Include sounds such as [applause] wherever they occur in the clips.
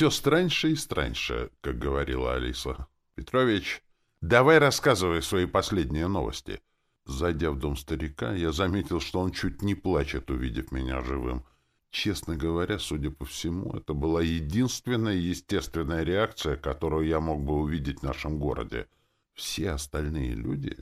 все страньше и страньше, как говорила Алиса. Петрович, давай рассказывай свои последние новости. Зайдя в дом старика, я заметил, что он чуть не плачет, увидев меня живым. Честно говоря, судя по всему, это была единственная естественная реакция, которую я мог бы увидеть в нашем городе. Все остальные люди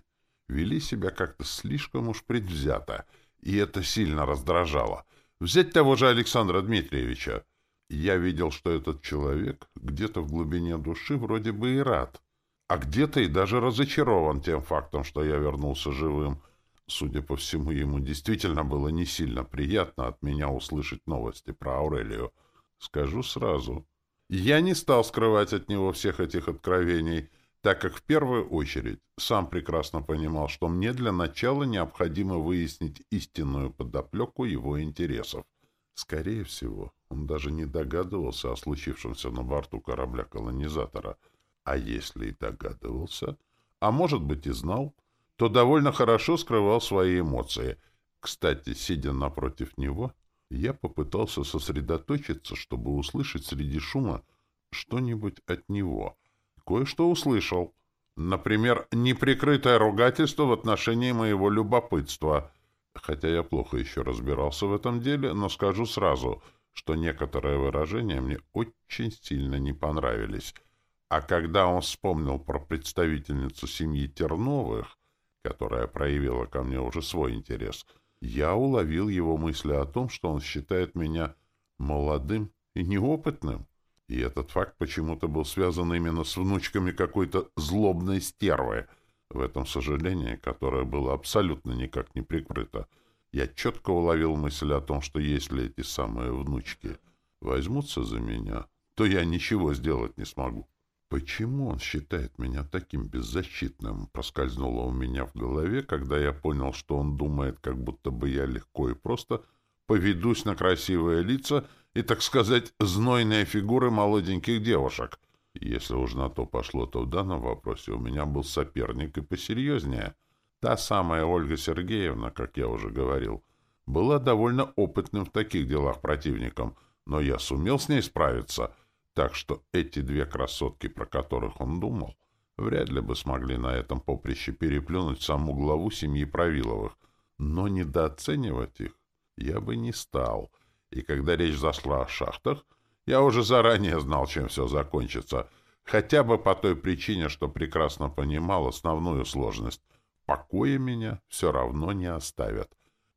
вели себя как-то слишком уж предвзято, и это сильно раздражало. Взять того же Александра Дмитриевича. Я видел, что этот человек где-то в глубине души вроде бы и рад, а где-то и даже разочарован тем фактом, что я вернулся живым. Судя по всему, ему действительно было не сильно приятно от меня услышать новости про Аурелию. Скажу сразу. Я не стал скрывать от него всех этих откровений, так как в первую очередь сам прекрасно понимал, что мне для начала необходимо выяснить истинную подоплеку его интересов. Скорее всего, он даже не догадывался о случившемся на борту корабля-колонизатора. А если и догадывался, а может быть и знал, то довольно хорошо скрывал свои эмоции. Кстати, сидя напротив него, я попытался сосредоточиться, чтобы услышать среди шума что-нибудь от него. Кое-что услышал. Например, неприкрытое ругательство в отношении моего любопытства — Хотя я плохо еще разбирался в этом деле, но скажу сразу, что некоторые выражения мне очень сильно не понравились. А когда он вспомнил про представительницу семьи Терновых, которая проявила ко мне уже свой интерес, я уловил его мысли о том, что он считает меня молодым и неопытным. И этот факт почему-то был связан именно с внучками какой-то злобной стервы — в этом сожалении, которое было абсолютно никак не прикрыто, я четко уловил мысль о том, что если эти самые внучки возьмутся за меня, то я ничего сделать не смогу. Почему он считает меня таким беззащитным, проскользнуло у меня в голове, когда я понял, что он думает, как будто бы я легко и просто поведусь на красивые лица и, так сказать, знойные фигуры молоденьких девушек — если уж на то пошло, то в данном вопросе у меня был соперник и посерьезнее. Та самая Ольга Сергеевна, как я уже говорил, была довольно опытным в таких делах противником, но я сумел с ней справиться, так что эти две красотки, про которых он думал, вряд ли бы смогли на этом поприще переплюнуть саму главу семьи Правиловых, но недооценивать их я бы не стал. И когда речь зашла о шахтах, я уже заранее знал, чем все закончится, хотя бы по той причине, что прекрасно понимал основную сложность. Покоя меня все равно не оставят.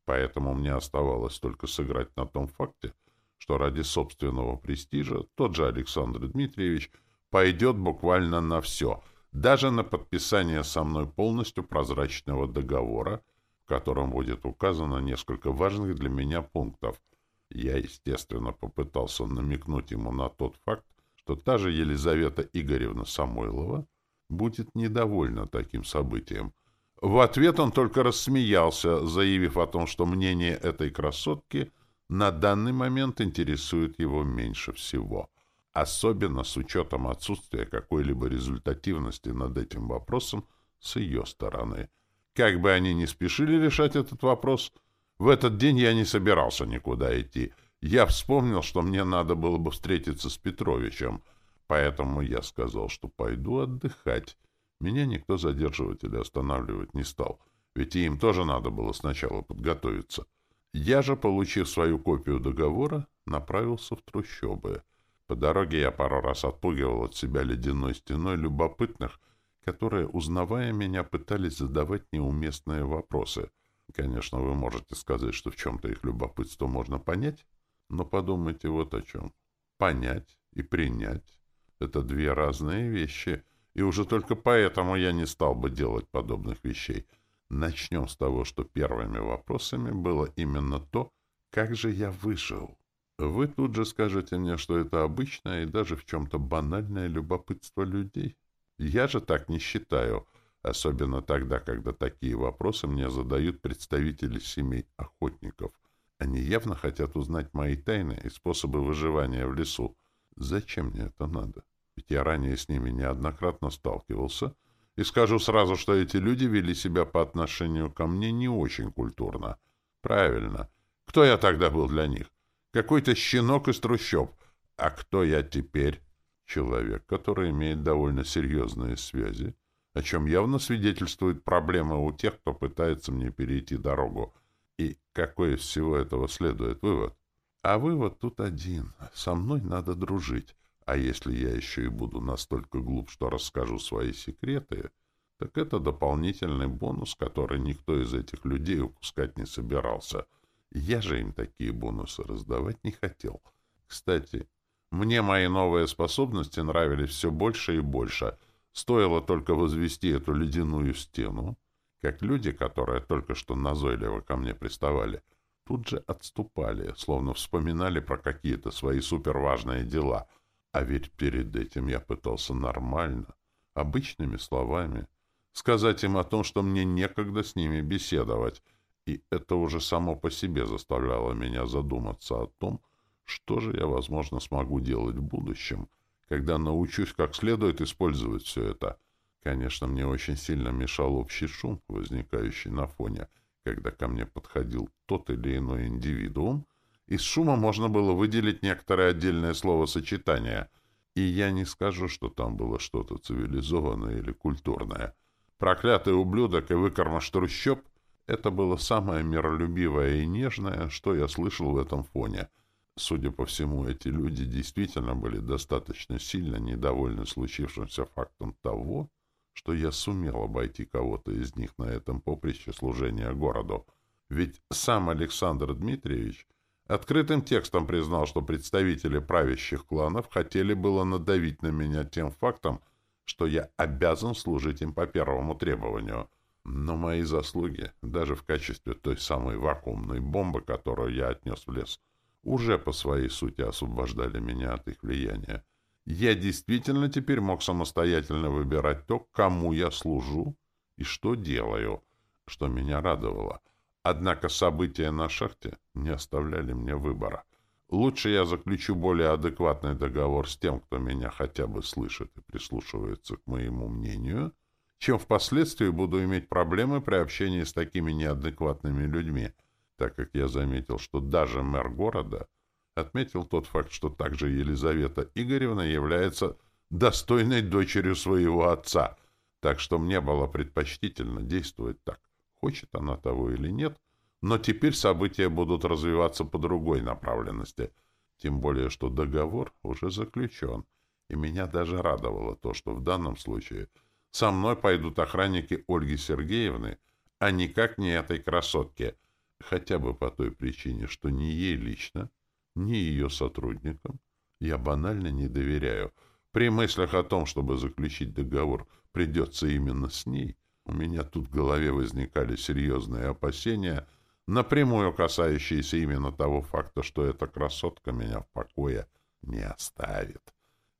Поэтому мне оставалось только сыграть на том факте, что ради собственного престижа тот же Александр Дмитриевич пойдет буквально на все, даже на подписание со мной полностью прозрачного договора, в котором будет указано несколько важных для меня пунктов — я, естественно, попытался намекнуть ему на тот факт, что та же Елизавета Игоревна Самойлова будет недовольна таким событием. В ответ он только рассмеялся, заявив о том, что мнение этой красотки на данный момент интересует его меньше всего, особенно с учетом отсутствия какой-либо результативности над этим вопросом с ее стороны. Как бы они ни спешили решать этот вопрос — в этот день я не собирался никуда идти. Я вспомнил, что мне надо было бы встретиться с Петровичем, поэтому я сказал, что пойду отдыхать. Меня никто задерживать или останавливать не стал, ведь им тоже надо было сначала подготовиться. Я же, получив свою копию договора, направился в трущобы. По дороге я пару раз отпугивал от себя ледяной стеной любопытных, которые, узнавая меня, пытались задавать неуместные вопросы — Конечно, вы можете сказать, что в чем-то их любопытство можно понять, но подумайте вот о чем. Понять и принять — это две разные вещи, и уже только поэтому я не стал бы делать подобных вещей. Начнем с того, что первыми вопросами было именно то, как же я выжил. Вы тут же скажете мне, что это обычное и даже в чем-то банальное любопытство людей. Я же так не считаю — особенно тогда, когда такие вопросы мне задают представители семей охотников. Они явно хотят узнать мои тайны и способы выживания в лесу. Зачем мне это надо? Ведь я ранее с ними неоднократно сталкивался, и скажу сразу, что эти люди вели себя по отношению ко мне не очень культурно. Правильно. Кто я тогда был для них? Какой-то щенок из трущоб. А кто я теперь? Человек, который имеет довольно серьезные связи, о чем явно свидетельствует проблема у тех, кто пытается мне перейти дорогу. И какой из всего этого следует вывод? А вывод тут один. Со мной надо дружить. А если я еще и буду настолько глуп, что расскажу свои секреты, так это дополнительный бонус, который никто из этих людей упускать не собирался. Я же им такие бонусы раздавать не хотел. Кстати, мне мои новые способности нравились все больше и больше. Стоило только возвести эту ледяную стену, как люди, которые только что назойливо ко мне приставали, тут же отступали, словно вспоминали про какие-то свои суперважные дела — а ведь перед этим я пытался нормально, обычными словами, сказать им о том, что мне некогда с ними беседовать, и это уже само по себе заставляло меня задуматься о том, что же я, возможно, смогу делать в будущем, когда научусь как следует использовать все это. Конечно, мне очень сильно мешал общий шум, возникающий на фоне, когда ко мне подходил тот или иной индивидуум, из шума можно было выделить некоторые отдельные словосочетания, и я не скажу, что там было что-то цивилизованное или культурное. Проклятый ублюдок и выкормыш трущоб — это было самое миролюбивое и нежное, что я слышал в этом фоне. Судя по всему, эти люди действительно были достаточно сильно недовольны случившимся фактом того, что я сумел обойти кого-то из них на этом поприще служения городу. Ведь сам Александр Дмитриевич Открытым текстом признал, что представители правящих кланов хотели было надавить на меня тем фактом, что я обязан служить им по первому требованию. Но мои заслуги, даже в качестве той самой вакуумной бомбы, которую я отнес в лес, уже по своей сути освобождали меня от их влияния. Я действительно теперь мог самостоятельно выбирать то, кому я служу и что делаю, что меня радовало — Однако события на шахте не оставляли мне выбора. Лучше я заключу более адекватный договор с тем, кто меня хотя бы слышит и прислушивается к моему мнению, чем впоследствии буду иметь проблемы при общении с такими неадекватными людьми, так как я заметил, что даже мэр города отметил тот факт, что также Елизавета Игоревна является достойной дочерью своего отца, так что мне было предпочтительно действовать так хочет она того или нет, но теперь события будут развиваться по другой направленности, тем более что договор уже заключен, и меня даже радовало то, что в данном случае со мной пойдут охранники Ольги Сергеевны, а никак не этой красотке, хотя бы по той причине, что ни ей лично, ни ее сотрудникам я банально не доверяю. При мыслях о том, чтобы заключить договор, придется именно с ней, у меня тут в голове возникали серьезные опасения, напрямую касающиеся именно того факта, что эта красотка меня в покое не оставит.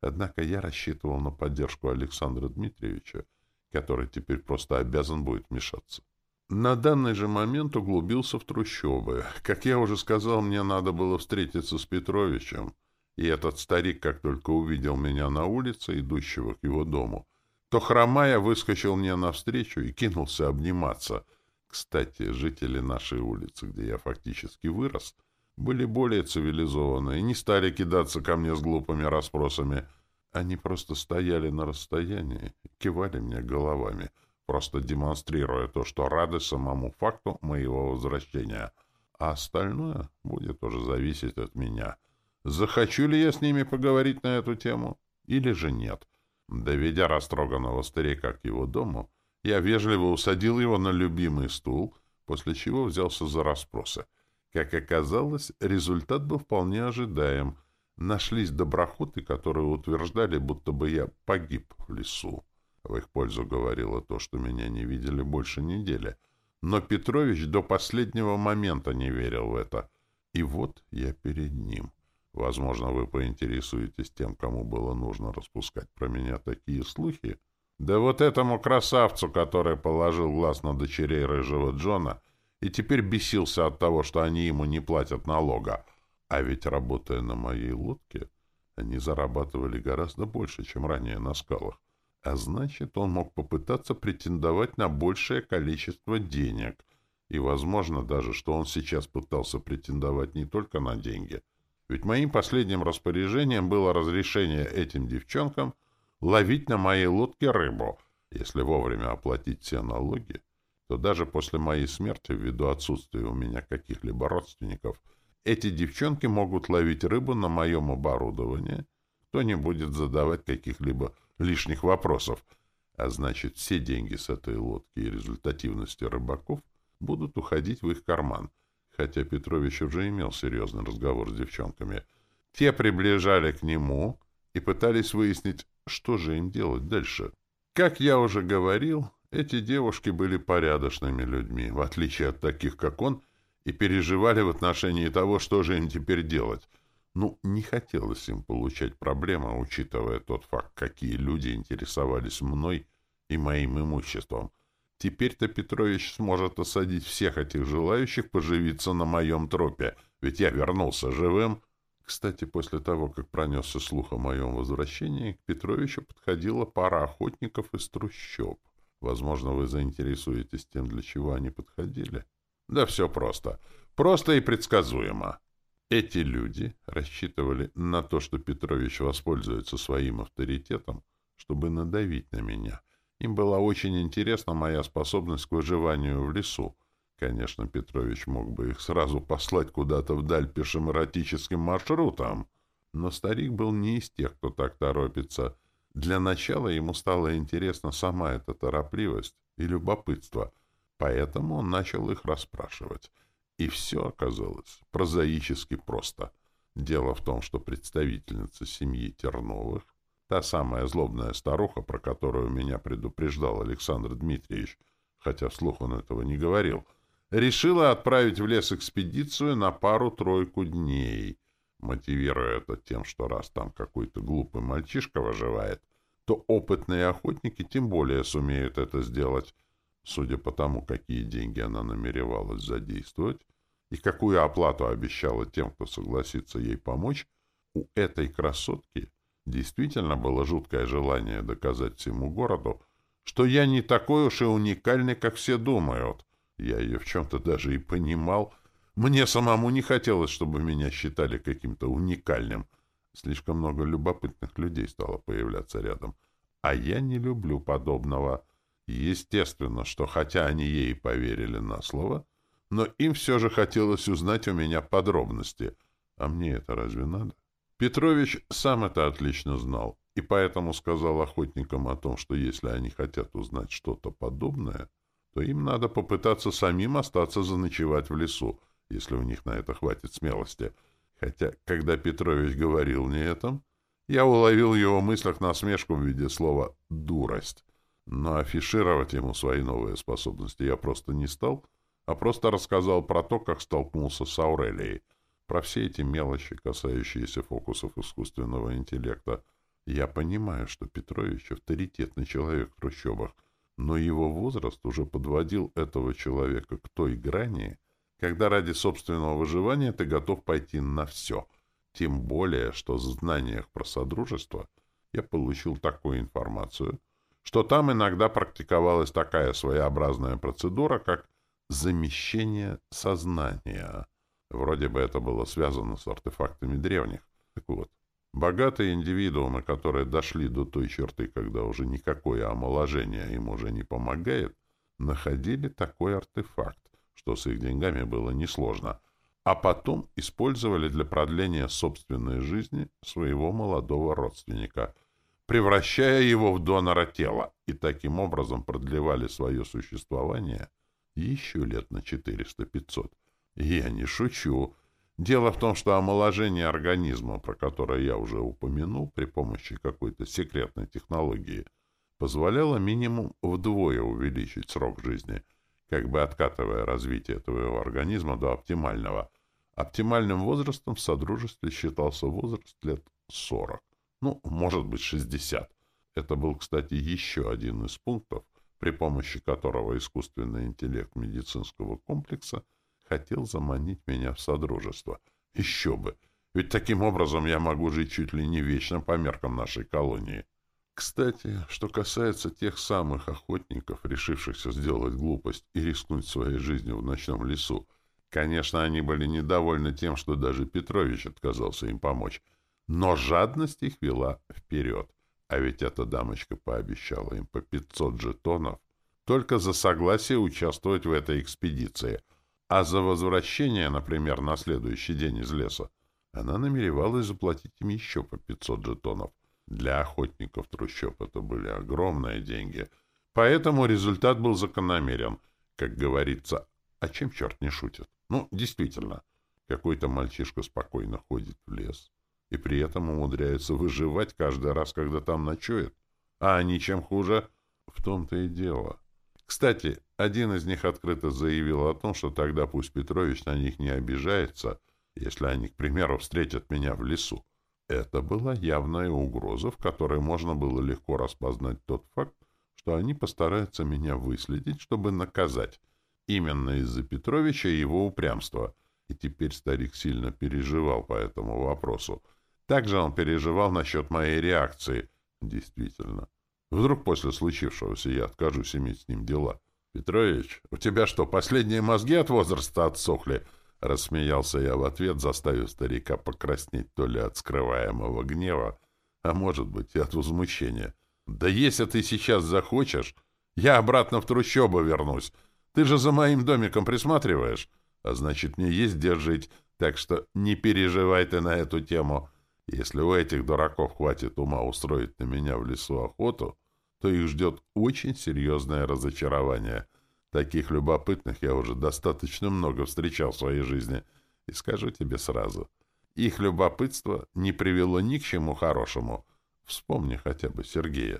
Однако я рассчитывал на поддержку Александра Дмитриевича, который теперь просто обязан будет вмешаться. На данный же момент углубился в трущобы. Как я уже сказал, мне надо было встретиться с Петровичем, и этот старик, как только увидел меня на улице, идущего к его дому, то, хромая, выскочил мне навстречу и кинулся обниматься. Кстати, жители нашей улицы, где я фактически вырос, были более цивилизованные и не стали кидаться ко мне с глупыми расспросами. Они просто стояли на расстоянии кивали мне головами, просто демонстрируя то, что рады самому факту моего возвращения. А остальное будет уже зависеть от меня. Захочу ли я с ними поговорить на эту тему или же нет? Доведя растроганного старика к его дому, я вежливо усадил его на любимый стул, после чего взялся за расспросы. Как оказалось, результат был вполне ожидаем. Нашлись доброхоты, которые утверждали, будто бы я погиб в лесу. В их пользу говорило то, что меня не видели больше недели. Но Петрович до последнего момента не верил в это. И вот я перед ним. Возможно, вы поинтересуетесь тем, кому было нужно распускать про меня такие слухи. Да вот этому красавцу, который положил глаз на дочерей рыжего Джона и теперь бесился от того, что они ему не платят налога. А ведь, работая на моей лодке, они зарабатывали гораздо больше, чем ранее на скалах. А значит, он мог попытаться претендовать на большее количество денег. И, возможно, даже, что он сейчас пытался претендовать не только на деньги — Ведь моим последним распоряжением было разрешение этим девчонкам ловить на моей лодке рыбу. Если вовремя оплатить все налоги, то даже после моей смерти, ввиду отсутствия у меня каких-либо родственников, эти девчонки могут ловить рыбу на моем оборудовании, кто не будет задавать каких-либо лишних вопросов, а значит, все деньги с этой лодки и результативности рыбаков будут уходить в их карман, хотя Петрович уже имел серьезный разговор с девчонками. Те приближали к нему и пытались выяснить, что же им делать дальше. Как я уже говорил, эти девушки были порядочными людьми, в отличие от таких, как он, и переживали в отношении того, что же им теперь делать. Ну, не хотелось им получать проблемы, учитывая тот факт, какие люди интересовались мной и моим имуществом. Теперь-то Петрович сможет осадить всех этих желающих поживиться на моем тропе, ведь я вернулся живым. Кстати, после того, как пронесся слух о моем возвращении, к Петровичу подходила пара охотников из трущоб. Возможно, вы заинтересуетесь тем, для чего они подходили. Да все просто. Просто и предсказуемо. Эти люди рассчитывали на то, что Петрович воспользуется своим авторитетом, чтобы надавить на меня. Им была очень интересна моя способность к выживанию в лесу. Конечно, Петрович мог бы их сразу послать куда-то вдаль пешим эротическим маршрутом, но старик был не из тех, кто так торопится. Для начала ему стала интересна сама эта торопливость и любопытство — Поэтому он начал их расспрашивать. И все оказалось прозаически просто. Дело в том, что представительница семьи Терновых, та самая злобная старуха, про которую меня предупреждал Александр Дмитриевич, хотя вслух он этого не говорил, решила отправить в лес экспедицию на пару-тройку дней, мотивируя это тем, что раз там какой-то глупый мальчишка выживает, то опытные охотники тем более сумеют это сделать, Судя по тому, какие деньги она намеревалась задействовать и какую оплату обещала тем, кто согласится ей помочь, у этой красотки действительно было жуткое желание доказать всему городу, что я не такой уж и уникальный, как все думают. Я ее в чем-то даже и понимал. Мне самому не хотелось, чтобы меня считали каким-то уникальным. Слишком много любопытных людей стало появляться рядом. А я не люблю подобного. Естественно, что хотя они ей поверили на слово, но им все же хотелось узнать у меня подробности. А мне это разве надо? Петрович сам это отлично знал, и поэтому сказал охотникам о том, что если они хотят узнать что-то подобное, то им надо попытаться самим остаться заночевать в лесу, если у них на это хватит смелости. Хотя, когда Петрович говорил мне этом, я уловил в его мыслях насмешку в виде слова «дурость». Но афишировать ему свои новые способности я просто не стал, а просто рассказал про то, как столкнулся с Аурелией, про все эти мелочи, касающиеся фокусов искусственного интеллекта. Я понимаю, что Петрович авторитетный человек в трущобах, но его возраст уже подводил этого человека к той грани, когда ради собственного выживания ты готов пойти на все. Тем более, что в знаниях про содружество я получил такую информацию — что там иногда практиковалась такая своеобразная процедура, как замещение сознания. Вроде бы это было связано с артефактами древних. Так вот, богатые индивидуумы, которые дошли до той черты, когда уже никакое омоложение им уже не помогает, находили такой артефакт, что с их деньгами было несложно, а потом использовали для продления собственной жизни своего молодого родственника — превращая его в донора тела, и таким образом продлевали свое существование еще лет на 400-500. Я не шучу. Дело в том, что омоложение организма, про которое я уже упомянул при помощи какой-то секретной технологии, позволяло минимум вдвое увеличить срок жизни, как бы откатывая развитие твоего организма до оптимального. Оптимальным возрастом в Содружестве считался возраст лет 40. Ну, может быть, 60. Это был, кстати, еще один из пунктов, при помощи которого искусственный интеллект медицинского комплекса хотел заманить меня в содружество. Еще бы! Ведь таким образом я могу жить чуть ли не вечно по меркам нашей колонии. Кстати, что касается тех самых охотников, решившихся сделать глупость и рискнуть своей жизнью в ночном лесу, Конечно, они были недовольны тем, что даже Петрович отказался им помочь, но жадность их вела вперед. А ведь эта дамочка пообещала им по 500 жетонов только за согласие участвовать в этой экспедиции, а за возвращение, например, на следующий день из леса, она намеревалась заплатить им еще по 500 жетонов. Для охотников трущоб это были огромные деньги, поэтому результат был закономерен. Как говорится, а чем черт не шутит? Ну, действительно, какой-то мальчишка спокойно ходит в лес и при этом умудряется выживать каждый раз, когда там ночует. А они чем хуже? В том-то и дело. Кстати, один из них открыто заявил о том, что тогда пусть Петрович на них не обижается, если они, к примеру, встретят меня в лесу. Это была явная угроза, в которой можно было легко распознать тот факт, что они постараются меня выследить, чтобы наказать. Именно из-за Петровича и его упрямства. И теперь старик сильно переживал по этому вопросу. Также он переживал насчет моей реакции. Действительно. Вдруг после случившегося я откажусь иметь с ним дела. «Петрович, у тебя что, последние мозги от возраста отсохли?» Рассмеялся я в ответ, заставив старика покраснеть то ли от скрываемого гнева, а может быть и от возмущения. «Да если ты сейчас захочешь, я обратно в трущобы вернусь. Ты же за моим домиком присматриваешь, а значит, мне есть где жить, так что не переживай ты на эту тему. Если у этих дураков хватит ума устроить на меня в лесу охоту, то их ждет очень серьезное разочарование». Таких любопытных я уже достаточно много встречал в своей жизни. И скажу тебе сразу, их любопытство не привело ни к чему хорошему. Вспомни хотя бы Сергея.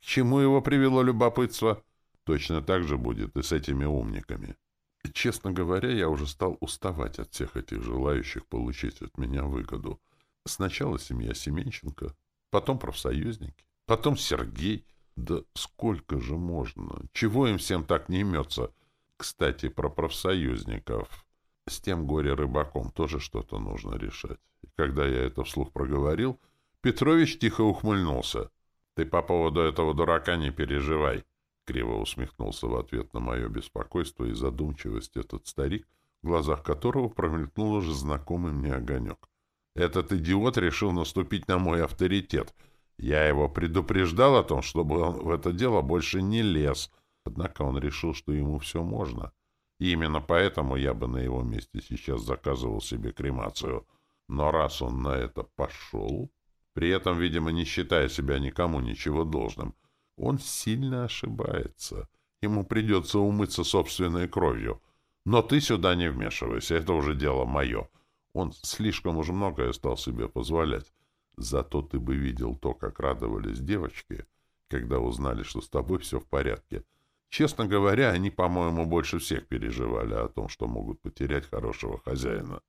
К чему его привело любопытство? Точно так же будет и с этими умниками. И, честно говоря, я уже стал уставать от всех этих желающих получить от меня выгоду. Сначала семья Семенченко, потом профсоюзники, потом Сергей — да сколько же можно? Чего им всем так не имется? Кстати, про профсоюзников. С тем горе-рыбаком тоже что-то нужно решать. И когда я это вслух проговорил, Петрович тихо ухмыльнулся. «Ты по поводу этого дурака не переживай», — криво усмехнулся в ответ на мое беспокойство и задумчивость этот старик, в глазах которого промелькнул уже знакомый мне огонек. «Этот идиот решил наступить на мой авторитет», — я его предупреждал о том, чтобы он в это дело больше не лез, однако он решил, что ему все можно. И именно поэтому я бы на его месте сейчас заказывал себе кремацию. Но раз он на это пошел, при этом, видимо, не считая себя никому ничего должным, он сильно ошибается. Ему придется умыться собственной кровью. Но ты сюда не вмешивайся, это уже дело мое. Он слишком уж многое стал себе позволять. Зато ты бы видел то, как радовались девочки, когда узнали, что с тобой все в порядке. Честно говоря, они, по-моему, больше всех переживали о том, что могут потерять хорошего хозяина.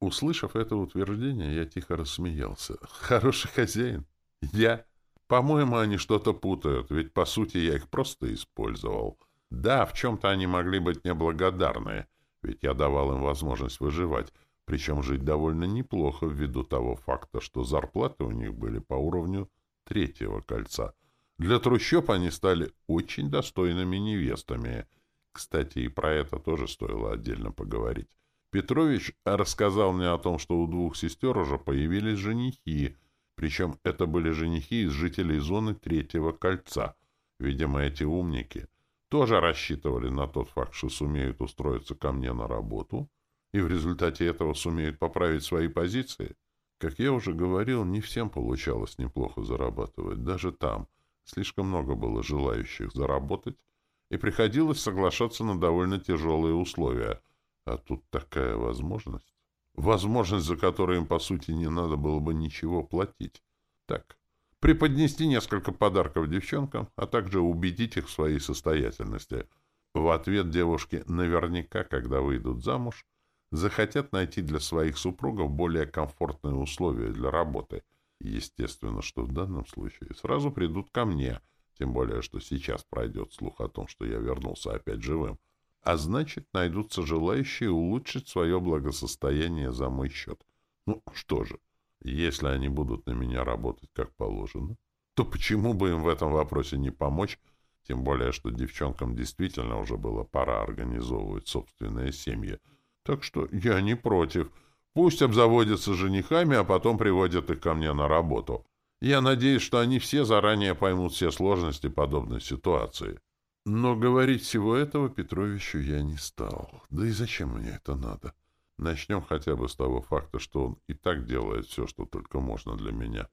Услышав это утверждение, я тихо рассмеялся. [laughs] Хороший хозяин? Я? По-моему, они что-то путают, ведь, по сути, я их просто использовал. Да, в чем-то они могли быть неблагодарны, ведь я давал им возможность выживать, причем жить довольно неплохо ввиду того факта, что зарплаты у них были по уровню третьего кольца. Для трущоб они стали очень достойными невестами. Кстати, и про это тоже стоило отдельно поговорить. Петрович рассказал мне о том, что у двух сестер уже появились женихи, причем это были женихи из жителей зоны третьего кольца. Видимо, эти умники тоже рассчитывали на тот факт, что сумеют устроиться ко мне на работу — и в результате этого сумеют поправить свои позиции. Как я уже говорил, не всем получалось неплохо зарабатывать, даже там. Слишком много было желающих заработать, и приходилось соглашаться на довольно тяжелые условия. А тут такая возможность. Возможность, за которую им, по сути, не надо было бы ничего платить. Так, преподнести несколько подарков девчонкам, а также убедить их в своей состоятельности. В ответ девушки наверняка, когда выйдут замуж, захотят найти для своих супругов более комфортные условия для работы. Естественно, что в данном случае сразу придут ко мне, тем более, что сейчас пройдет слух о том, что я вернулся опять живым. А значит, найдутся желающие улучшить свое благосостояние за мой счет. Ну, что же, если они будут на меня работать как положено, то почему бы им в этом вопросе не помочь, тем более, что девчонкам действительно уже было пора организовывать собственные семьи — Так что я не против. Пусть обзаводятся женихами, а потом приводят их ко мне на работу. Я надеюсь, что они все заранее поймут все сложности подобной ситуации. Но говорить всего этого Петровичу я не стал. Да и зачем мне это надо? Начнем хотя бы с того факта, что он и так делает все, что только можно для меня.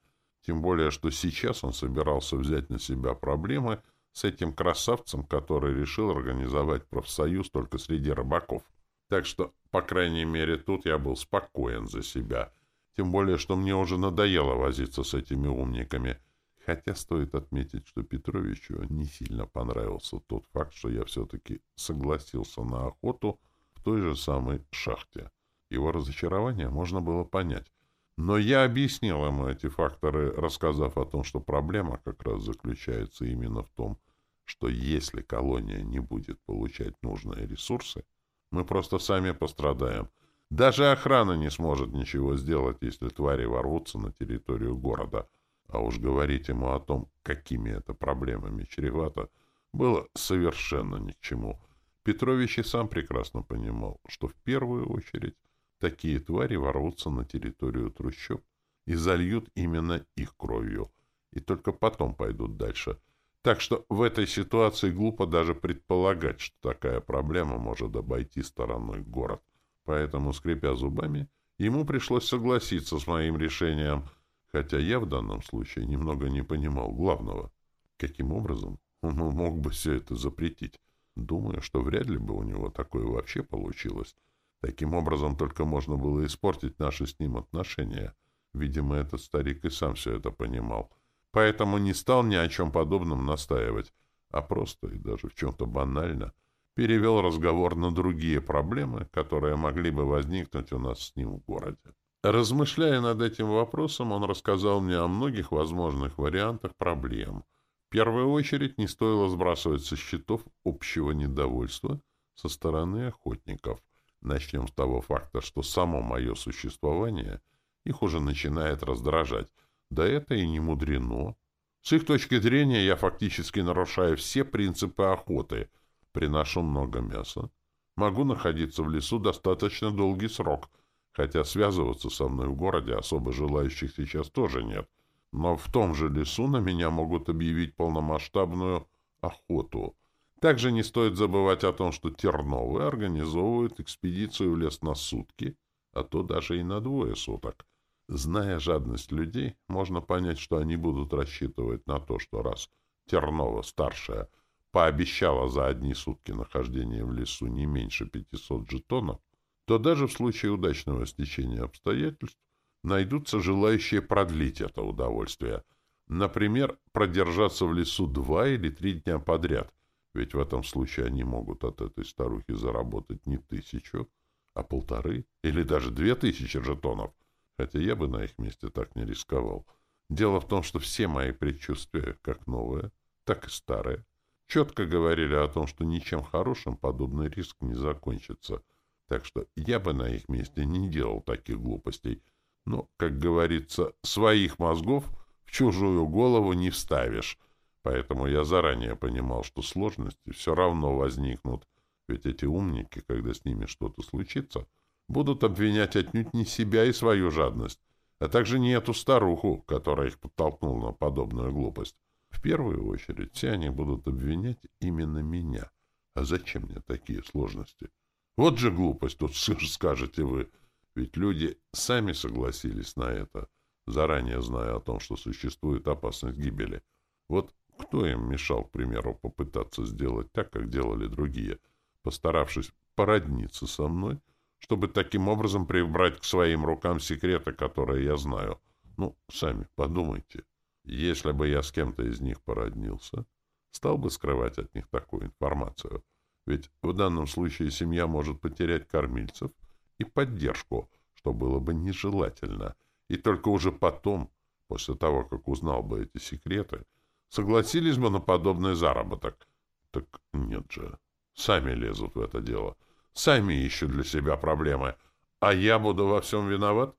Тем более, что сейчас он собирался взять на себя проблемы с этим красавцем, который решил организовать профсоюз только среди рыбаков. Так что, по крайней мере, тут я был спокоен за себя. Тем более, что мне уже надоело возиться с этими умниками. Хотя стоит отметить, что Петровичу не сильно понравился тот факт, что я все-таки согласился на охоту в той же самой шахте. Его разочарование можно было понять. Но я объяснил ему эти факторы, рассказав о том, что проблема как раз заключается именно в том, что если колония не будет получать нужные ресурсы, мы просто сами пострадаем. Даже охрана не сможет ничего сделать, если твари ворвутся на территорию города. А уж говорить ему о том, какими это проблемами чревато, было совершенно ни к чему. Петрович и сам прекрасно понимал, что в первую очередь такие твари ворвутся на территорию трущоб и зальют именно их кровью, и только потом пойдут дальше — так что в этой ситуации глупо даже предполагать, что такая проблема может обойти стороной город. Поэтому, скрипя зубами, ему пришлось согласиться с моим решением, хотя я в данном случае немного не понимал главного. Каким образом он [laughs] мог бы все это запретить? Думаю, что вряд ли бы у него такое вообще получилось. Таким образом только можно было испортить наши с ним отношения. Видимо, этот старик и сам все это понимал поэтому не стал ни о чем подобном настаивать, а просто и даже в чем-то банально перевел разговор на другие проблемы, которые могли бы возникнуть у нас с ним в городе. Размышляя над этим вопросом, он рассказал мне о многих возможных вариантах проблем. В первую очередь не стоило сбрасывать со счетов общего недовольства со стороны охотников. Начнем с того факта, что само мое существование их уже начинает раздражать, да это и не мудрено. С их точки зрения я фактически нарушаю все принципы охоты. Приношу много мяса. Могу находиться в лесу достаточно долгий срок, хотя связываться со мной в городе особо желающих сейчас тоже нет. Но в том же лесу на меня могут объявить полномасштабную охоту. Также не стоит забывать о том, что Терновы организовывают экспедицию в лес на сутки, а то даже и на двое суток. Зная жадность людей, можно понять, что они будут рассчитывать на то, что раз Тернова, старшая, пообещала за одни сутки нахождения в лесу не меньше 500 жетонов, то даже в случае удачного стечения обстоятельств найдутся желающие продлить это удовольствие. Например, продержаться в лесу два или три дня подряд, ведь в этом случае они могут от этой старухи заработать не тысячу, а полторы или даже две тысячи жетонов — хотя я бы на их месте так не рисковал. Дело в том, что все мои предчувствия, как новые, так и старые, четко говорили о том, что ничем хорошим подобный риск не закончится. Так что я бы на их месте не делал таких глупостей. Но, как говорится, своих мозгов в чужую голову не вставишь. Поэтому я заранее понимал, что сложности все равно возникнут. Ведь эти умники, когда с ними что-то случится — будут обвинять отнюдь не себя и свою жадность, а также не эту старуху, которая их подтолкнула на подобную глупость. В первую очередь все они будут обвинять именно меня. А зачем мне такие сложности? Вот же глупость, тут [laughs] скажете вы. Ведь люди сами согласились на это, заранее зная о том, что существует опасность гибели. Вот кто им мешал, к примеру, попытаться сделать так, как делали другие, постаравшись породниться со мной чтобы таким образом прибрать к своим рукам секреты, которые я знаю. Ну, сами подумайте. Если бы я с кем-то из них породнился, стал бы скрывать от них такую информацию. Ведь в данном случае семья может потерять кормильцев и поддержку, что было бы нежелательно. И только уже потом, после того, как узнал бы эти секреты, согласились бы на подобный заработок. Так нет же, сами лезут в это дело — Сами ищут для себя проблемы. А я буду во всем виноват?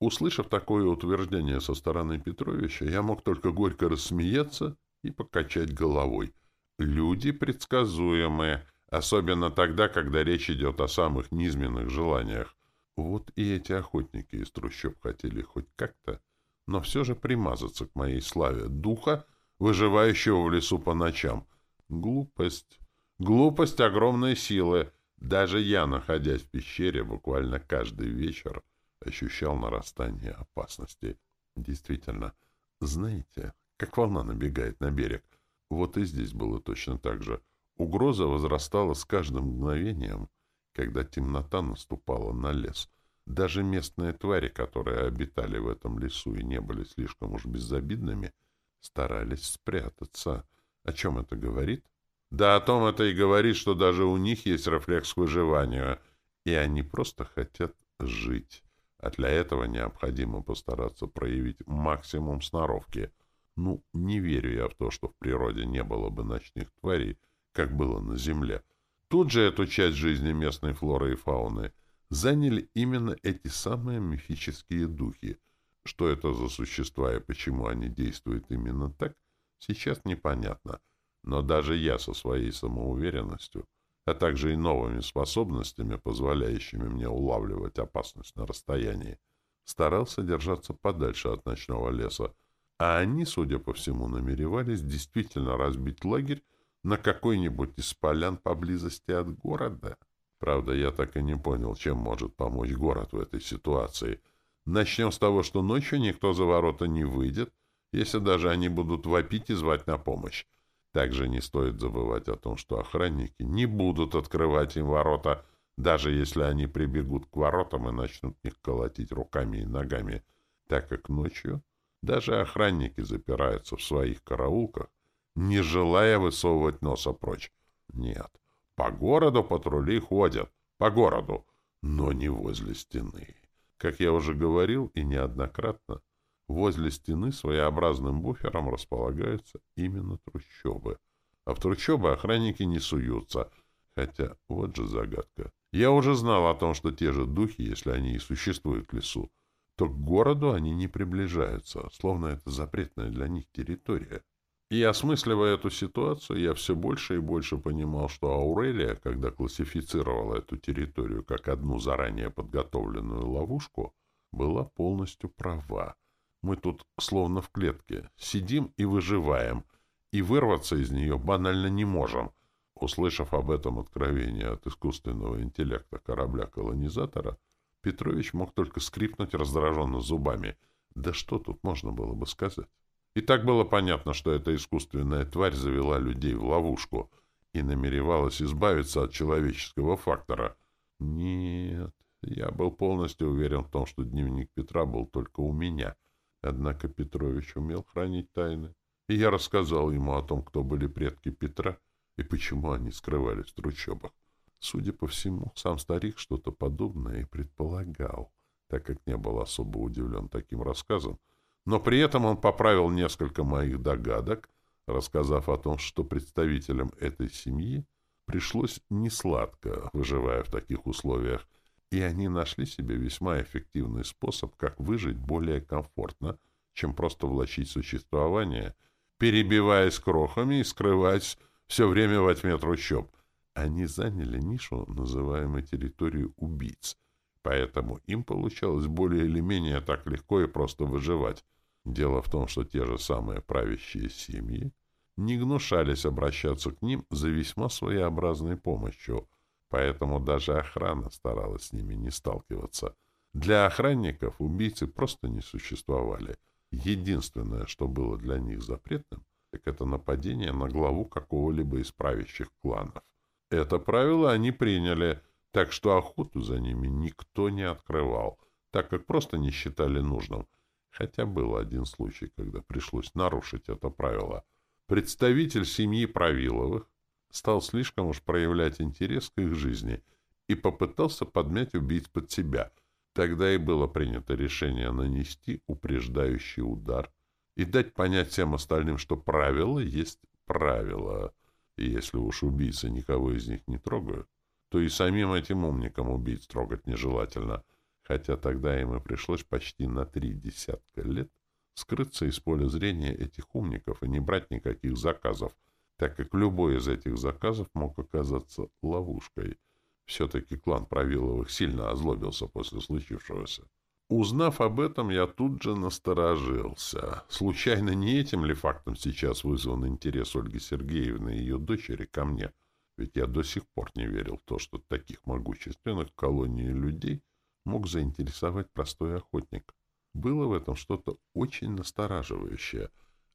Услышав такое утверждение со стороны Петровича, я мог только горько рассмеяться и покачать головой. Люди предсказуемые. Особенно тогда, когда речь идет о самых низменных желаниях. Вот и эти охотники из трущоб хотели хоть как-то, но все же примазаться к моей славе духа, выживающего в лесу по ночам. Глупость. Глупость огромной силы. Даже я, находясь в пещере, буквально каждый вечер ощущал нарастание опасности. Действительно, знаете, как волна набегает на берег. Вот и здесь было точно так же. Угроза возрастала с каждым мгновением, когда темнота наступала на лес. Даже местные твари, которые обитали в этом лесу и не были слишком уж безобидными, старались спрятаться. О чем это говорит? Да о том это и говорит, что даже у них есть рефлекс к выживанию, и они просто хотят жить. А для этого необходимо постараться проявить максимум сноровки. Ну, не верю я в то, что в природе не было бы ночных тварей, как было на Земле. Тут же эту часть жизни местной флоры и фауны заняли именно эти самые мифические духи. Что это за существа и почему они действуют именно так, сейчас непонятно. Но даже я со своей самоуверенностью, а также и новыми способностями, позволяющими мне улавливать опасность на расстоянии, старался держаться подальше от ночного леса, а они, судя по всему, намеревались действительно разбить лагерь на какой-нибудь из полян поблизости от города. Правда, я так и не понял, чем может помочь город в этой ситуации. Начнем с того, что ночью никто за ворота не выйдет, если даже они будут вопить и звать на помощь. Также не стоит забывать о том, что охранники не будут открывать им ворота, даже если они прибегут к воротам и начнут их колотить руками и ногами, так как ночью даже охранники запираются в своих караулках, не желая высовывать носа прочь. Нет, по городу патрули ходят, по городу, но не возле стены. Как я уже говорил и неоднократно, возле стены своеобразным буфером располагаются именно трущобы. А в трущобы охранники не суются. Хотя, вот же загадка. Я уже знал о том, что те же духи, если они и существуют в лесу, то к городу они не приближаются, словно это запретная для них территория. И осмысливая эту ситуацию, я все больше и больше понимал, что Аурелия, когда классифицировала эту территорию как одну заранее подготовленную ловушку, была полностью права. Мы тут словно в клетке, сидим и выживаем, и вырваться из нее банально не можем. Услышав об этом откровении от искусственного интеллекта корабля-колонизатора, Петрович мог только скрипнуть раздраженно зубами. Да что тут можно было бы сказать? И так было понятно, что эта искусственная тварь завела людей в ловушку и намеревалась избавиться от человеческого фактора. Нет, я был полностью уверен в том, что дневник Петра был только у меня. Однако Петрович умел хранить тайны. И я рассказал ему о том, кто были предки Петра и почему они скрывались в трущобах. Судя по всему, сам старик что-то подобное и предполагал, так как не был особо удивлен таким рассказом, но при этом он поправил несколько моих догадок, рассказав о том, что представителям этой семьи пришлось несладко, выживая в таких условиях, и они нашли себе весьма эффективный способ, как выжить более комфортно, чем просто влачить существование, перебиваясь крохами и скрываясь все время во тьме трущоб. Они заняли нишу, называемую территорией убийц — Поэтому им получалось более или менее так легко и просто выживать. Дело в том, что те же самые правящие семьи не гнушались обращаться к ним за весьма своеобразной помощью, поэтому даже охрана старалась с ними не сталкиваться. Для охранников убийцы просто не существовали. Единственное, что было для них запретным, так это нападение на главу какого-либо из правящих кланов. Это правило они приняли — так что охоту за ними никто не открывал, так как просто не считали нужным. Хотя был один случай, когда пришлось нарушить это правило. Представитель семьи Правиловых стал слишком уж проявлять интерес к их жизни и попытался подмять убийц под себя. Тогда и было принято решение нанести упреждающий удар и дать понять всем остальным, что правило есть правило. И если уж убийцы никого из них не трогают, то и самим этим умникам убить трогать нежелательно, хотя тогда им и пришлось почти на три десятка лет скрыться из поля зрения этих умников и не брать никаких заказов, так как любой из этих заказов мог оказаться ловушкой. Все-таки клан Правиловых сильно озлобился после случившегося. Узнав об этом, я тут же насторожился. Случайно не этим ли фактом сейчас вызван интерес Ольги Сергеевны и ее дочери ко мне? Ведь я до сих пор не верил в то, что таких могущественных колоний людей мог заинтересовать простой охотник. Было в этом что-то очень настораживающее.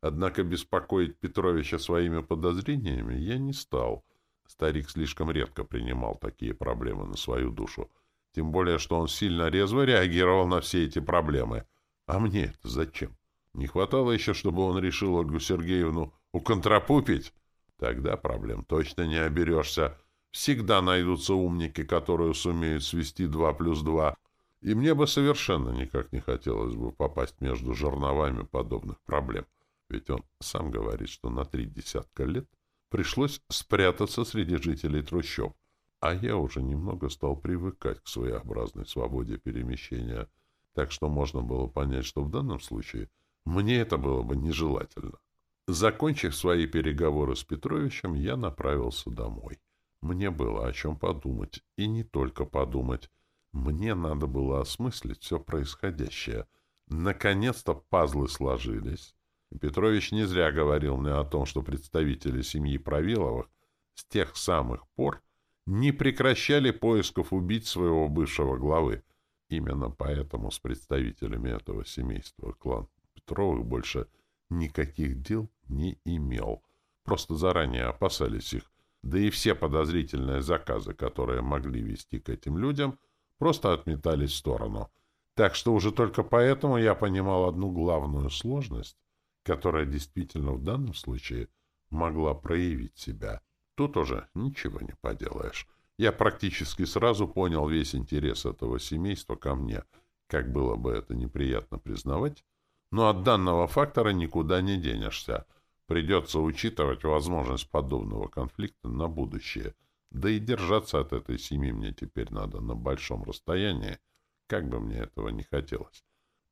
Однако беспокоить Петровича своими подозрениями я не стал. Старик слишком редко принимал такие проблемы на свою душу. Тем более, что он сильно резво реагировал на все эти проблемы. А мне это зачем? Не хватало еще, чтобы он решил Ольгу Сергеевну уконтропупить? Тогда проблем точно не оберешься. Всегда найдутся умники, которые сумеют свести два плюс два. И мне бы совершенно никак не хотелось бы попасть между жерновами подобных проблем. Ведь он сам говорит, что на три десятка лет пришлось спрятаться среди жителей трущоб. А я уже немного стал привыкать к своеобразной свободе перемещения, так что можно было понять, что в данном случае мне это было бы нежелательно. Закончив свои переговоры с Петровичем, я направился домой. Мне было о чем подумать, и не только подумать. Мне надо было осмыслить все происходящее. Наконец-то пазлы сложились. Петрович не зря говорил мне о том, что представители семьи Правиловых с тех самых пор не прекращали поисков убить своего бывшего главы. Именно поэтому с представителями этого семейства клан Петровых больше никаких дел не имел. Просто заранее опасались их. Да и все подозрительные заказы, которые могли вести к этим людям, просто отметались в сторону. Так что уже только поэтому я понимал одну главную сложность, которая действительно в данном случае могла проявить себя — Тут уже ничего не поделаешь. Я практически сразу понял весь интерес этого семейства ко мне, как было бы это неприятно признавать, но от данного фактора никуда не денешься. Придется учитывать возможность подобного конфликта на будущее. Да и держаться от этой семьи мне теперь надо на большом расстоянии, как бы мне этого не хотелось.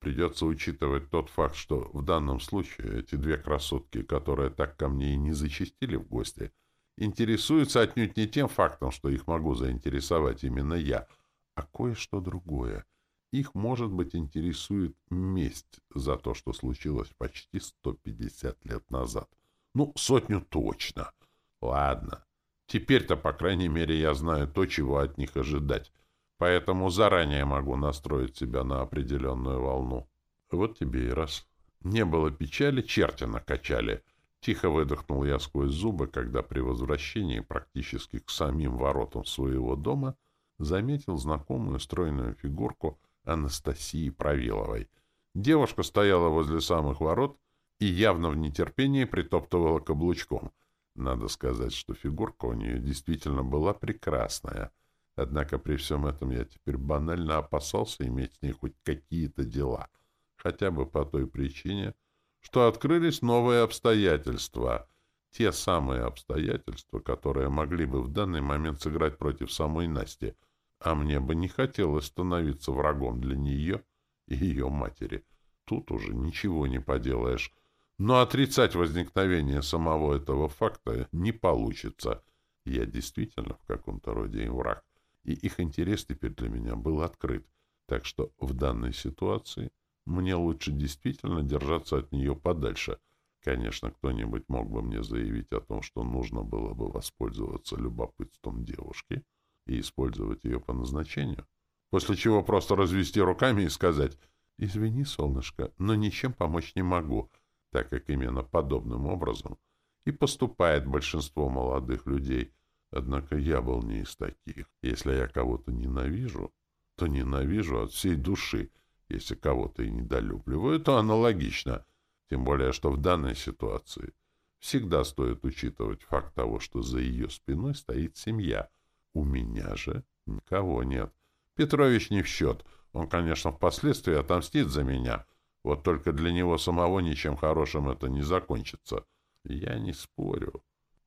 Придется учитывать тот факт, что в данном случае эти две красотки, которые так ко мне и не зачастили в гости — интересуются отнюдь не тем фактом, что их могу заинтересовать именно я, а кое-что другое. Их, может быть, интересует месть за то, что случилось почти 150 лет назад. Ну, сотню точно. Ладно. Теперь-то, по крайней мере, я знаю то, чего от них ожидать. Поэтому заранее могу настроить себя на определенную волну. Вот тебе и раз. Не было печали, черти накачали. Тихо выдохнул я сквозь зубы, когда при возвращении практически к самим воротам своего дома заметил знакомую стройную фигурку Анастасии Правиловой. Девушка стояла возле самых ворот и явно в нетерпении притоптывала каблучком. Надо сказать, что фигурка у нее действительно была прекрасная. Однако при всем этом я теперь банально опасался иметь с ней хоть какие-то дела. Хотя бы по той причине, что открылись новые обстоятельства. Те самые обстоятельства, которые могли бы в данный момент сыграть против самой Насти. А мне бы не хотелось становиться врагом для нее и ее матери. Тут уже ничего не поделаешь. Но отрицать возникновение самого этого факта не получится. Я действительно в каком-то роде им враг. И их интерес теперь для меня был открыт. Так что в данной ситуации мне лучше действительно держаться от нее подальше. Конечно, кто-нибудь мог бы мне заявить о том, что нужно было бы воспользоваться любопытством девушки и использовать ее по назначению, после чего просто развести руками и сказать «Извини, солнышко, но ничем помочь не могу», так как именно подобным образом и поступает большинство молодых людей. Однако я был не из таких. Если я кого-то ненавижу, то ненавижу от всей души — если кого-то и недолюбливаю, то аналогично. Тем более, что в данной ситуации всегда стоит учитывать факт того, что за ее спиной стоит семья. У меня же никого нет. Петрович не в счет. Он, конечно, впоследствии отомстит за меня. Вот только для него самого ничем хорошим это не закончится. Я не спорю.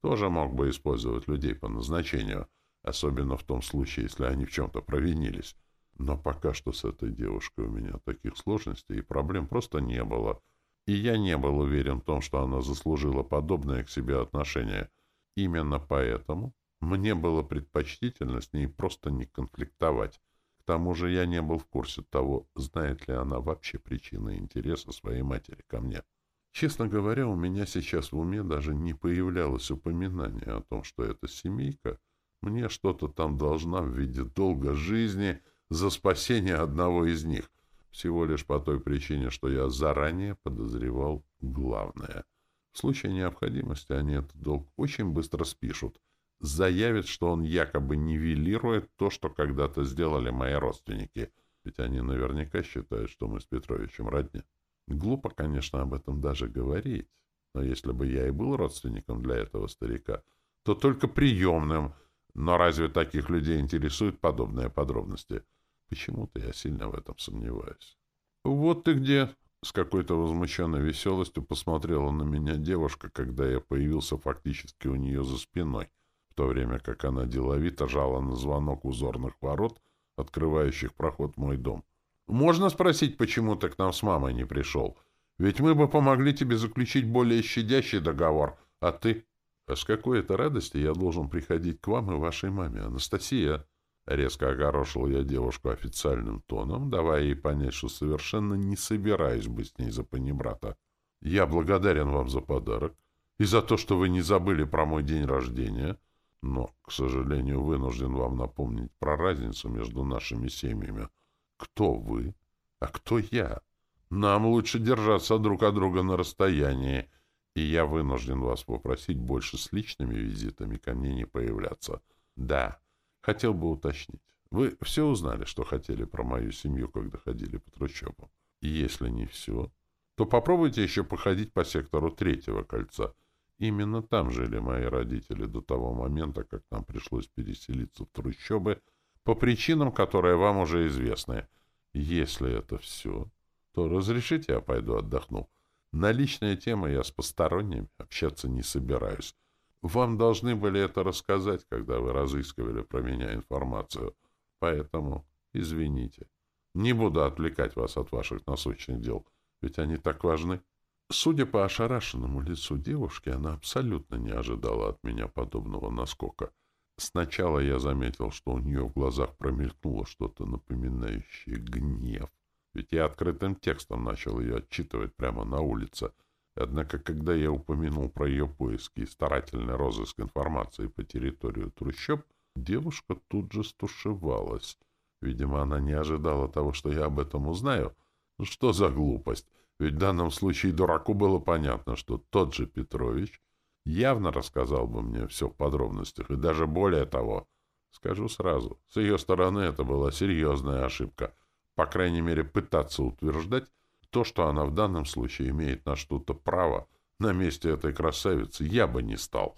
Тоже мог бы использовать людей по назначению, особенно в том случае, если они в чем-то провинились. Но пока что с этой девушкой у меня таких сложностей и проблем просто не было. И я не был уверен в том, что она заслужила подобное к себе отношение. Именно поэтому мне было предпочтительно с ней просто не конфликтовать. К тому же я не был в курсе того, знает ли она вообще причины интереса своей матери ко мне. Честно говоря, у меня сейчас в уме даже не появлялось упоминания о том, что эта семейка мне что-то там должна в виде долга жизни за спасение одного из них, всего лишь по той причине, что я заранее подозревал главное. В случае необходимости они этот долг очень быстро спишут, заявят, что он якобы нивелирует то, что когда-то сделали мои родственники, ведь они наверняка считают, что мы с Петровичем родня. Глупо, конечно, об этом даже говорить, но если бы я и был родственником для этого старика, то только приемным. Но разве таких людей интересуют подобные подробности? Почему-то я сильно в этом сомневаюсь. «Вот ты где!» — с какой-то возмущенной веселостью посмотрела на меня девушка, когда я появился фактически у нее за спиной, в то время как она деловито жала на звонок узорных ворот, открывающих проход в мой дом. Можно спросить, почему ты к нам с мамой не пришел? Ведь мы бы помогли тебе заключить более щадящий договор, а ты... А с какой это радости я должен приходить к вам и вашей маме, Анастасия? Резко огорошил я девушку официальным тоном, давая ей понять, что совершенно не собираюсь быть с ней за панибрата. Я благодарен вам за подарок и за то, что вы не забыли про мой день рождения, но, к сожалению, вынужден вам напомнить про разницу между нашими семьями — кто вы, а кто я? Нам лучше держаться друг от друга на расстоянии, и я вынужден вас попросить больше с личными визитами ко мне не появляться. Да, хотел бы уточнить. Вы все узнали, что хотели про мою семью, когда ходили по трущобам? Если не все, то попробуйте еще походить по сектору третьего кольца. Именно там жили мои родители до того момента, как нам пришлось переселиться в трущобы — по причинам, которые вам уже известны. Если это все, то разрешите я пойду отдохну. На личные темы я с посторонними общаться не собираюсь. Вам должны были это рассказать, когда вы разыскивали про меня информацию. Поэтому извините. Не буду отвлекать вас от ваших насущных дел, ведь они так важны. Судя по ошарашенному лицу девушки, она абсолютно не ожидала от меня подобного наскока — Сначала я заметил, что у нее в глазах промелькнуло что-то напоминающее гнев. Ведь я открытым текстом начал ее отчитывать прямо на улице. Однако, когда я упомянул про ее поиски и старательный розыск информации по территории трущоб, девушка тут же стушевалась. Видимо, она не ожидала того, что я об этом узнаю. Ну что за глупость? Ведь в данном случае дураку было понятно, что тот же Петрович явно рассказал бы мне все в подробностях, и даже более того, скажу сразу, с ее стороны это была серьезная ошибка, по крайней мере пытаться утверждать то, что она в данном случае имеет на что-то право, на месте этой красавицы я бы не стал.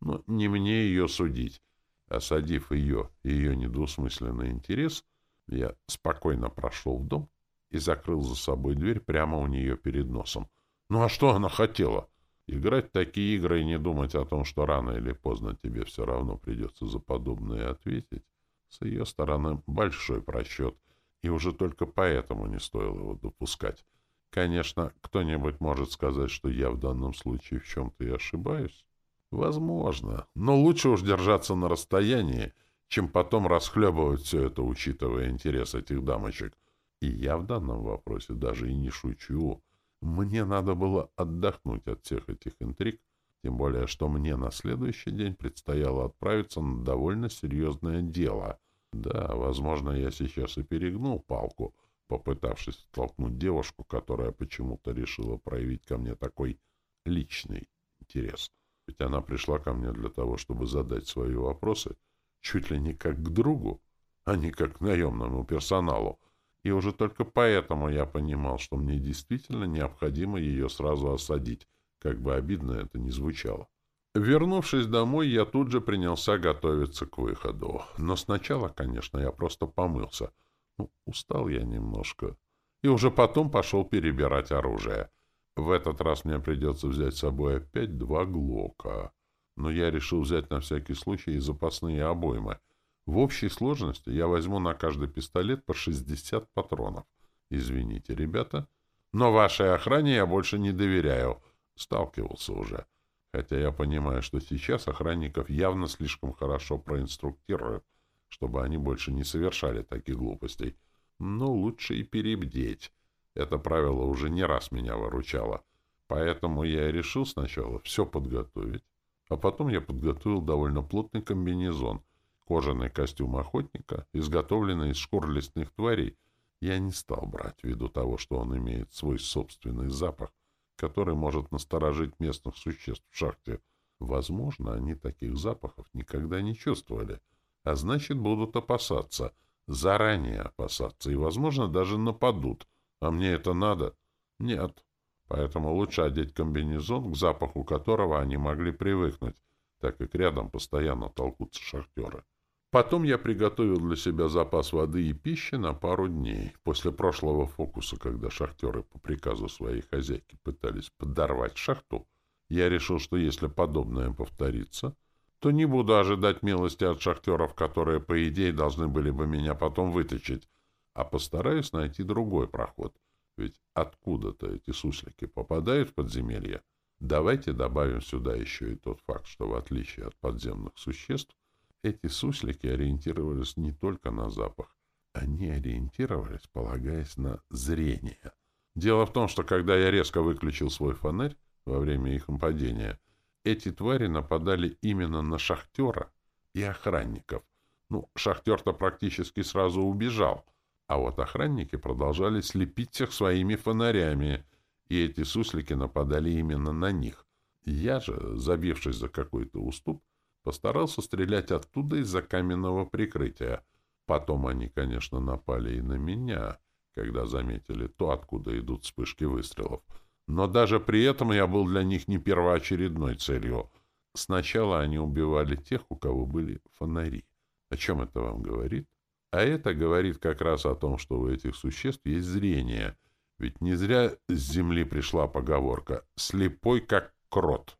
Но не мне ее судить. Осадив ее и ее недвусмысленный интерес, я спокойно прошел в дом и закрыл за собой дверь прямо у нее перед носом. Ну а что она хотела? — Играть в такие игры и не думать о том, что рано или поздно тебе все равно придется за подобное ответить, с ее стороны большой просчет, и уже только поэтому не стоило его допускать. Конечно, кто-нибудь может сказать, что я в данном случае в чем-то и ошибаюсь. Возможно, но лучше уж держаться на расстоянии, чем потом расхлебывать все это, учитывая интерес этих дамочек. И я в данном вопросе даже и не шучу. Мне надо было отдохнуть от всех этих интриг, тем более, что мне на следующий день предстояло отправиться на довольно серьезное дело. Да, возможно, я сейчас и перегнул палку, попытавшись столкнуть девушку, которая почему-то решила проявить ко мне такой личный интерес. Ведь она пришла ко мне для того, чтобы задать свои вопросы чуть ли не как к другу, а не как к наемному персоналу. И уже только поэтому я понимал, что мне действительно необходимо ее сразу осадить, как бы обидно это ни звучало. Вернувшись домой, я тут же принялся готовиться к выходу. Но сначала, конечно, я просто помылся. Ну, устал я немножко. И уже потом пошел перебирать оружие. В этот раз мне придется взять с собой опять два глока. Но я решил взять на всякий случай и запасные обоймы — в общей сложности я возьму на каждый пистолет по 60 патронов. Извините, ребята, но вашей охране я больше не доверяю. Сталкивался уже. Хотя я понимаю, что сейчас охранников явно слишком хорошо проинструктируют, чтобы они больше не совершали таких глупостей. Но лучше и перебдеть. Это правило уже не раз меня выручало. Поэтому я решил сначала все подготовить, а потом я подготовил довольно плотный комбинезон, кожаный костюм охотника, изготовленный из шкур лесных тварей. Я не стал брать ввиду того, что он имеет свой собственный запах, который может насторожить местных существ в шахте. Возможно, они таких запахов никогда не чувствовали, а значит, будут опасаться, заранее опасаться, и, возможно, даже нападут. А мне это надо? Нет. Поэтому лучше одеть комбинезон, к запаху которого они могли привыкнуть, так как рядом постоянно толкутся шахтеры. Потом я приготовил для себя запас воды и пищи на пару дней. После прошлого фокуса, когда шахтеры по приказу своей хозяйки пытались подорвать шахту, я решил, что если подобное повторится, то не буду ожидать милости от шахтеров, которые, по идее, должны были бы меня потом вытащить, а постараюсь найти другой проход — ведь откуда-то эти суслики попадают в подземелье. Давайте добавим сюда еще и тот факт, что в отличие от подземных существ, эти суслики ориентировались не только на запах. Они ориентировались, полагаясь на зрение. Дело в том, что когда я резко выключил свой фонарь во время их нападения, эти твари нападали именно на шахтера и охранников. Ну, шахтер-то практически сразу убежал — а вот охранники продолжали слепить всех своими фонарями, и эти суслики нападали именно на них. Я же, забившись за какой-то уступ, постарался стрелять оттуда из-за каменного прикрытия. Потом они, конечно, напали и на меня, когда заметили то, откуда идут вспышки выстрелов. Но даже при этом я был для них не первоочередной целью. Сначала они убивали тех, у кого были фонари. О чем это вам говорит? А это говорит как раз о том, что у этих существ есть зрение. Ведь не зря с земли пришла поговорка «слепой как крот».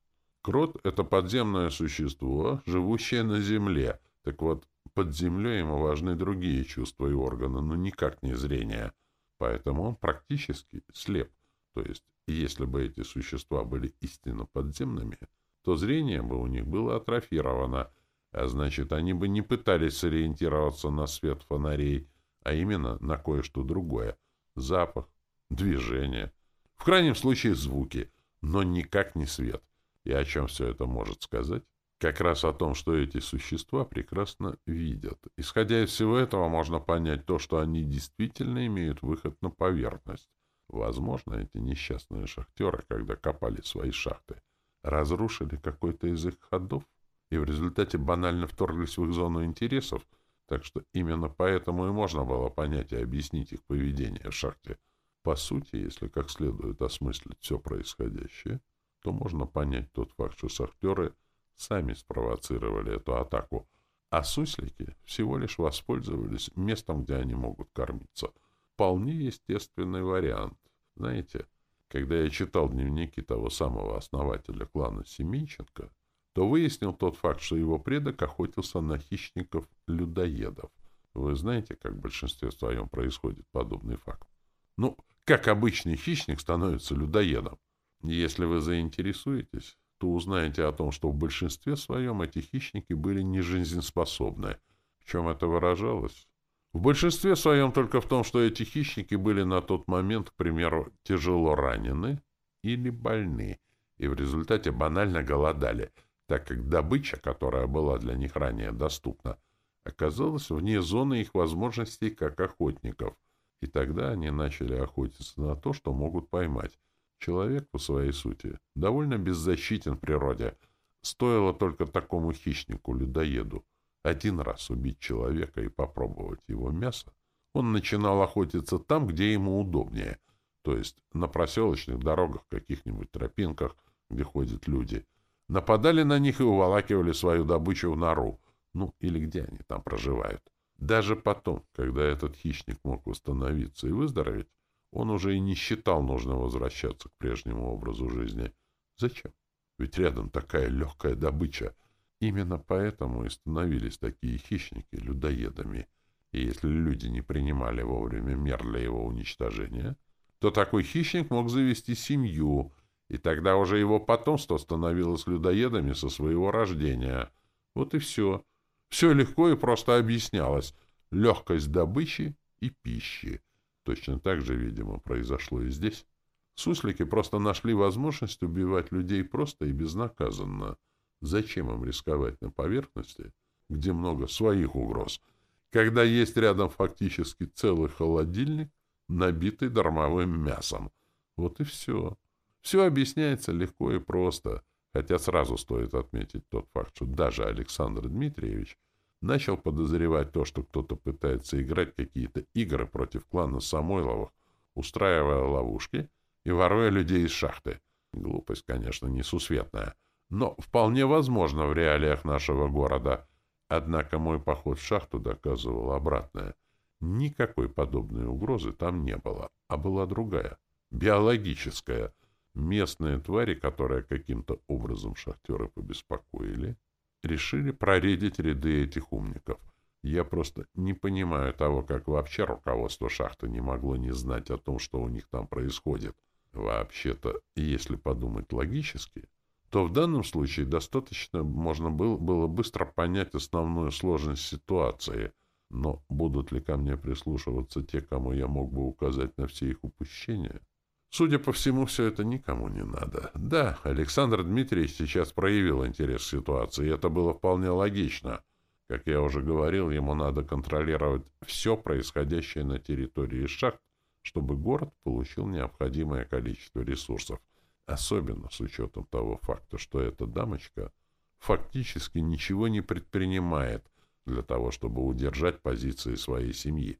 Крот — это подземное существо, живущее на земле. Так вот, под землей ему важны другие чувства и органы, но никак не зрение. Поэтому он практически слеп. То есть, если бы эти существа были истинно подземными, то зрение бы у них было атрофировано — а значит, они бы не пытались сориентироваться на свет фонарей, а именно на кое-что другое. Запах, движение, в крайнем случае звуки, но никак не свет. И о чем все это может сказать? Как раз о том, что эти существа прекрасно видят. Исходя из всего этого, можно понять то, что они действительно имеют выход на поверхность. Возможно, эти несчастные шахтеры, когда копали свои шахты, разрушили какой-то из их ходов, и в результате банально вторглись в их зону интересов, так что именно поэтому и можно было понять и объяснить их поведение в шахте. По сути, если как следует осмыслить все происходящее, то можно понять тот факт, что шахтеры сами спровоцировали эту атаку, а суслики всего лишь воспользовались местом, где они могут кормиться. Вполне естественный вариант. Знаете, когда я читал дневники того самого основателя клана Семенченко, то выяснил тот факт, что его предок охотился на хищников-людоедов. Вы знаете, как в большинстве своем происходит подобный факт? Ну, как обычный хищник становится людоедом? Если вы заинтересуетесь, то узнаете о том, что в большинстве своем эти хищники были не жизнеспособны. В чем это выражалось? В большинстве своем только в том, что эти хищники были на тот момент, к примеру, тяжело ранены или больны, и в результате банально голодали – так как добыча, которая была для них ранее доступна, оказалась вне зоны их возможностей как охотников, и тогда они начали охотиться на то, что могут поймать. Человек, по своей сути, довольно беззащитен в природе. Стоило только такому хищнику-людоеду один раз убить человека и попробовать его мясо, он начинал охотиться там, где ему удобнее, то есть на проселочных дорогах, каких-нибудь тропинках, где ходят люди — нападали на них и уволакивали свою добычу в нору. Ну, или где они там проживают. Даже потом, когда этот хищник мог восстановиться и выздороветь, он уже и не считал нужно возвращаться к прежнему образу жизни. Зачем? Ведь рядом такая легкая добыча. Именно поэтому и становились такие хищники людоедами. И если люди не принимали вовремя мер для его уничтожения, то такой хищник мог завести семью И тогда уже его потомство становилось людоедами со своего рождения. Вот и все. Все легко и просто объяснялось. Легкость добычи и пищи. Точно так же, видимо, произошло и здесь. Суслики просто нашли возможность убивать людей просто и безнаказанно. Зачем им рисковать на поверхности, где много своих угроз, когда есть рядом фактически целый холодильник, набитый дармовым мясом? Вот и все. Все объясняется легко и просто, хотя сразу стоит отметить тот факт, что даже Александр Дмитриевич начал подозревать то, что кто-то пытается играть какие-то игры против клана Самойловых, устраивая ловушки и воруя людей из шахты. Глупость, конечно, несусветная, но вполне возможно в реалиях нашего города. Однако мой поход в шахту доказывал обратное. Никакой подобной угрозы там не было, а была другая, биологическая. Местные твари, которые каким-то образом шахтеры побеспокоили, решили проредить ряды этих умников. Я просто не понимаю того, как вообще руководство шахты не могло не знать о том, что у них там происходит. Вообще-то, если подумать логически, то в данном случае достаточно можно было, было быстро понять основную сложность ситуации. Но будут ли ко мне прислушиваться те, кому я мог бы указать на все их упущения? Судя по всему, все это никому не надо. Да, Александр Дмитриевич сейчас проявил интерес к ситуации, и это было вполне логично. Как я уже говорил, ему надо контролировать все происходящее на территории шахт, чтобы город получил необходимое количество ресурсов. Особенно с учетом того факта, что эта дамочка фактически ничего не предпринимает для того, чтобы удержать позиции своей семьи.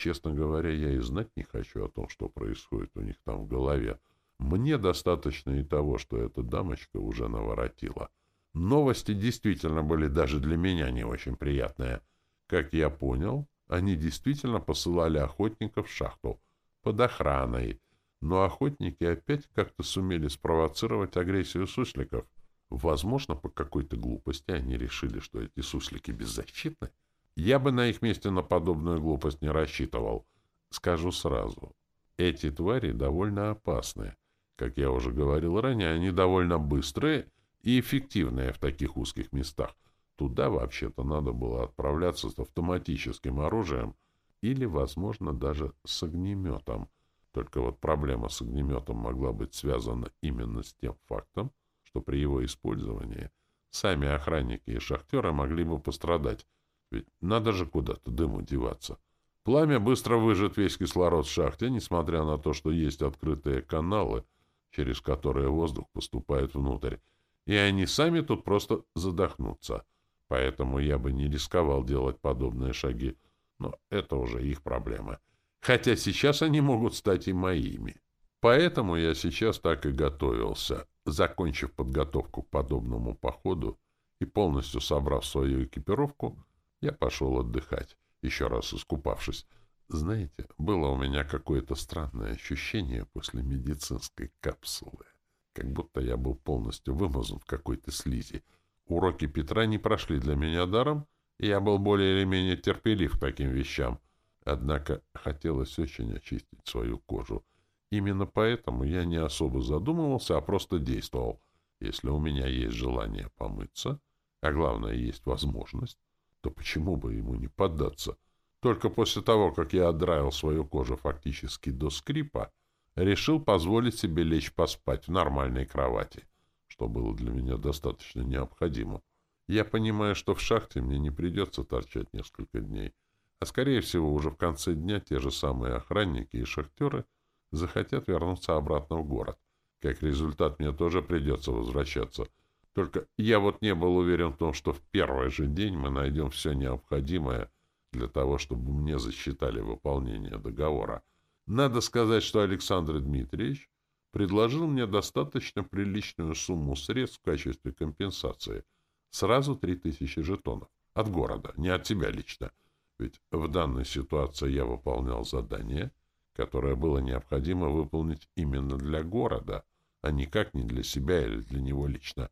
Честно говоря, я и знать не хочу о том, что происходит у них там в голове. Мне достаточно и того, что эта дамочка уже наворотила. Новости действительно были даже для меня не очень приятные. Как я понял, они действительно посылали охотников в шахту под охраной. Но охотники опять как-то сумели спровоцировать агрессию сусликов. Возможно, по какой-то глупости они решили, что эти суслики беззащитны. Я бы на их месте на подобную глупость не рассчитывал. Скажу сразу. Эти твари довольно опасны. Как я уже говорил ранее, они довольно быстрые и эффективные в таких узких местах. Туда вообще-то надо было отправляться с автоматическим оружием или, возможно, даже с огнеметом. Только вот проблема с огнеметом могла быть связана именно с тем фактом, что при его использовании сами охранники и шахтеры могли бы пострадать, ведь надо же куда-то дыму деваться. Пламя быстро выжжет весь кислород в шахте, несмотря на то, что есть открытые каналы, через которые воздух поступает внутрь, и они сами тут просто задохнутся. Поэтому я бы не рисковал делать подобные шаги, но это уже их проблема. Хотя сейчас они могут стать и моими. Поэтому я сейчас так и готовился. Закончив подготовку к подобному походу и полностью собрав свою экипировку, я пошел отдыхать, еще раз искупавшись. Знаете, было у меня какое-то странное ощущение после медицинской капсулы. Как будто я был полностью вымазан в какой-то слизи. Уроки Петра не прошли для меня даром, и я был более или менее терпелив к таким вещам. Однако хотелось очень очистить свою кожу. Именно поэтому я не особо задумывался, а просто действовал. Если у меня есть желание помыться, а главное, есть возможность, то почему бы ему не поддаться? Только после того, как я отдраил свою кожу фактически до скрипа, решил позволить себе лечь поспать в нормальной кровати, что было для меня достаточно необходимо. Я понимаю, что в шахте мне не придется торчать несколько дней, а, скорее всего, уже в конце дня те же самые охранники и шахтеры захотят вернуться обратно в город. Как результат, мне тоже придется возвращаться — только я вот не был уверен в том, что в первый же день мы найдем все необходимое для того, чтобы мне засчитали выполнение договора. Надо сказать, что Александр Дмитриевич предложил мне достаточно приличную сумму средств в качестве компенсации. Сразу три тысячи жетонов. От города, не от тебя лично. Ведь в данной ситуации я выполнял задание, которое было необходимо выполнить именно для города, а никак не для себя или для него лично.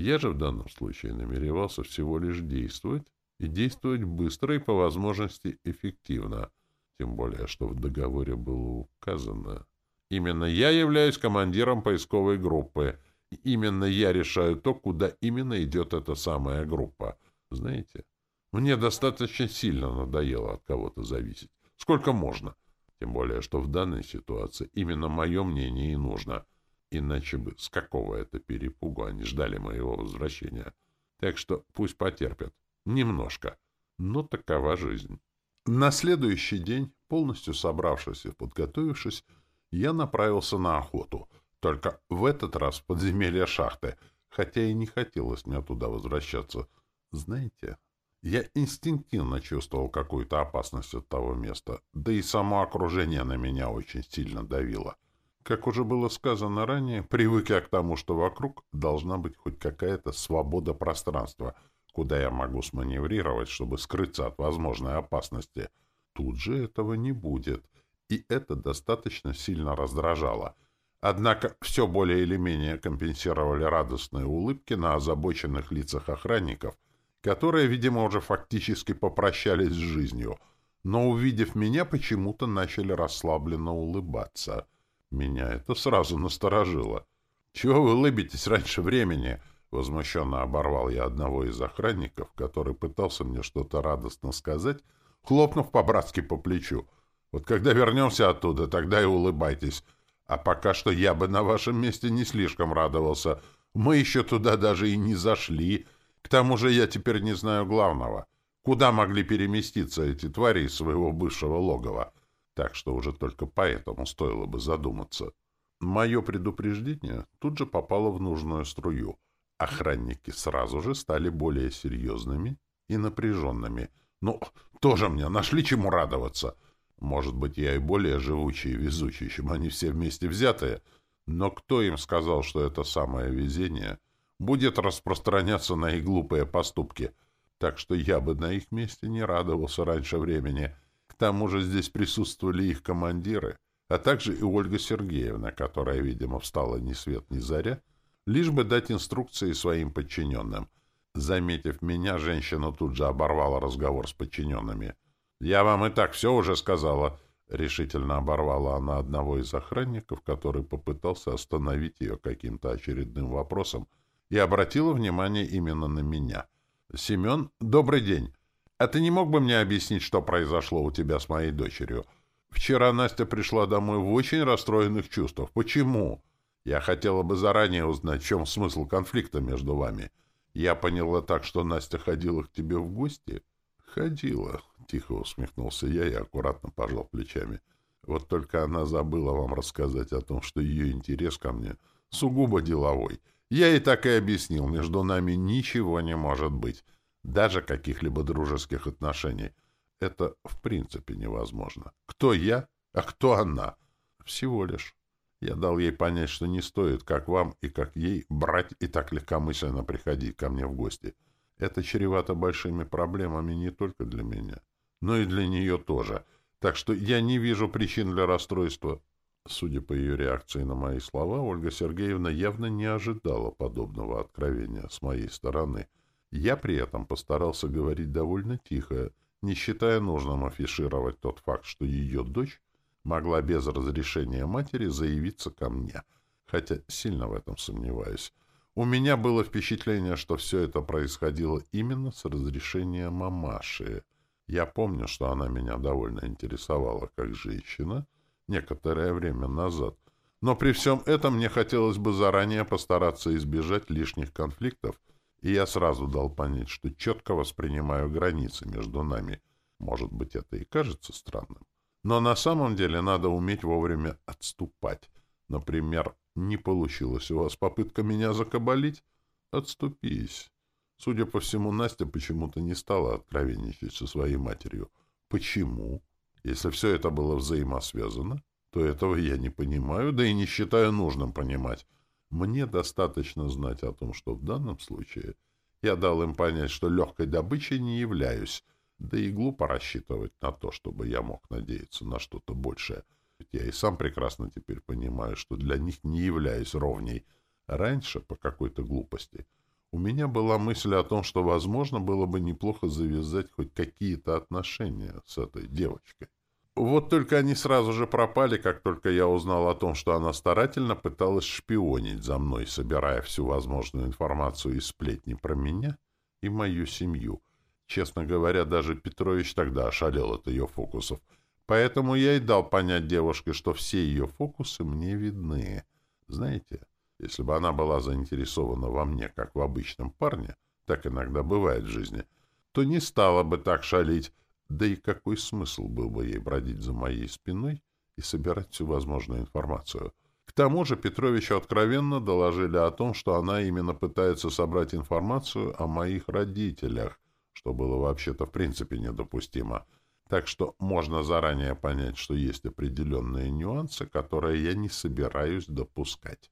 Я же в данном случае намеревался всего лишь действовать, и действовать быстро и по возможности эффективно, тем более, что в договоре было указано, Именно я являюсь командиром поисковой группы. И именно я решаю то, куда именно идет эта самая группа. Знаете, мне достаточно сильно надоело от кого-то зависеть. Сколько можно? Тем более, что в данной ситуации именно мое мнение и нужно. Иначе бы с какого это перепугу они ждали моего возвращения. Так что пусть потерпят. Немножко. Но такова жизнь. На следующий день, полностью собравшись и подготовившись, я направился на охоту. Только в этот раз в подземелье шахты, хотя и не хотелось мне туда возвращаться. Знаете, я инстинктивно чувствовал какую-то опасность от того места, да и само окружение на меня очень сильно давило. Как уже было сказано ранее, привык я к тому, что вокруг должна быть хоть какая-то свобода пространства, куда я могу сманеврировать, чтобы скрыться от возможной опасности. Тут же этого не будет, и это достаточно сильно раздражало. Однако все более или менее компенсировали радостные улыбки на озабоченных лицах охранников, которые, видимо, уже фактически попрощались с жизнью, но, увидев меня, почему-то начали расслабленно улыбаться. Меня это сразу насторожило. «Чего вы улыбитесь раньше времени?» Возмущенно оборвал я одного из охранников, который пытался мне что-то радостно сказать, хлопнув по-братски по плечу. «Вот когда вернемся оттуда, тогда и улыбайтесь. А пока что я бы на вашем месте не слишком радовался. Мы еще туда даже и не зашли. К тому же я теперь не знаю главного. Куда могли переместиться эти твари из своего бывшего логова? Так что уже только поэтому стоило бы задуматься». Мое предупреждение тут же попало в нужную струю — Охранники сразу же стали более серьезными и напряженными. Ну, тоже мне нашли чему радоваться. Может быть, я и более живучий и везучий, чем они все вместе взятые, но кто им сказал, что это самое везение будет распространяться на их глупые поступки? Так что я бы на их месте не радовался раньше времени. Тому же здесь присутствовали их командиры, а также и Ольга Сергеевна, которая, видимо, встала ни свет ни заря, лишь бы дать инструкции своим подчиненным. Заметив меня, женщина тут же оборвала разговор с подчиненными. «Я вам и так все уже сказала», — решительно оборвала она одного из охранников, который попытался остановить ее каким-то очередным вопросом, и обратила внимание именно на меня. «Семен, добрый день. А ты не мог бы мне объяснить, что произошло у тебя с моей дочерью? Вчера Настя пришла домой в очень расстроенных чувствах. Почему?» Я хотела бы заранее узнать, в чем смысл конфликта между вами. Я поняла так, что Настя ходила к тебе в гости? Ходила, тихо усмехнулся я и аккуратно пожал плечами. Вот только она забыла вам рассказать о том, что ее интерес ко мне сугубо деловой. Я ей так и объяснил, между нами ничего не может быть, даже каких-либо дружеских отношений. Это в принципе невозможно. Кто я, а кто она? Всего лишь. Я дал ей понять, что не стоит, как вам и как ей, брать и так легкомысленно приходить ко мне в гости. Это чревато большими проблемами не только для меня, но и для нее тоже. Так что я не вижу причин для расстройства. Судя по ее реакции на мои слова, Ольга Сергеевна явно не ожидала подобного откровения с моей стороны. Я при этом постарался говорить довольно тихо, не считая нужным афишировать тот факт, что ее дочь могла без разрешения матери заявиться ко мне, хотя сильно в этом сомневаюсь. У меня было впечатление, что все это происходило именно с разрешения мамаши. Я помню, что она меня довольно интересовала как женщина некоторое время назад, но при всем этом мне хотелось бы заранее постараться избежать лишних конфликтов, и я сразу дал понять, что четко воспринимаю границы между нами. Может быть, это и кажется странным. Но на самом деле надо уметь вовремя отступать. Например, не получилось у вас попытка меня закабалить? Отступись. Судя по всему, Настя почему-то не стала откровенничать со своей матерью. Почему? Если все это было взаимосвязано, то этого я не понимаю, да и не считаю нужным понимать. Мне достаточно знать о том, что в данном случае я дал им понять, что легкой добычей не являюсь, да и глупо рассчитывать на то, чтобы я мог надеяться на что-то большее. Ведь я и сам прекрасно теперь понимаю, что для них не являюсь ровней. Раньше, по какой-то глупости, у меня была мысль о том, что, возможно, было бы неплохо завязать хоть какие-то отношения с этой девочкой. Вот только они сразу же пропали, как только я узнал о том, что она старательно пыталась шпионить за мной, собирая всю возможную информацию и сплетни про меня и мою семью. Честно говоря, даже Петрович тогда ошалел от ее фокусов. Поэтому я и дал понять девушке, что все ее фокусы мне видны. Знаете, если бы она была заинтересована во мне, как в обычном парне, так иногда бывает в жизни, то не стала бы так шалить, да и какой смысл был бы ей бродить за моей спиной и собирать всю возможную информацию? К тому же Петровичу откровенно доложили о том, что она именно пытается собрать информацию о моих родителях, что было вообще-то в принципе недопустимо. Так что можно заранее понять, что есть определенные нюансы, которые я не собираюсь допускать.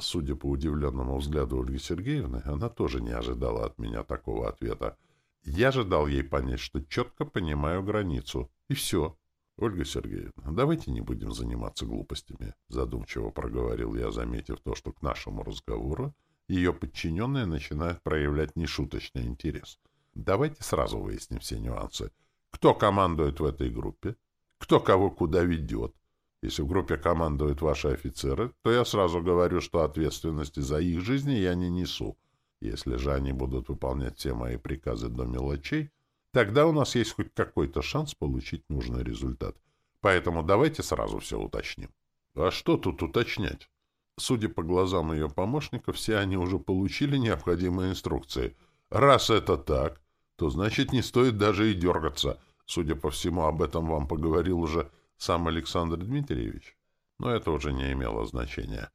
Судя по удивленному взгляду Ольги Сергеевны, она тоже не ожидала от меня такого ответа. Я же дал ей понять, что четко понимаю границу. И все. Ольга Сергеевна, давайте не будем заниматься глупостями, задумчиво проговорил я, заметив то, что к нашему разговору ее подчиненные начинают проявлять нешуточный интерес. Давайте сразу выясним все нюансы. Кто командует в этой группе? Кто кого куда ведет? Если в группе командуют ваши офицеры, то я сразу говорю, что ответственности за их жизни я не несу. Если же они будут выполнять все мои приказы до мелочей, тогда у нас есть хоть какой-то шанс получить нужный результат. Поэтому давайте сразу все уточним. А что тут уточнять? Судя по глазам ее помощников, все они уже получили необходимые инструкции. Раз это так, то значит не стоит даже и дергаться. Судя по всему, об этом вам поговорил уже сам Александр Дмитриевич? Но это уже не имело значения.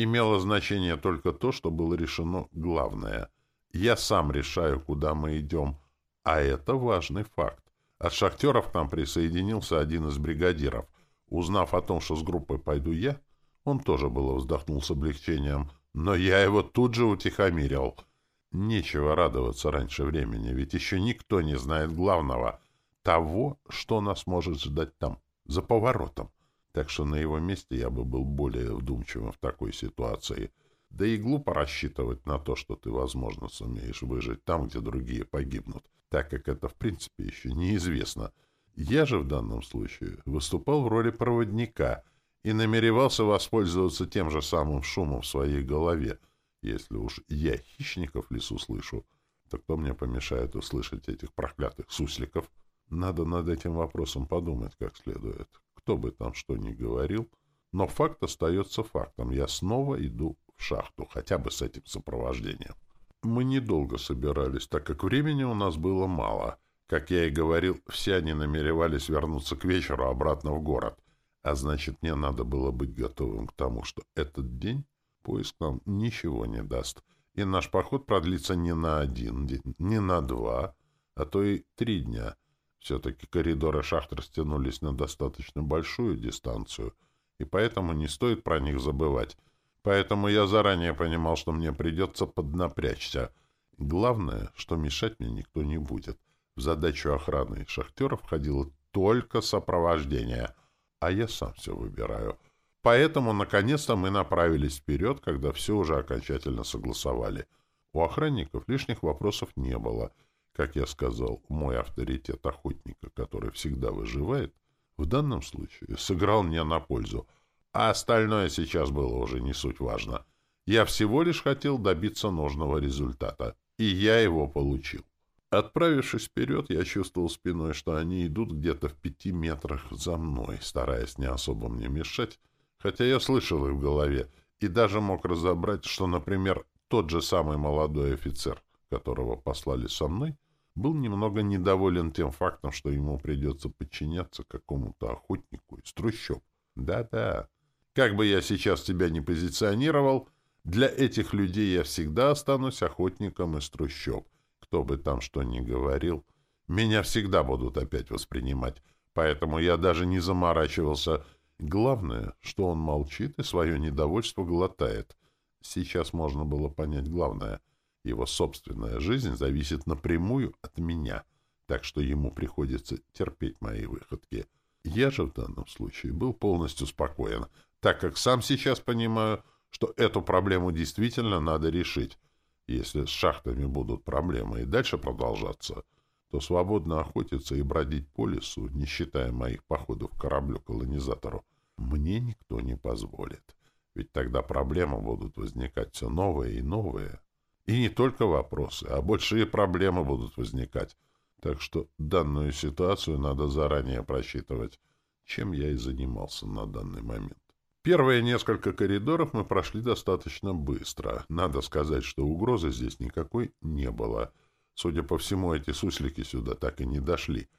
Имело значение только то, что было решено главное. Я сам решаю, куда мы идем. А это важный факт. От шахтеров к нам присоединился один из бригадиров. Узнав о том, что с группой пойду я, он тоже было вздохнул с облегчением. Но я его тут же утихомирил. Нечего радоваться раньше времени, ведь еще никто не знает главного — того, что нас может ждать там за поворотом. Так что на его месте я бы был более вдумчивым в такой ситуации. Да и глупо рассчитывать на то, что ты, возможно, сумеешь выжить там, где другие погибнут, так как это, в принципе, еще неизвестно. Я же в данном случае выступал в роли проводника и намеревался воспользоваться тем же самым шумом в своей голове. Если уж я хищников в лесу слышу, то кто мне помешает услышать этих проклятых сусликов? Надо над этим вопросом подумать как следует. Кто бы там что ни говорил, но факт остается фактом. Я снова иду в шахту, хотя бы с этим сопровождением. Мы недолго собирались, так как времени у нас было мало. Как я и говорил, все они намеревались вернуться к вечеру обратно в город. А значит, мне надо было быть готовым к тому, что этот день поиск нам ничего не даст. И наш поход продлится не на один день, не на два, а то и три дня — все-таки коридоры шахт растянулись на достаточно большую дистанцию, и поэтому не стоит про них забывать. Поэтому я заранее понимал, что мне придется поднапрячься. Главное, что мешать мне никто не будет. В задачу охраны шахтеров входило только сопровождение, а я сам все выбираю. Поэтому, наконец-то, мы направились вперед, когда все уже окончательно согласовали. У охранников лишних вопросов не было — как я сказал, мой авторитет охотника, который всегда выживает, в данном случае сыграл мне на пользу, а остальное сейчас было уже не суть важно. Я всего лишь хотел добиться нужного результата, и я его получил. Отправившись вперед, я чувствовал спиной, что они идут где-то в пяти метрах за мной, стараясь не особо мне мешать, хотя я слышал их в голове и даже мог разобрать, что, например, тот же самый молодой офицер, которого послали со мной, был немного недоволен тем фактом, что ему придется подчиняться какому-то охотнику из трущоб. Да-да. Как бы я сейчас тебя не позиционировал, для этих людей я всегда останусь охотником из трущоб. Кто бы там что ни говорил, меня всегда будут опять воспринимать. Поэтому я даже не заморачивался. Главное, что он молчит и свое недовольство глотает. Сейчас можно было понять главное. Его собственная жизнь зависит напрямую от меня, так что ему приходится терпеть мои выходки. Я же в данном случае был полностью спокоен, так как сам сейчас понимаю, что эту проблему действительно надо решить. Если с шахтами будут проблемы и дальше продолжаться, то свободно охотиться и бродить по лесу, не считая моих походов к кораблю-колонизатору, мне никто не позволит. Ведь тогда проблемы будут возникать все новые и новые. И не только вопросы, а большие проблемы будут возникать. Так что данную ситуацию надо заранее просчитывать, чем я и занимался на данный момент. Первые несколько коридоров мы прошли достаточно быстро. Надо сказать, что угрозы здесь никакой не было. Судя по всему, эти суслики сюда так и не дошли.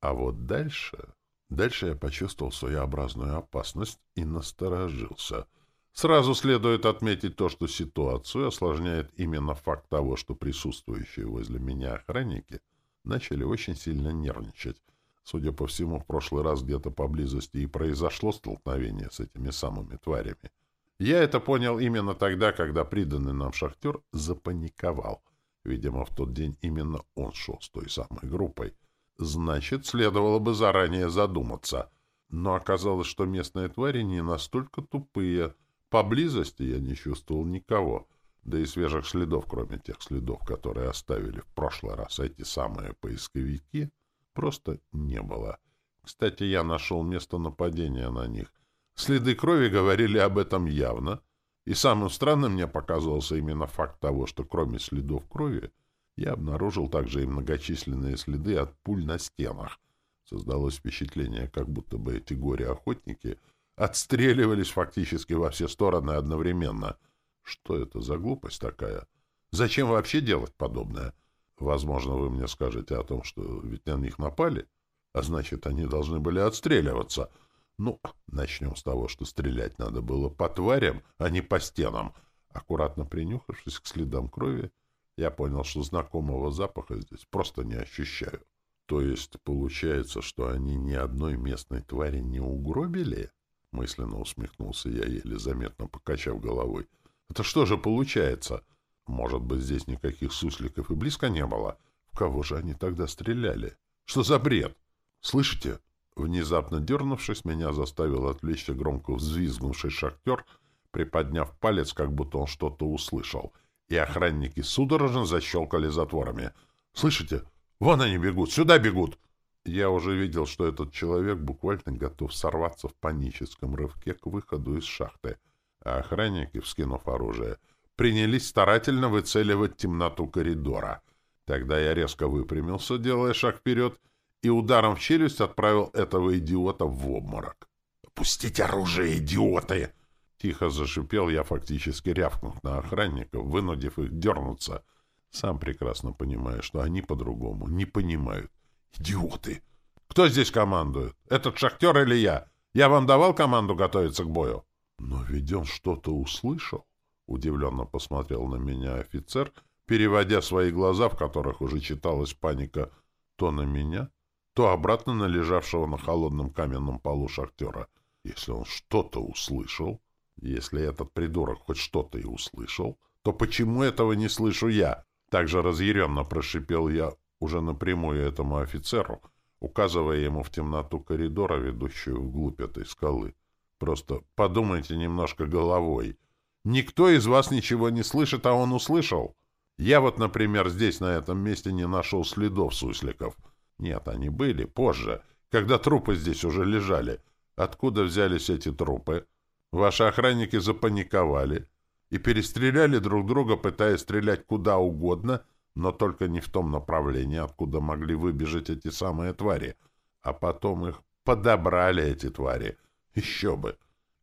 А вот дальше... Дальше я почувствовал своеобразную опасность и насторожился. Сразу следует отметить то, что ситуацию осложняет именно факт того, что присутствующие возле меня охранники начали очень сильно нервничать. Судя по всему, в прошлый раз где-то поблизости и произошло столкновение с этими самыми тварями. Я это понял именно тогда, когда приданный нам шахтер запаниковал. Видимо, в тот день именно он шел с той самой группой. Значит, следовало бы заранее задуматься. Но оказалось, что местные твари не настолько тупые. Поблизости я не чувствовал никого. Да и свежих следов, кроме тех следов, которые оставили в прошлый раз эти самые поисковики — просто не было. Кстати, я нашел место нападения на них. Следы крови говорили об этом явно, и самым странным мне показывался именно факт того, что кроме следов крови я обнаружил также и многочисленные следы от пуль на стенах. Создалось впечатление, как будто бы эти горе-охотники отстреливались фактически во все стороны одновременно. Что это за глупость такая? Зачем вообще делать подобное? — Возможно, вы мне скажете о том, что ведь на них напали, а значит, они должны были отстреливаться. Ну, начнем с того, что стрелять надо было по тварям, а не по стенам. Аккуратно принюхавшись к следам крови, я понял, что знакомого запаха здесь просто не ощущаю. То есть, получается, что они ни одной местной твари не угробили? Мысленно усмехнулся я, еле заметно покачав головой. Это что же получается? — может быть, здесь никаких сусликов и близко не было? В кого же они тогда стреляли? Что за бред? Слышите? Внезапно дернувшись, меня заставил отвлечься громко взвизгнувший шахтер, приподняв палец, как будто он что-то услышал. И охранники судорожно защелкали затворами. «Слышите? Вон они бегут! Сюда бегут!» Я уже видел, что этот человек буквально готов сорваться в паническом рывке к выходу из шахты, а охранники, вскинув оружие, — принялись старательно выцеливать темноту коридора. Тогда я резко выпрямился, делая шаг вперед, и ударом в челюсть отправил этого идиота в обморок. «Пустите оружие, идиоты!» Тихо зашипел я, фактически рявкнув на охранников, вынудив их дернуться, сам прекрасно понимая, что они по-другому не понимают. «Идиоты! Кто здесь командует? Этот шахтер или я? Я вам давал команду готовиться к бою?» Но ведь он что-то услышал. Удивленно посмотрел на меня офицер, переводя свои глаза, в которых уже читалась паника, то на меня, то обратно на лежавшего на холодном каменном полу шахтера. Если он что-то услышал, если этот придурок хоть что-то и услышал, то почему этого не слышу я? Также разъяренно прошипел я уже напрямую этому офицеру, указывая ему в темноту коридора, ведущую вглубь этой скалы. Просто подумайте немножко головой — Никто из вас ничего не слышит, а он услышал. Я вот, например, здесь, на этом месте, не нашел следов сусликов. Нет, они были позже, когда трупы здесь уже лежали. Откуда взялись эти трупы? Ваши охранники запаниковали и перестреляли друг друга, пытаясь стрелять куда угодно, но только не в том направлении, откуда могли выбежать эти самые твари. А потом их подобрали, эти твари. Еще бы!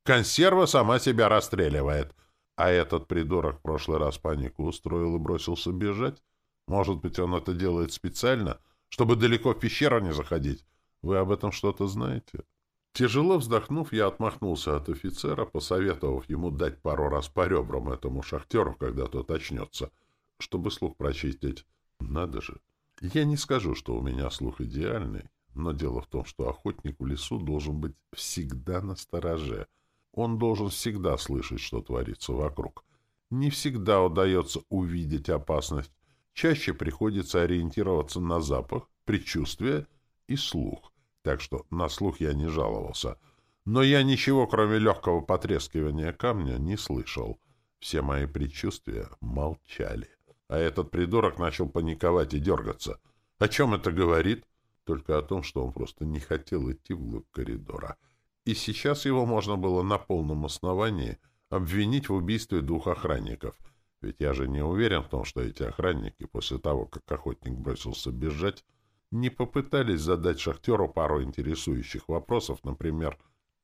Консерва сама себя расстреливает — а этот придурок в прошлый раз панику устроил и бросился бежать? Может быть, он это делает специально, чтобы далеко в пещеру не заходить? Вы об этом что-то знаете? Тяжело вздохнув, я отмахнулся от офицера, посоветовав ему дать пару раз по ребрам этому шахтеру, когда тот очнется, чтобы слух прочистить. Надо же. Я не скажу, что у меня слух идеальный, но дело в том, что охотник в лесу должен быть всегда на стороже — он должен всегда слышать, что творится вокруг. Не всегда удается увидеть опасность. Чаще приходится ориентироваться на запах, предчувствие и слух. Так что на слух я не жаловался. Но я ничего, кроме легкого потрескивания камня, не слышал. Все мои предчувствия молчали. А этот придурок начал паниковать и дергаться. О чем это говорит? Только о том, что он просто не хотел идти вглубь коридора. И сейчас его можно было на полном основании обвинить в убийстве двух охранников. Ведь я же не уверен в том, что эти охранники, после того, как охотник бросился бежать, не попытались задать шахтеру пару интересующих вопросов, например,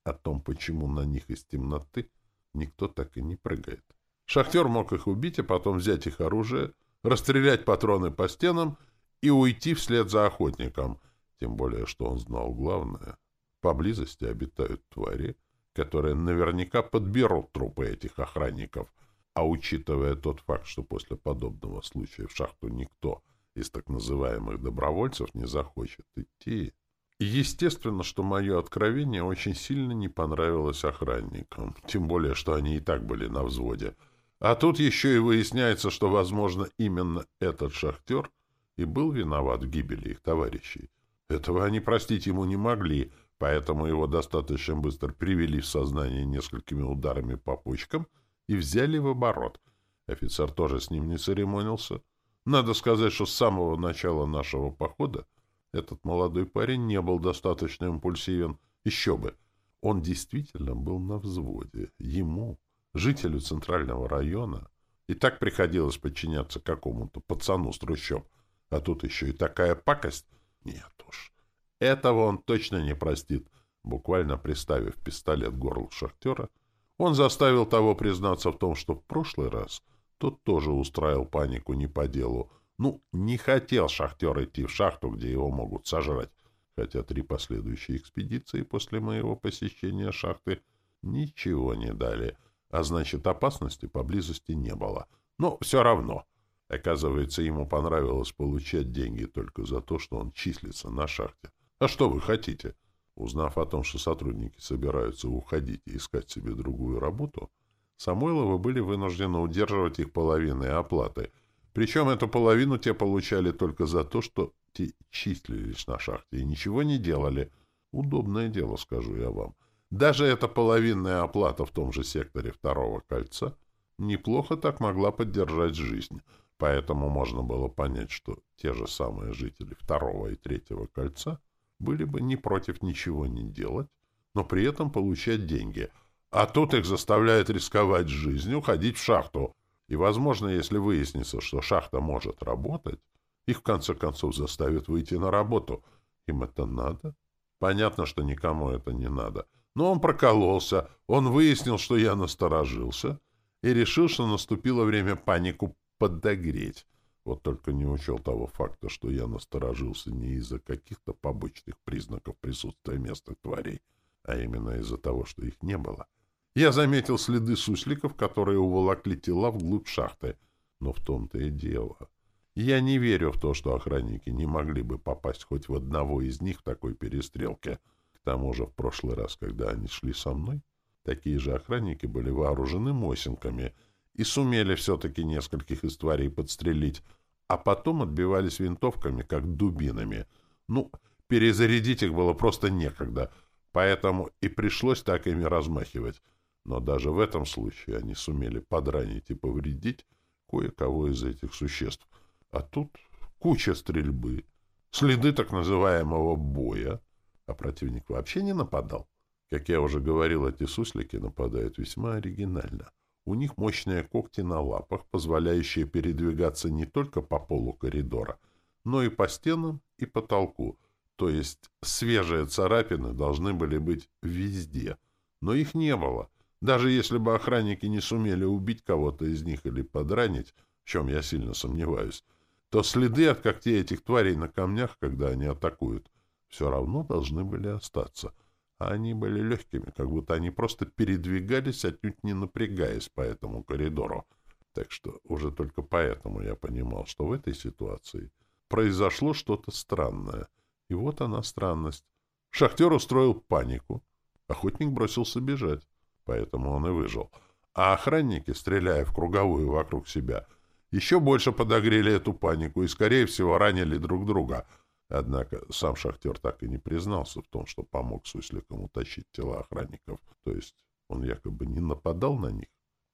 о том, почему на них из темноты никто так и не прыгает. Шахтер мог их убить, а потом взять их оружие, расстрелять патроны по стенам и уйти вслед за охотником, тем более, что он знал главное. Поблизости обитают твари, которые наверняка подберут трупы этих охранников, а учитывая тот факт, что после подобного случая в шахту никто из так называемых добровольцев не захочет идти. естественно, что мое откровение очень сильно не понравилось охранникам, тем более, что они и так были на взводе. А тут еще и выясняется, что, возможно, именно этот шахтер и был виноват в гибели их товарищей. Этого они простить ему не могли, поэтому его достаточно быстро привели в сознание несколькими ударами по почкам и взяли в оборот. Офицер тоже с ним не церемонился. Надо сказать, что с самого начала нашего похода этот молодой парень не был достаточно импульсивен. Еще бы! Он действительно был на взводе. Ему, жителю центрального района, и так приходилось подчиняться какому-то пацану с трущоб. А тут еще и такая пакость. Нет уж. Этого он точно не простит. Буквально приставив пистолет к горлу шахтера, он заставил того признаться в том, что в прошлый раз — тот тоже устраивал панику не по делу. Ну, не хотел шахтер идти в шахту, где его могут сожрать. Хотя три последующие экспедиции после моего посещения шахты ничего не дали. А значит, опасности поблизости не было. Но все равно. Оказывается, ему понравилось получать деньги только за то, что он числится на шахте. А что вы хотите? Узнав о том, что сотрудники собираются уходить и искать себе другую работу, Самойловы были вынуждены удерживать их половиной оплаты. Причем эту половину те получали только за то, что те числились на шахте и ничего не делали. Удобное дело, скажу я вам. Даже эта половинная оплата в том же секторе второго кольца неплохо так могла поддержать жизнь. Поэтому можно было понять, что те же самые жители второго и третьего кольца были бы не против ничего не делать, но при этом получать деньги — а тут их заставляет рисковать жизнью, ходить в шахту. И, возможно, если выяснится, что шахта может работать, их в конце концов заставят выйти на работу. Им это надо? Понятно, что никому это не надо. Но он прокололся, он выяснил, что я насторожился, и решил, что наступило время панику подогреть. Вот только не учел того факта, что я насторожился не из-за каких-то побочных признаков присутствия местных тварей, а именно из-за того, что их не было. Я заметил следы сусликов, которые уволокли тела вглубь шахты. Но в том-то и дело. Я не верю в то, что охранники не могли бы попасть хоть в одного из них в такой перестрелке. Тому же в прошлый раз, когда они шли со мной, такие же охранники были вооружены мосинками и сумели все-таки нескольких из тварей подстрелить, а потом отбивались винтовками, как дубинами. Ну, перезарядить их было просто некогда, поэтому и пришлось так ими размахивать. Но даже в этом случае они сумели подранить и повредить кое-кого из этих существ. А тут куча стрельбы, следы так называемого боя, а противник вообще не нападал. Как я уже говорил, эти суслики нападают весьма оригинально. У них мощные когти на лапах, позволяющие передвигаться не только по полу коридора, но и по стенам и потолку. То есть свежие царапины должны были быть везде. Но их не было — даже если бы охранники не сумели убить кого-то из них или подранить, в чем я сильно сомневаюсь, то следы от когтей этих тварей на камнях, когда они атакуют, все равно должны были остаться. А они были легкими, как будто они просто передвигались, отнюдь не напрягаясь по этому коридору. Так что уже только поэтому я понимал, что в этой ситуации произошло что-то странное. И вот она странность. Шахтер устроил панику. Охотник бросился бежать поэтому он и выжил. А охранники, стреляя в круговую вокруг себя, еще больше подогрели эту панику и, скорее всего, ранили друг друга. Однако сам шахтер так и не признался в том, что помог сусликам утащить тела охранников. То есть он якобы не нападал на них.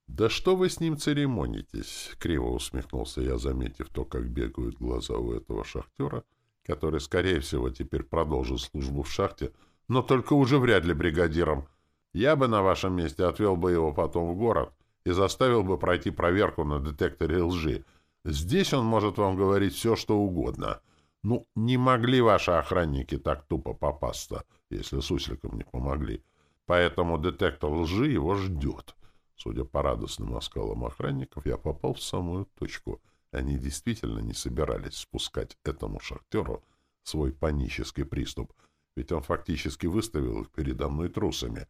«Да что вы с ним церемонитесь?» — криво усмехнулся я, заметив то, как бегают глаза у этого шахтера, который, скорее всего, теперь продолжит службу в шахте, но только уже вряд ли бригадиром. Я бы на вашем месте отвел бы его потом в город и заставил бы пройти проверку на детекторе лжи. Здесь он может вам говорить все, что угодно. Ну, не могли ваши охранники так тупо попасться, если сусликам не помогли. Поэтому детектор лжи его ждет. Судя по радостным оскалам охранников, я попал в самую точку. Они действительно не собирались спускать этому шахтеру свой панический приступ, ведь он фактически выставил их передо мной трусами.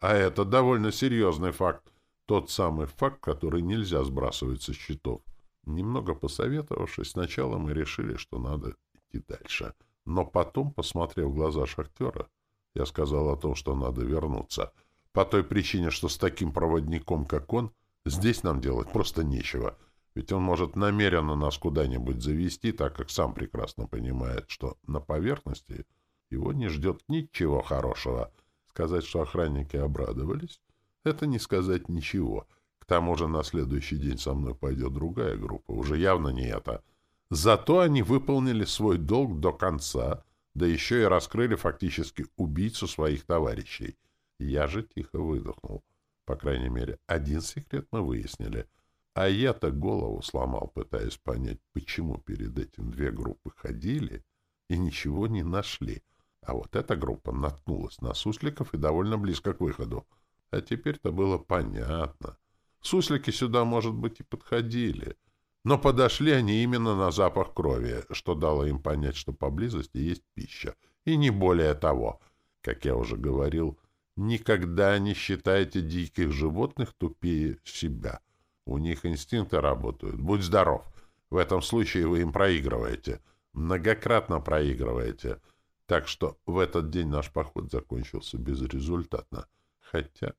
А это довольно серьезный факт. Тот самый факт, который нельзя сбрасывать со счетов. Немного посоветовавшись, сначала мы решили, что надо идти дальше. Но потом, посмотрев в глаза шахтера, я сказал о том, что надо вернуться — по той причине, что с таким проводником, как он, здесь нам делать просто нечего. Ведь он может намеренно нас куда-нибудь завести, так как сам прекрасно понимает, что на поверхности его не ждет ничего хорошего. Сказать, что охранники обрадовались, это не сказать ничего. К тому же на следующий день со мной пойдет другая группа, уже явно не эта. Зато они выполнили свой долг до конца, да еще и раскрыли фактически убийцу своих товарищей — я же тихо выдохнул. По крайней мере, один секрет мы выяснили. А я-то голову сломал, пытаясь понять, почему перед этим две группы ходили и ничего не нашли. А вот эта группа наткнулась на сусликов и довольно близко к выходу. А теперь-то было понятно. Суслики сюда, может быть, и подходили. Но подошли они именно на запах крови, что дало им понять, что поблизости есть пища. И не более того. Как я уже говорил, Никогда не считайте диких животных тупее себя. У них инстинкты работают. Будь здоров. В этом случае вы им проигрываете. Многократно проигрываете. Так что в этот день наш поход закончился безрезультатно. Хотя,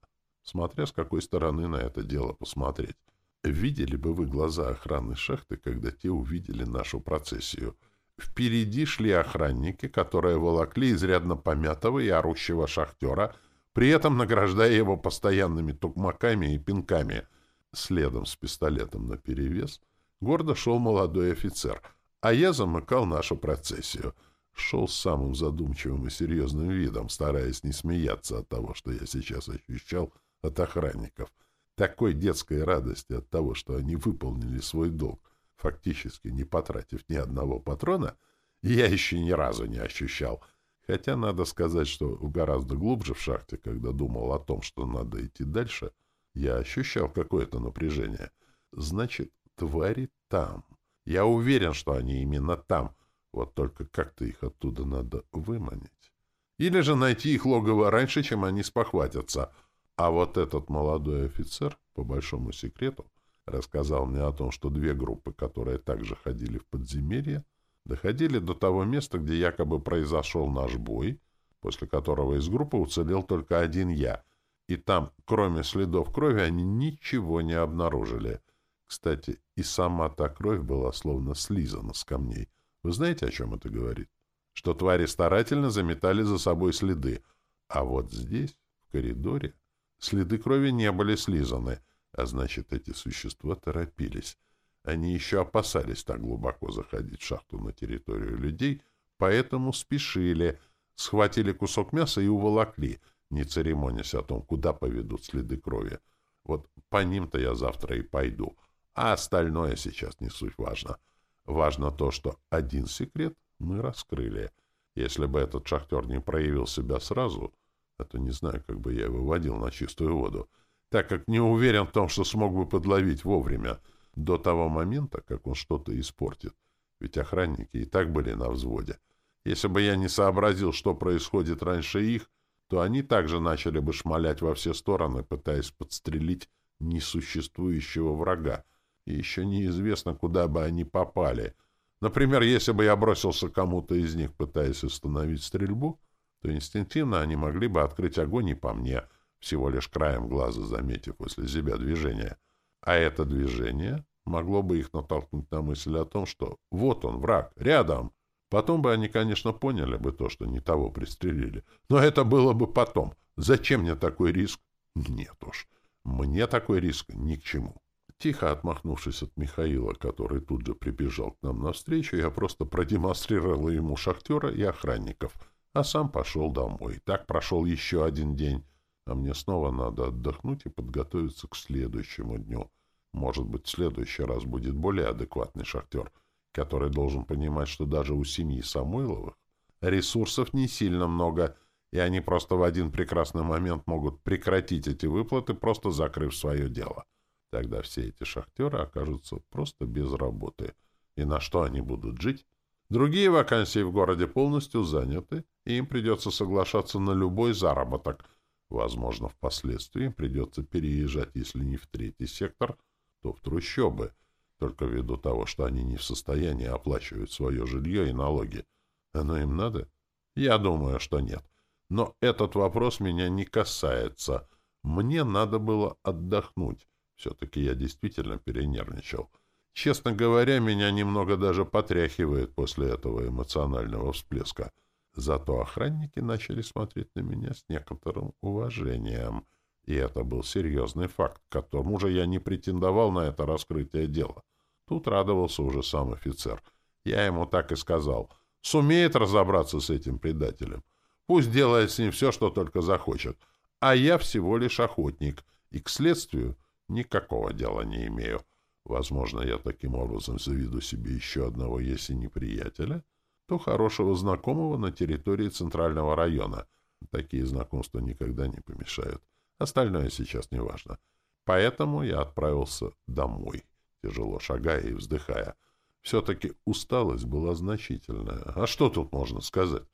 смотря с какой стороны на это дело посмотреть. Видели бы вы глаза охраны шахты, когда те увидели нашу процессию. Впереди шли охранники, которые волокли изрядно помятого и орущего шахтера — при этом награждая его постоянными тукмаками и пинками. Следом с пистолетом наперевес гордо шел молодой офицер, а я замыкал нашу процессию. Шел с самым задумчивым и серьезным видом, стараясь не смеяться от того, что я сейчас ощущал от охранников. Такой детской радости от того, что они выполнили свой долг, фактически не потратив ни одного патрона, я еще ни разу не ощущал — Хотя надо сказать, что гораздо глубже в шахте, когда думал о том, что надо идти дальше, я ощущал какое-то напряжение. Значит, твари там. Я уверен, что они именно там. Вот только как-то их оттуда надо выманить. Или же найти их логово раньше, чем они спохватятся. А вот этот молодой офицер, по большому секрету, рассказал мне о том, что две группы, которые также ходили в подземелье, доходили до того места, где якобы произошел наш бой, после которого из группы уцелел только один я, и там, кроме следов крови, они ничего не обнаружили. Кстати, и сама та кровь была словно слизана с камней. Вы знаете, о чем это говорит? Что твари старательно заметали за собой следы, а вот здесь, в коридоре, следы крови не были слизаны, а значит, эти существа торопились. Они еще опасались так глубоко заходить в шахту на территорию людей, поэтому спешили, схватили кусок мяса и уволокли, не церемонясь о том, куда поведут следы крови. Вот по ним-то я завтра и пойду, а остальное сейчас не суть важно. Важно то, что один секрет мы раскрыли. Если бы этот шахтер не проявил себя сразу, это не знаю, как бы я его водил на чистую воду, так как не уверен в том, что смог бы подловить вовремя — до того момента, как он что-то испортит. Ведь охранники и так были на взводе. Если бы я не сообразил, что происходит раньше их, то они также начали бы шмалять во все стороны, пытаясь подстрелить несуществующего врага. И еще неизвестно, куда бы они попали. Например, если бы я бросился кому-то из них, пытаясь остановить стрельбу, то инстинктивно они могли бы открыть огонь и по мне, всего лишь краем глаза заметив после себя движение — а это движение могло бы их натолкнуть на мысль о том, что вот он, враг, рядом. Потом бы они, конечно, поняли бы то, что не того пристрелили. Но это было бы потом. Зачем мне такой риск? Нет уж. Мне такой риск ни к чему. Тихо отмахнувшись от Михаила, который тут же прибежал к нам навстречу, я просто продемонстрировал ему шахтера и охранников, а сам пошел домой. Так прошел еще один день, а мне снова надо отдохнуть и подготовиться к следующему дню. Может быть, в следующий раз будет более адекватный шахтер, который должен понимать, что даже у семьи Самойловых ресурсов не сильно много, и они просто в один прекрасный момент могут прекратить эти выплаты, просто закрыв свое дело. Тогда все эти шахтеры окажутся просто без работы. И на что они будут жить? Другие вакансии в городе полностью заняты, и им придется соглашаться на любой заработок. Возможно, впоследствии им придется переезжать, если не в третий сектор, то в трущобы, только ввиду того, что они не в состоянии оплачивать свое жилье и налоги. Оно им надо? Я думаю, что нет. Но этот вопрос меня не касается. Мне надо было отдохнуть. Все-таки я действительно перенервничал. Честно говоря, меня немного даже потряхивает после этого эмоционального всплеска. Зато охранники начали смотреть на меня с некоторым уважением. И это был серьезный факт, к которому же я не претендовал на это раскрытие дела. Тут радовался уже сам офицер. Я ему так и сказал. Сумеет разобраться с этим предателем. Пусть делает с ним все, что только захочет. А я всего лишь охотник. И к следствию никакого дела не имею. Возможно, я таким образом заведу себе еще одного, если не приятеля, то хорошего знакомого на территории центрального района. Такие знакомства никогда не помешают. Остальное сейчас не важно. Поэтому я отправился домой, тяжело шагая и вздыхая. Все-таки усталость была значительная. А что тут можно сказать?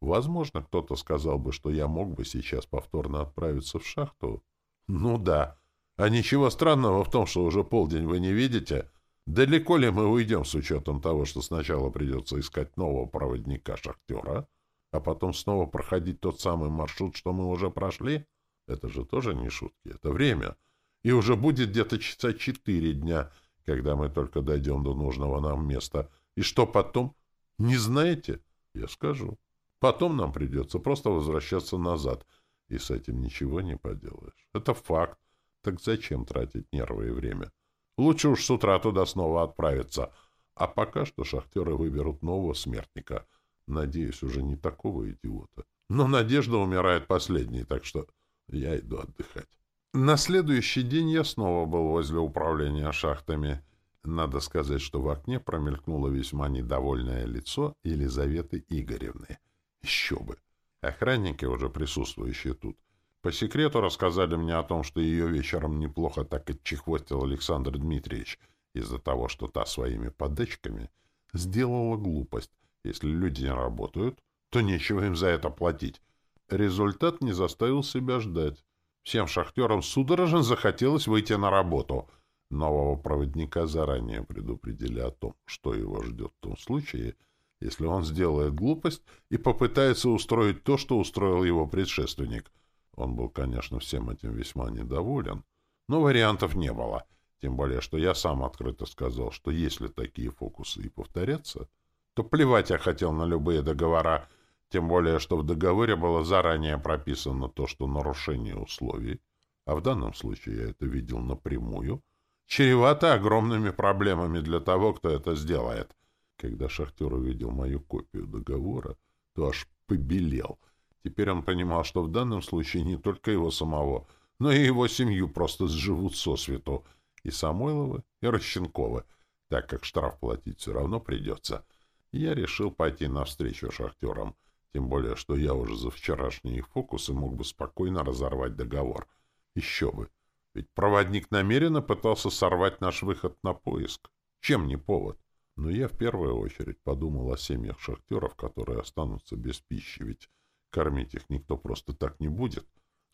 Возможно, кто-то сказал бы, что я мог бы сейчас повторно отправиться в шахту. Ну да, а ничего странного в том, что уже полдень вы не видите. Далеко ли мы уйдем с учетом того, что сначала придется искать нового проводника-шахтера, а потом снова проходить тот самый маршрут, что мы уже прошли? Это же тоже не шутки, это время. И уже будет где-то часа четыре дня, когда мы только дойдем до нужного нам места. И что потом? Не знаете? Я скажу. Потом нам придется просто возвращаться назад, и с этим ничего не поделаешь. Это факт. Так зачем тратить нервы и время? Лучше уж с утра туда снова отправиться. А пока что шахтеры выберут нового смертника. Надеюсь, уже не такого идиота. Но надежда умирает последней, так что я иду отдыхать. На следующий день я снова был возле управления шахтами. Надо сказать, что в окне промелькнуло весьма недовольное лицо Елизаветы Игоревны. Еще бы! Охранники, уже присутствующие тут, по секрету рассказали мне о том, что ее вечером неплохо так отчехвостил Александр Дмитриевич из-за того, что та своими подачками сделала глупость. Если люди не работают, то нечего им за это платить. Результат не заставил себя ждать. Всем шахтерам судорожно захотелось выйти на работу. Нового проводника заранее предупредили о том, что его ждет в том случае, если он сделает глупость и попытается устроить то, что устроил его предшественник — он был, конечно, всем этим весьма недоволен, но вариантов не было. Тем более, что я сам открыто сказал, что если такие фокусы и повторятся, то плевать я хотел на любые договора, тем более, что в договоре было заранее прописано то, что нарушение условий, а в данном случае я это видел напрямую, чревато огромными проблемами для того, кто это сделает. Когда шахтер увидел мою копию договора, то аж побелел — Теперь он понимал, что в данном случае не только его самого, но и его семью просто сживут сосвету. И Самойловы, и Рощенковы, так как штраф платить все равно придется. я решил пойти навстречу шахтерам, тем более, что я уже за вчерашние фокусы мог бы спокойно разорвать договор. Еще бы. Ведь проводник намеренно пытался сорвать наш выход на поиск. Чем не повод? Но я в первую очередь подумал о семьях шахтеров, которые останутся без пищи, ведь Кормить их никто просто так не будет.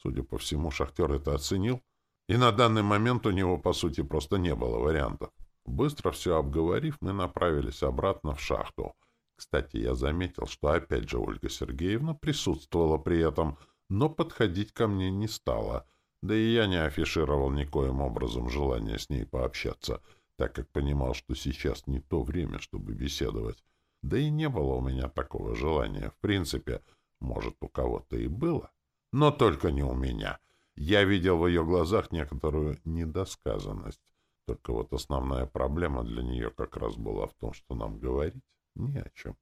Судя по всему, шахтер это оценил, и на данный момент у него, по сути, просто не было вариантов. Быстро все обговорив, мы направились обратно в шахту. Кстати, я заметил, что опять же Ольга Сергеевна присутствовала при этом, но подходить ко мне не стала. Да и я не афишировал никоим образом желание с ней пообщаться, так как понимал, что сейчас не то время, чтобы беседовать. Да и не было у меня такого желания. В принципе, может, у кого-то и было, но только не у меня. Я видел в ее глазах некоторую недосказанность. Только вот основная проблема для нее как раз была в том, что нам говорить не о чем.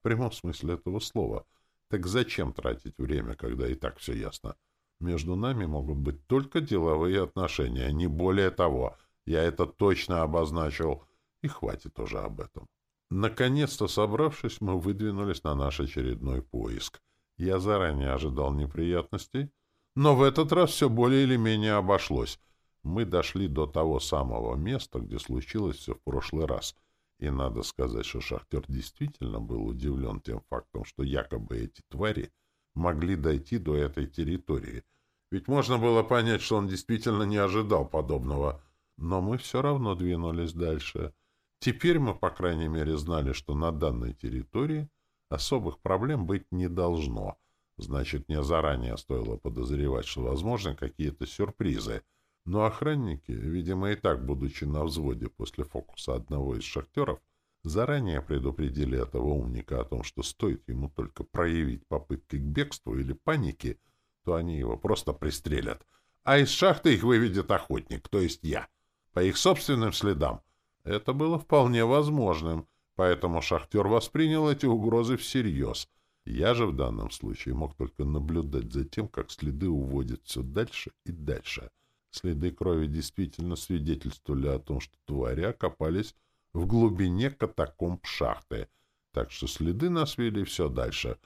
В прямом смысле этого слова. Так зачем тратить время, когда и так все ясно? Между нами могут быть только деловые отношения, не более того. Я это точно обозначил, и хватит уже об этом. Наконец-то, собравшись, мы выдвинулись на наш очередной поиск. Я заранее ожидал неприятностей, но в этот раз все более или менее обошлось. Мы дошли до того самого места, где случилось все в прошлый раз. И надо сказать, что шахтер действительно был удивлен тем фактом, что якобы эти твари могли дойти до этой территории. Ведь можно было понять, что он действительно не ожидал подобного. Но мы все равно двинулись дальше. Теперь мы, по крайней мере, знали, что на данной территории особых проблем быть не должно. Значит, мне заранее стоило подозревать, что возможны какие-то сюрпризы. Но охранники, видимо, и так, будучи на взводе после фокуса одного из шахтеров, заранее предупредили этого умника о том, что стоит ему только проявить попытки к бегству или панике, то они его просто пристрелят. А из шахты их выведет охотник, то есть я, по их собственным следам. Это было вполне возможным, поэтому шахтер воспринял эти угрозы всерьез. Я же в данном случае мог только наблюдать за тем, как следы уводят все дальше и дальше. Следы крови действительно свидетельствовали о том, что твари окопались в глубине катакомб шахты, так что следы нас вели все дальше,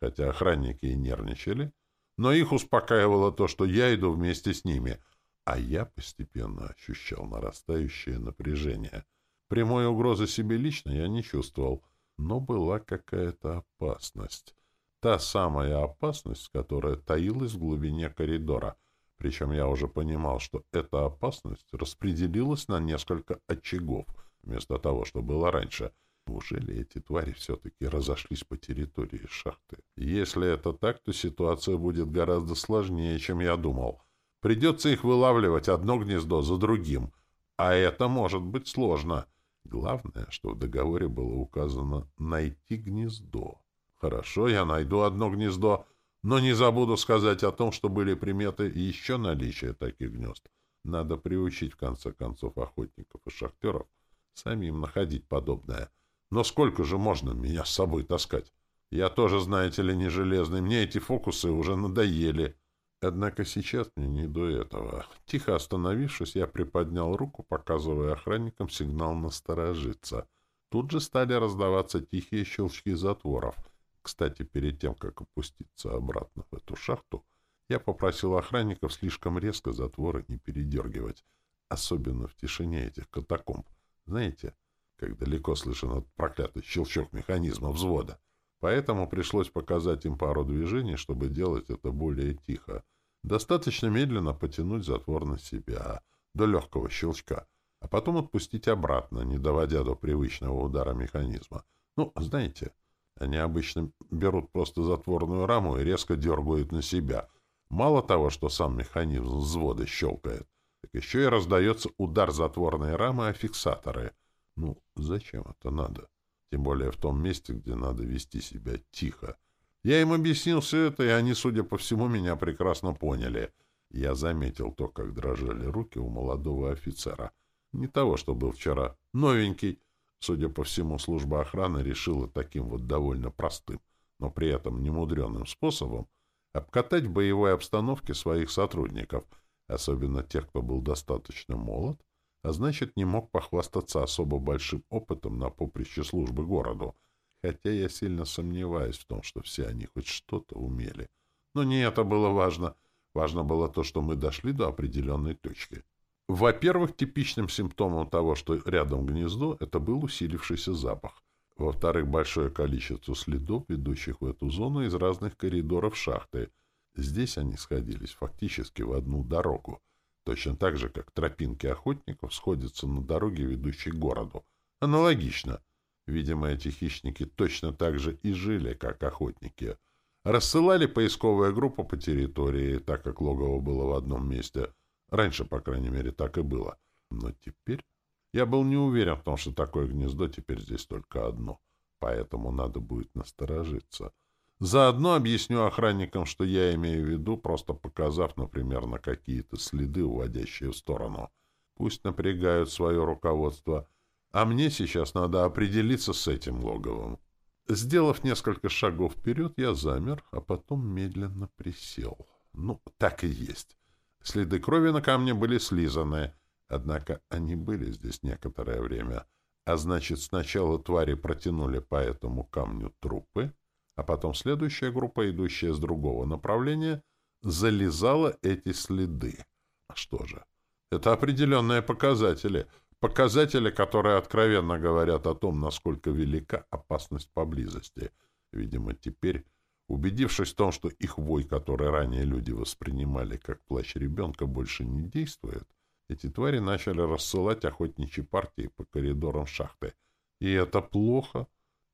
хотя охранники и нервничали, но их успокаивало то, что я иду вместе с ними, а я постепенно ощущал нарастающее напряжение. Прямой угрозы себе лично я не чувствовал, но была какая-то опасность. Та самая опасность, которая таилась в глубине коридора. Причем я уже понимал, что эта опасность распределилась на несколько очагов, вместо того, что было раньше — Неужели эти твари все-таки разошлись по территории шахты? Если это так, то ситуация будет гораздо сложнее, чем я думал. Придется их вылавливать одно гнездо за другим. А это может быть сложно. Главное, что в договоре было указано «найти гнездо». Хорошо, я найду одно гнездо, но не забуду сказать о том, что были приметы и еще наличие таких гнезд. Надо приучить, в конце концов, охотников и шахтеров самим находить подобное — но сколько же можно меня с собой таскать? Я тоже, знаете ли, не железный. Мне эти фокусы уже надоели. Однако сейчас мне не до этого. Тихо остановившись, я приподнял руку, показывая охранникам сигнал насторожиться. Тут же стали раздаваться тихие щелчки затворов. Кстати, перед тем, как опуститься обратно в эту шахту, я попросил охранников слишком резко затворы не передергивать, особенно в тишине этих катакомб. Знаете, как далеко слышен этот проклятый щелчок механизма взвода. Поэтому пришлось показать им пару движений, чтобы делать это более тихо. Достаточно медленно потянуть затвор на себя, до легкого щелчка, а потом отпустить обратно, не доводя до привычного удара механизма. Ну, знаете, они обычно берут просто затворную раму и резко дергают на себя. Мало того, что сам механизм взвода щелкает, так еще и раздается удар затворной рамы о фиксаторы — ну, зачем это надо? Тем более в том месте, где надо вести себя тихо. Я им объяснил все это, и они, судя по всему, меня прекрасно поняли. Я заметил то, как дрожали руки у молодого офицера. Не того, что был вчера. Новенький. Судя по всему, служба охраны решила таким вот довольно простым, но при этом немудреным способом обкатать в боевой обстановке своих сотрудников, особенно тех, кто был достаточно молод а значит, не мог похвастаться особо большим опытом на поприще службы городу, хотя я сильно сомневаюсь в том, что все они хоть что-то умели. Но не это было важно. Важно было то, что мы дошли до определенной точки. Во-первых, типичным симптомом того, что рядом гнездо, это был усилившийся запах. Во-вторых, большое количество следов, ведущих в эту зону из разных коридоров шахты. Здесь они сходились фактически в одну дорогу — точно так же, как тропинки охотников сходятся на дороге, ведущей к городу. Аналогично. Видимо, эти хищники точно так же и жили, как охотники. Рассылали поисковые группы по территории, так как логово было в одном месте. Раньше, по крайней мере, так и было. Но теперь... Я был не уверен в том, что такое гнездо теперь здесь только одно. Поэтому надо будет насторожиться. — Заодно объясню охранникам, что я имею в виду, просто показав, например, на какие-то следы, уводящие в сторону. Пусть напрягают свое руководство, а мне сейчас надо определиться с этим логовом. Сделав несколько шагов вперед, я замер, а потом медленно присел. Ну, так и есть. Следы крови на камне были слизаны, однако они были здесь некоторое время. А значит, сначала твари протянули по этому камню трупы, а потом следующая группа, идущая с другого направления, залезала эти следы. Что же, это определенные показатели — Показатели, которые откровенно говорят о том, насколько велика опасность поблизости. Видимо, теперь, убедившись в том, что их вой, который ранее люди воспринимали как плач ребенка, больше не действует, эти твари начали рассылать охотничьи партии по коридорам шахты. И это плохо.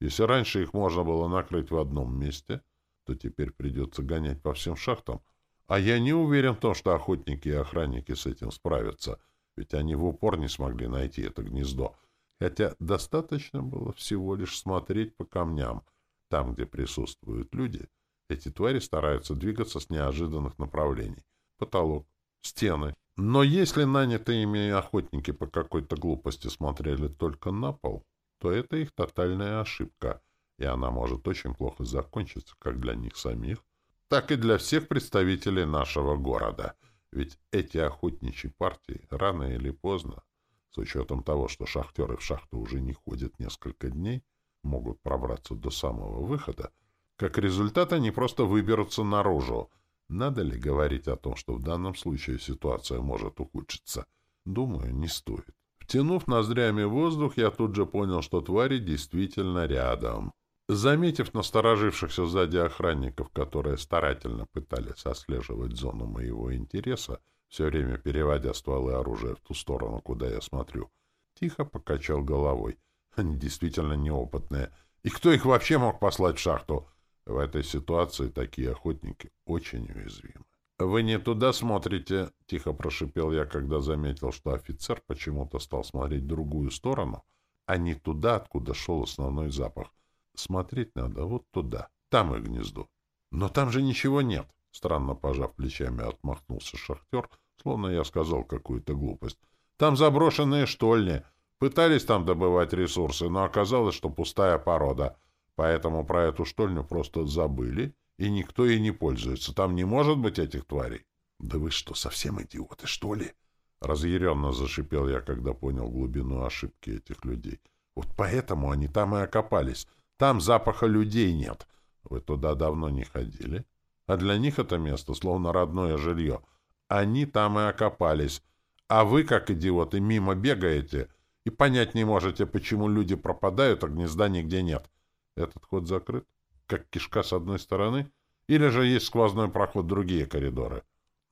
Если раньше их можно было накрыть в одном месте, то теперь придется гонять по всем шахтам. А я не уверен в том, что охотники и охранники с этим справятся — ведь они в упор не смогли найти это гнездо, хотя достаточно было всего лишь смотреть по камням. Там, где присутствуют люди, эти твари стараются двигаться с неожиданных направлений. Потолок, стены. Но если нанятые ими охотники по какой-то глупости смотрели только на пол, то это их тотальная ошибка, и она может очень плохо закончиться как для них самих, так и для всех представителей нашего города — ведь эти охотничьи партии рано или поздно, с учетом того, что шахтеры в шахту уже не ходят несколько дней, могут пробраться до самого выхода, как результат они просто выберутся наружу. Надо ли говорить о том, что в данном случае ситуация может ухудшиться? Думаю, не стоит. Втянув ноздрями воздух, я тут же понял, что твари действительно рядом. Заметив насторожившихся сзади охранников, которые старательно пытались отслеживать зону моего интереса, все время переводя стволы оружия в ту сторону, куда я смотрю, тихо покачал головой. Они действительно неопытные. И кто их вообще мог послать в шахту? В этой ситуации такие охотники очень уязвимы. «Вы не туда смотрите», — тихо прошипел я, когда заметил, что офицер почему-то стал смотреть в другую сторону, а не туда, откуда шел основной запах — Смотреть надо вот туда. Там и гнездо. Но там же ничего нет. Странно пожав плечами, отмахнулся шахтер, словно я сказал какую-то глупость. Там заброшенные штольни. Пытались там добывать ресурсы, но оказалось, что пустая порода. Поэтому про эту штольню просто забыли, и никто ей не пользуется. Там не может быть этих тварей. — Да вы что, совсем идиоты, что ли? Разъяренно зашипел я, когда понял глубину ошибки этих людей. Вот поэтому они там и окопались. Там запаха людей нет. Вы туда давно не ходили. А для них это место словно родное жилье. Они там и окопались. А вы, как идиоты, мимо бегаете и понять не можете, почему люди пропадают, а гнезда нигде нет. Этот ход закрыт, как кишка с одной стороны, или же есть сквозной проход в другие коридоры.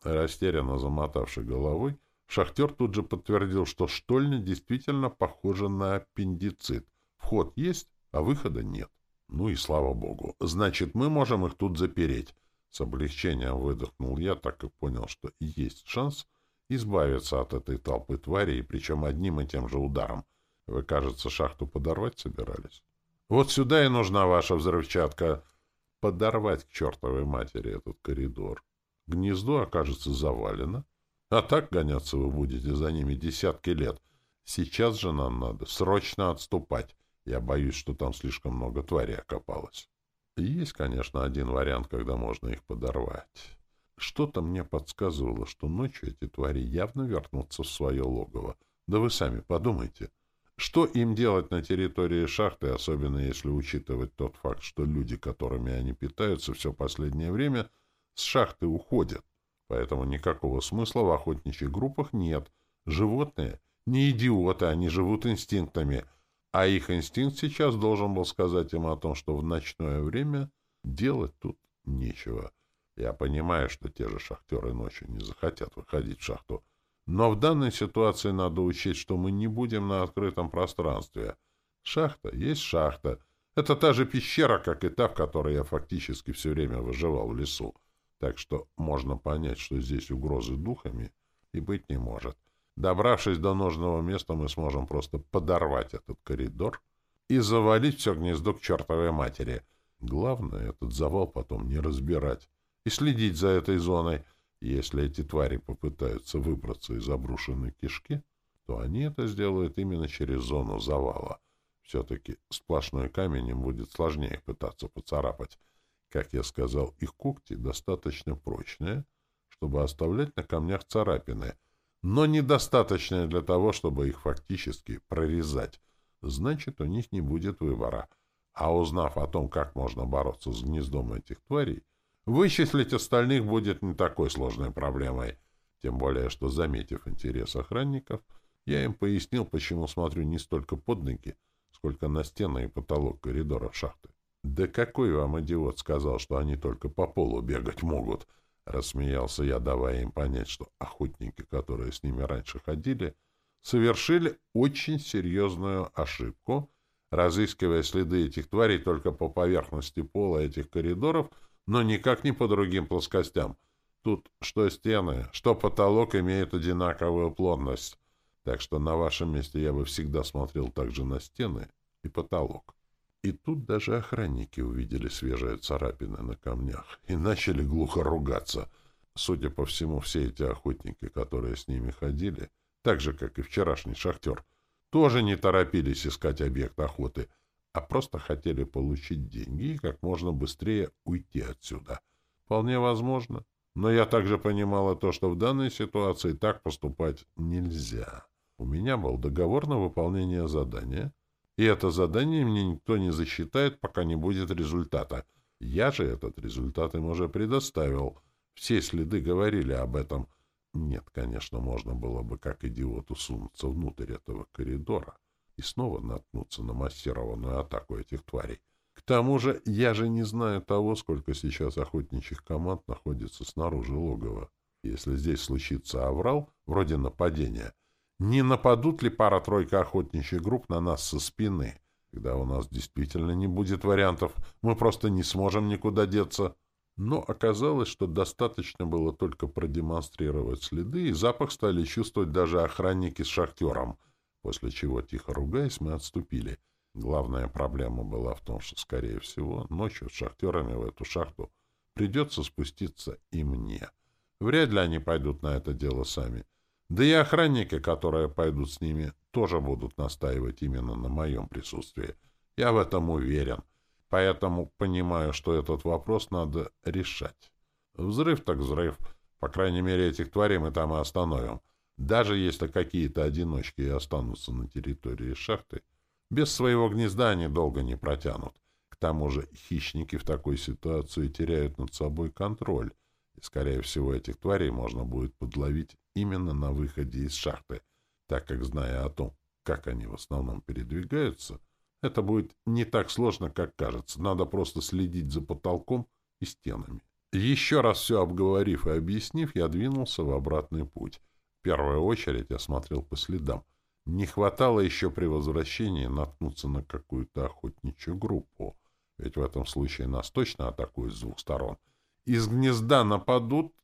Растерянно замотавший головой, шахтер тут же подтвердил, что штольня действительно похожа на аппендицит. Вход есть, а выхода нет. Ну и слава богу. Значит, мы можем их тут запереть. С облегчением выдохнул я, так как понял, что есть шанс избавиться от этой толпы тварей, причем одним и тем же ударом. Вы, кажется, шахту подорвать собирались? Вот сюда и нужна ваша взрывчатка. Подорвать к чертовой матери этот коридор. Гнездо окажется завалено, а так гоняться вы будете за ними десятки лет. Сейчас же нам надо срочно отступать. Я боюсь, что там слишком много тварей окопалось. Есть, конечно, один вариант, когда можно их подорвать. Что-то мне подсказывало, что ночью эти твари явно вернутся в свое логово. Да вы сами подумайте. Что им делать на территории шахты, особенно если учитывать тот факт, что люди, которыми они питаются все последнее время, с шахты уходят. Поэтому никакого смысла в охотничьих группах нет. Животные не идиоты, они живут инстинктами — а их инстинкт сейчас должен был сказать им о том, что в ночное время делать тут нечего. Я понимаю, что те же шахтеры ночью не захотят выходить в шахту. Но в данной ситуации надо учесть, что мы не будем на открытом пространстве. Шахта есть шахта. Это та же пещера, как и та, в которой я фактически все время выживал в лесу. Так что можно понять, что здесь угрозы духами и быть не может. Добравшись до нужного места, мы сможем просто подорвать этот коридор и завалить все гнездо к чертовой матери. Главное, этот завал потом не разбирать и следить за этой зоной. Если эти твари попытаются выбраться из обрушенной кишки, то они это сделают именно через зону завала. Все-таки сплошной камень будет сложнее пытаться поцарапать. Как я сказал, их когти достаточно прочные, чтобы оставлять на камнях царапины, но недостаточные для того, чтобы их фактически прорезать. Значит, у них не будет выбора. А узнав о том, как можно бороться с гнездом этих тварей, вычислить остальных будет не такой сложной проблемой. Тем более, что, заметив интерес охранников, я им пояснил, почему смотрю не столько под ноги, сколько на стены и потолок коридоров шахты. «Да какой вам идиот сказал, что они только по полу бегать могут?» Рассмеялся я, давая им понять, что охотники, которые с ними раньше ходили, совершили очень серьезную ошибку, разыскивая следы этих тварей только по поверхности пола этих коридоров, но никак не по другим плоскостям. Тут что стены, что потолок имеют одинаковую плотность, так что на вашем месте я бы всегда смотрел также на стены и потолок. И тут даже охранники увидели свежие царапины на камнях и начали глухо ругаться. Судя по всему, все эти охотники, которые с ними ходили, так же, как и вчерашний шахтер, тоже не торопились искать объект охоты, а просто хотели получить деньги и как можно быстрее уйти отсюда. Вполне возможно. Но я также понимала то, что в данной ситуации так поступать нельзя. У меня был договор на выполнение задания — и это задание мне никто не засчитает, пока не будет результата. Я же этот результат им уже предоставил. Все следы говорили об этом. Нет, конечно, можно было бы как идиоту сунуться внутрь этого коридора и снова наткнуться на массированную атаку этих тварей. К тому же я же не знаю того, сколько сейчас охотничьих команд находится снаружи логова. Если здесь случится аврал, вроде нападения, не нападут ли пара-тройка охотничьих групп на нас со спины? Когда у нас действительно не будет вариантов, мы просто не сможем никуда деться. Но оказалось, что достаточно было только продемонстрировать следы, и запах стали чувствовать даже охранники с шахтером, после чего, тихо ругаясь, мы отступили. Главная проблема была в том, что, скорее всего, ночью с шахтерами в эту шахту придется спуститься и мне. Вряд ли они пойдут на это дело сами. Да и охранники, которые пойдут с ними, тоже будут настаивать именно на моем присутствии. Я в этом уверен. Поэтому понимаю, что этот вопрос надо решать. Взрыв так взрыв. По крайней мере, этих тварей мы там и остановим. Даже если какие-то одиночки и останутся на территории шахты, без своего гнезда они долго не протянут. К тому же хищники в такой ситуации теряют над собой контроль, и, скорее всего, этих тварей можно будет подловить именно на выходе из шахты, так как, зная о том, как они в основном передвигаются, это будет не так сложно, как кажется. Надо просто следить за потолком и стенами. Еще раз все обговорив и объяснив, я двинулся в обратный путь. В первую очередь я смотрел по следам. Не хватало еще при возвращении наткнуться на какую-то охотничью группу, ведь в этом случае нас точно атакуют с двух сторон. Из гнезда нападут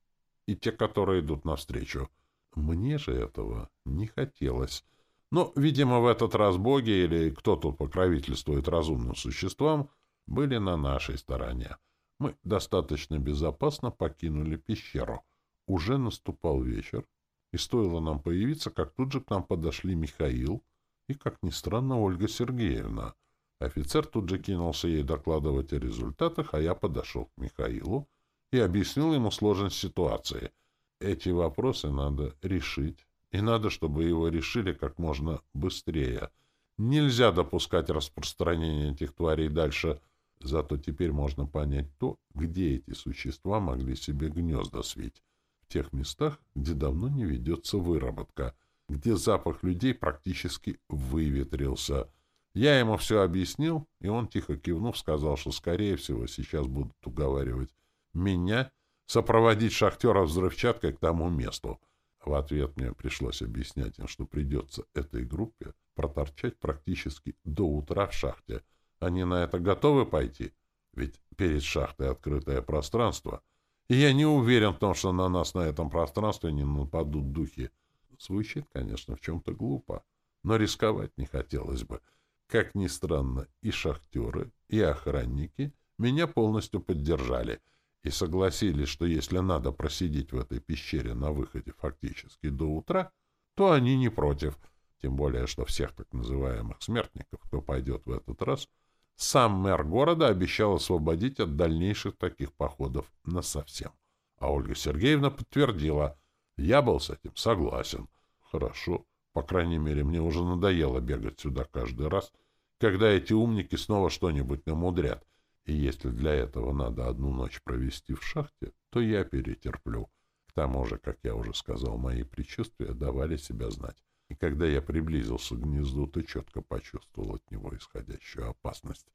и те, которые идут навстречу. Мне же этого не хотелось. Но, видимо, в этот раз боги или кто тут покровительствует разумным существам были на нашей стороне. Мы достаточно безопасно покинули пещеру. Уже наступал вечер, и стоило нам появиться, как тут же к нам подошли Михаил и, как ни странно, Ольга Сергеевна. Офицер тут же кинулся ей докладывать о результатах, а я подошел к Михаилу и объяснил ему сложность ситуации — эти вопросы надо решить, и надо, чтобы его решили как можно быстрее. Нельзя допускать распространения этих тварей дальше, зато теперь можно понять то, где эти существа могли себе гнезда свить. В тех местах, где давно не ведется выработка, где запах людей практически выветрился. Я ему все объяснил, и он, тихо кивнув, сказал, что, скорее всего, сейчас будут уговаривать меня сопроводить шахтера взрывчаткой к тому месту. В ответ мне пришлось объяснять им, что придется этой группе проторчать практически до утра в шахте. Они на это готовы пойти? Ведь перед шахтой открытое пространство. Я не уверен в том, что на нас на этом пространстве не нападут духи. Звучит, конечно, в чем-то глупо, но рисковать не хотелось бы. Как ни странно, и шахтеры, и охранники меня полностью поддержали — и согласились, что если надо просидеть в этой пещере на выходе фактически до утра, то они не против. Тем более, что всех так называемых смертников, кто пойдет в этот раз, сам мэр города обещал освободить от дальнейших таких походов насовсем. А Ольга Сергеевна подтвердила, я был с этим согласен. Хорошо, по крайней мере, мне уже надоело бегать сюда каждый раз, когда эти умники снова что-нибудь намудрят. И если для этого надо одну ночь провести в шахте, то я перетерплю. К тому же, как я уже сказал, мои предчувствия давали себя знать. И когда я приблизился к гнезду, то четко почувствовал от него исходящую опасность.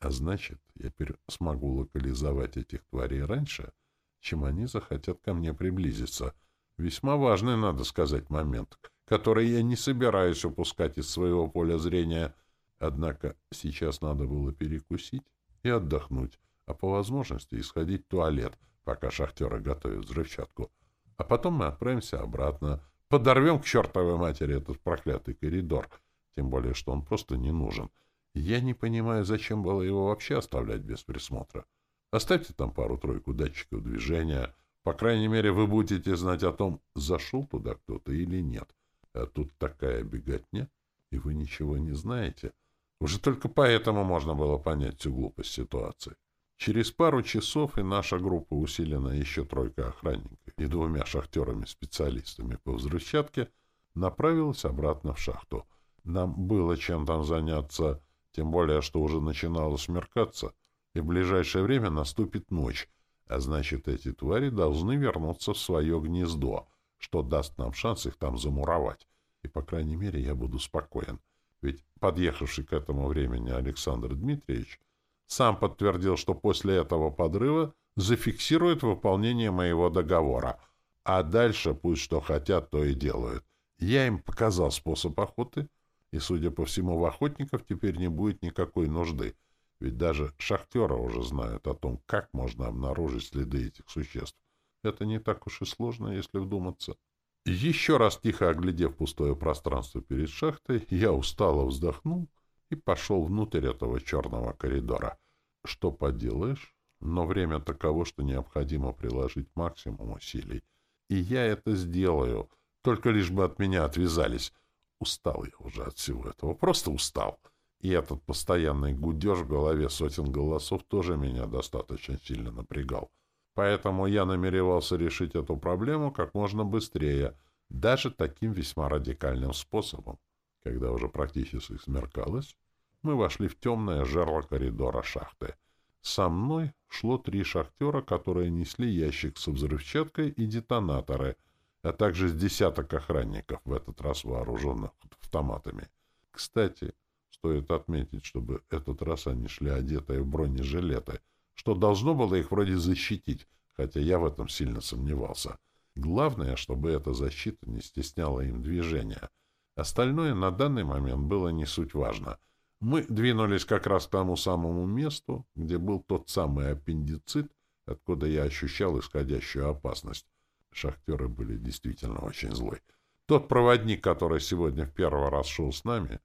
А значит, я смогу локализовать этих тварей раньше, чем они захотят ко мне приблизиться. Весьма важный, надо сказать, момент, который я не собираюсь упускать из своего поля зрения. Однако сейчас надо было перекусить и отдохнуть, а по возможности исходить в туалет, пока шахтеры готовят взрывчатку. А потом мы отправимся обратно, подорвем к чертовой матери этот проклятый коридор, тем более, что он просто не нужен. Я не понимаю, зачем было его вообще оставлять без присмотра. Оставьте там пару-тройку датчиков движения. По крайней мере, вы будете знать о том, зашел туда кто-то или нет. А тут такая беготня, и вы ничего не знаете — уже только поэтому можно было понять всю глупость ситуации. Через пару часов и наша группа, усилена еще тройкой охранников и двумя шахтерами-специалистами по взрывчатке, направилась обратно в шахту. Нам было чем там заняться, тем более, что уже начинало смеркаться, и в ближайшее время наступит ночь, а значит, эти твари должны вернуться в свое гнездо, что даст нам шанс их там замуровать. И, по крайней мере, я буду спокоен. Ведь подъехавший к этому времени Александр Дмитриевич сам подтвердил, что после этого подрыва зафиксирует выполнение моего договора, а дальше пусть что хотят, то и делают. Я им показал способ охоты, и, судя по всему, в охотников теперь не будет никакой нужды, ведь даже шахтеры уже знают о том, как можно обнаружить следы этих существ. Это не так уж и сложно, если вдуматься. Еще раз тихо оглядев пустое пространство перед шахтой, я устало вздохнул и пошел внутрь этого черного коридора. Что поделаешь, но время таково, что необходимо приложить максимум усилий. И я это сделаю, только лишь бы от меня отвязались. Устал я уже от всего этого, просто устал. И этот постоянный гудеж в голове сотен голосов тоже меня достаточно сильно напрягал. Поэтому я намеревался решить эту проблему как можно быстрее, даже таким весьма радикальным способом. Когда уже практически смеркалось, мы вошли в темное жерло коридора шахты. Со мной шло три шахтера, которые несли ящик со взрывчаткой и детонаторы, а также с десяток охранников, в этот раз вооруженных автоматами. Кстати, стоит отметить, чтобы этот раз они шли одетые в бронежилеты — что должно было их вроде защитить, хотя я в этом сильно сомневался. Главное, чтобы эта защита не стесняла им движения. Остальное на данный момент было не суть важно. Мы двинулись как раз к тому самому месту, где был тот самый аппендицит, откуда я ощущал исходящую опасность. Шахтеры были действительно очень злы. Тот проводник, который сегодня в первый раз шел с нами,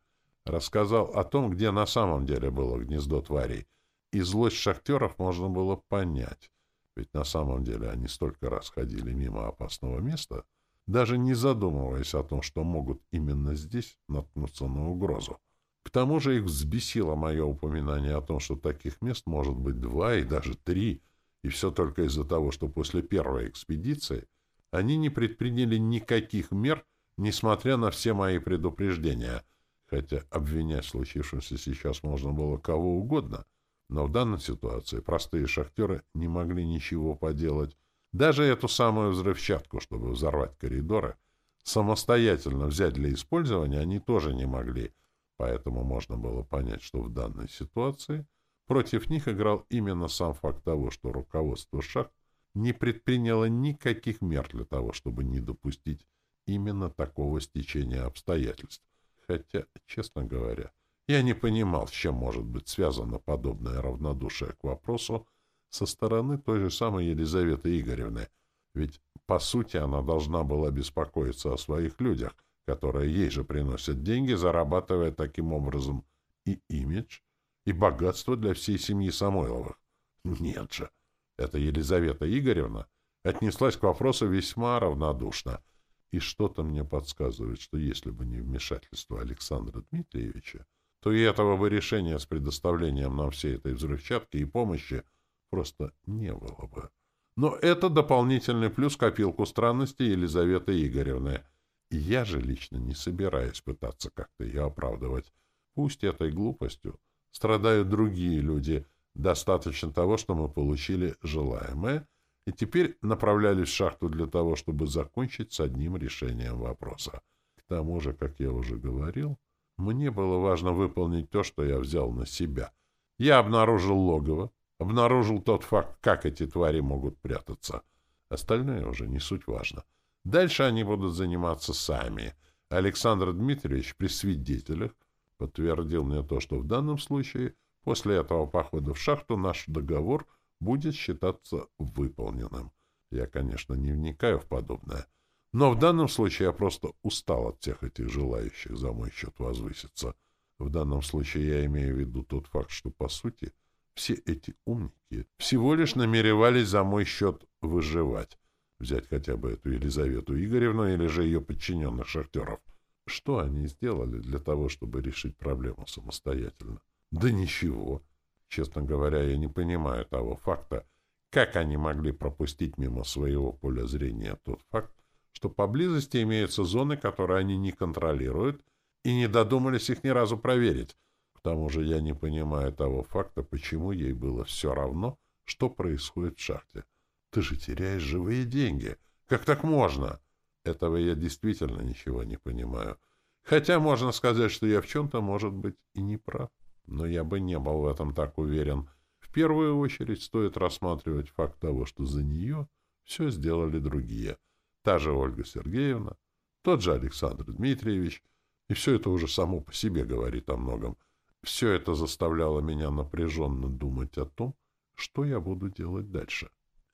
рассказал о том, где на самом деле было гнездо тварей — и злость шахтеров можно было понять, ведь на самом деле они столько раз ходили мимо опасного места, даже не задумываясь о том, что могут именно здесь наткнуться на угрозу. К тому же их взбесило мое упоминание о том, что таких мест может быть два и даже три, и все только из-за того, что после первой экспедиции они не предприняли никаких мер, несмотря на все мои предупреждения, хотя обвинять случившемся сейчас можно было кого угодно — но в данной ситуации простые шахтеры не могли ничего поделать. Даже эту самую взрывчатку, чтобы взорвать коридоры, самостоятельно взять для использования они тоже не могли. Поэтому можно было понять, что в данной ситуации против них играл именно сам факт того, что руководство шахт не предприняло никаких мер для того, чтобы не допустить именно такого стечения обстоятельств. Хотя, честно говоря, я не понимал, с чем может быть связано подобное равнодушие к вопросу со стороны той же самой Елизаветы Игоревны, ведь, по сути, она должна была беспокоиться о своих людях, которые ей же приносят деньги, зарабатывая таким образом и имидж, и богатство для всей семьи Самойловых. Нет же, эта Елизавета Игоревна отнеслась к вопросу весьма равнодушно, И что-то мне подсказывает, что если бы не вмешательство Александра Дмитриевича, то и этого бы решения с предоставлением нам всей этой взрывчатки и помощи просто не было бы. Но это дополнительный плюс копилку странности Елизаветы Игоревны. Я же лично не собираюсь пытаться как-то ее оправдывать. Пусть этой глупостью страдают другие люди. Достаточно того, что мы получили желаемое, и теперь направлялись в шахту для того, чтобы закончить с одним решением вопроса. К тому же, как я уже говорил, мне было важно выполнить то, что я взял на себя. Я обнаружил логово, обнаружил тот факт, как эти твари могут прятаться. Остальное уже не суть важно. Дальше они будут заниматься сами. Александр Дмитриевич при свидетелях подтвердил мне то, что в данном случае после этого похода в шахту наш договор будет считаться выполненным. Я, конечно, не вникаю в подобное, но в данном случае я просто устал от всех этих желающих за мой счет возвыситься. В данном случае я имею в виду тот факт, что, по сути, все эти умники всего лишь намеревались за мой счет выживать. Взять хотя бы эту Елизавету Игоревну или же ее подчиненных шахтеров. Что они сделали для того, чтобы решить проблему самостоятельно? Да ничего. Честно говоря, я не понимаю того факта, как они могли пропустить мимо своего поля зрения тот факт, что поблизости имеются зоны, которые они не контролируют, и не додумались их ни разу проверить. К тому же я не понимаю того факта, почему ей было все равно, что происходит в шахте. Ты же теряешь живые деньги. Как так можно? Этого я действительно ничего не понимаю. Хотя можно сказать, что я в чем-то, может быть, и не прав. Но я бы не был в этом так уверен. В первую очередь стоит рассматривать факт того, что за нее все сделали другие. Та же Ольга Сергеевна, тот же Александр Дмитриевич. И все это уже само по себе говорит о многом. Все это заставляло меня напряженно думать о том, что я буду делать дальше.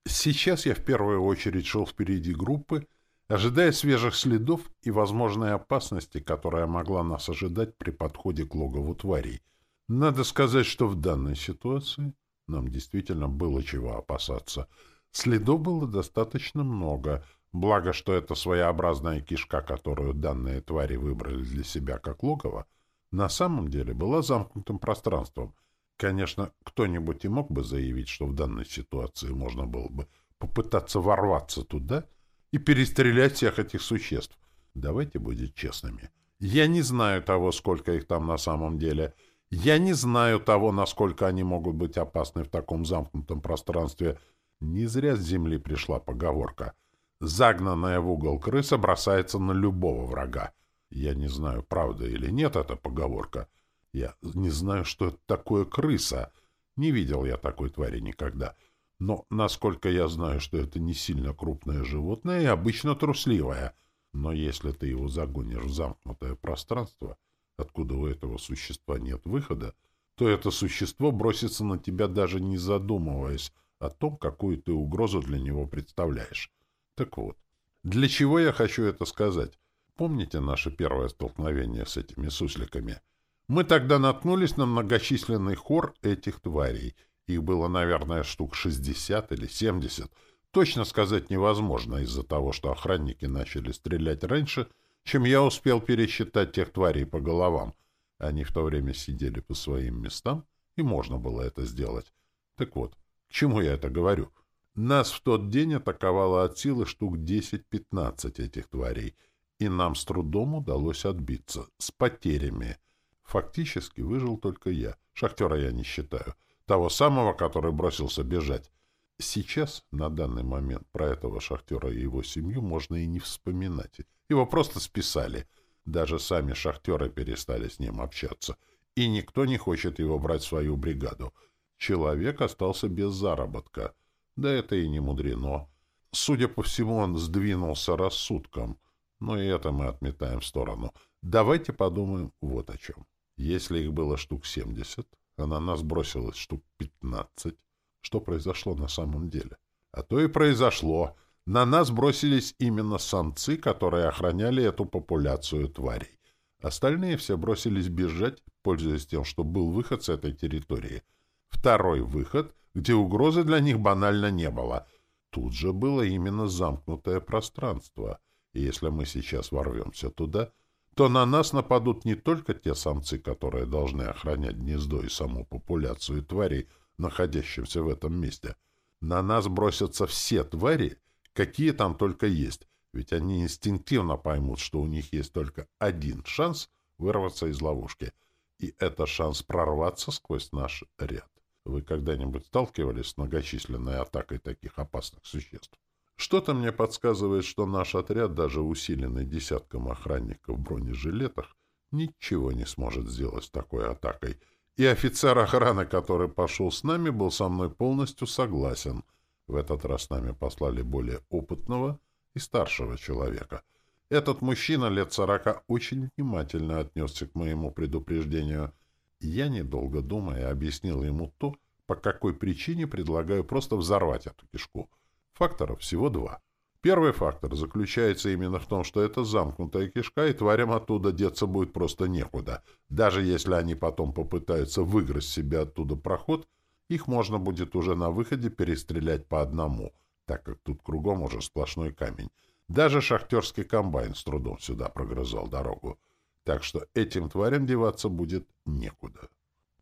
Сейчас я в первую очередь шел впереди группы, ожидая свежих следов и возможной опасности, которая могла нас ожидать при подходе к логову тварей. Надо сказать, что в данной ситуации нам действительно было чего опасаться. Следов было достаточно много, благо, что это своеобразная кишка, которую данные твари выбрали для себя как логово, на самом деле была замкнутым пространством. Конечно, кто-нибудь и мог бы заявить, что в данной ситуации можно было бы попытаться ворваться туда — и перестрелять всех этих существ. Давайте будем честными. Я не знаю того, сколько их там на самом деле. Я не знаю того, насколько они могут быть опасны в таком замкнутом пространстве. Не зря с земли пришла поговорка. Загнанная в угол крыса бросается на любого врага. Я не знаю, правда или нет эта поговорка. Я не знаю, что это такое крыса. Не видел я такой твари никогда. — но, насколько я знаю, что это не сильно крупное животное и обычно трусливое. Но если ты его загонишь в замкнутое пространство, откуда у этого существа нет выхода, то это существо бросится на тебя, даже не задумываясь о том, какую ты угрозу для него представляешь. Так вот, для чего я хочу это сказать? Помните наше первое столкновение с этими сусликами? Мы тогда наткнулись на многочисленный хор этих тварей — их было, наверное, штук 60 или 70. Точно сказать невозможно из-за того, что охранники начали стрелять раньше, чем я успел пересчитать тех тварей по головам. Они в то время сидели по своим местам, и можно было это сделать. Так вот, к чему я это говорю? Нас в тот день атаковало от силы штук 10-15 этих тварей, и нам с трудом удалось отбиться, с потерями. Фактически выжил только я, шахтера я не считаю — того самого, который бросился бежать. Сейчас, на данный момент, про этого шахтера и его семью можно и не вспоминать. Его просто списали. Даже сами шахтеры перестали с ним общаться. И никто не хочет его брать в свою бригаду. Человек остался без заработка. Да это и не мудрено. Судя по всему, он сдвинулся рассудком. Но и это мы отметаем в сторону. Давайте подумаем вот о чем. Если их было штук семьдесят, а на нас бросилось штук пятнадцать. Что произошло на самом деле? А то и произошло. На нас бросились именно самцы, которые охраняли эту популяцию тварей. Остальные все бросились бежать, пользуясь тем, что был выход с этой территории. Второй выход, где угрозы для них банально не было. Тут же было именно замкнутое пространство. Если мы сейчас ворвемся туда, то на нас нападут не только те самцы, которые должны охранять гнездо и саму популяцию тварей, находящихся в этом месте. На нас бросятся все твари, какие там только есть, ведь они инстинктивно поймут, что у них есть только один шанс вырваться из ловушки, и это шанс прорваться сквозь наш ряд. Вы когда-нибудь сталкивались с многочисленной атакой таких опасных существ? Что-то мне подсказывает, что наш отряд, даже усиленный десятком охранников в бронежилетах, ничего не сможет сделать с такой атакой. И офицер охраны, который пошел с нами, был со мной полностью согласен. В этот раз нами послали более опытного и старшего человека. Этот мужчина лет сорока очень внимательно отнесся к моему предупреждению. Я, недолго думая, объяснил ему то, по какой причине предлагаю просто взорвать эту кишку — Факторов всего два. Первый фактор заключается именно в том, что это замкнутая кишка, и тварям оттуда деться будет просто некуда. Даже если они потом попытаются выиграть себе оттуда проход, их можно будет уже на выходе перестрелять по одному, так как тут кругом уже сплошной камень. Даже шахтерский комбайн с трудом сюда прогрызал дорогу. Так что этим тварям деваться будет некуда.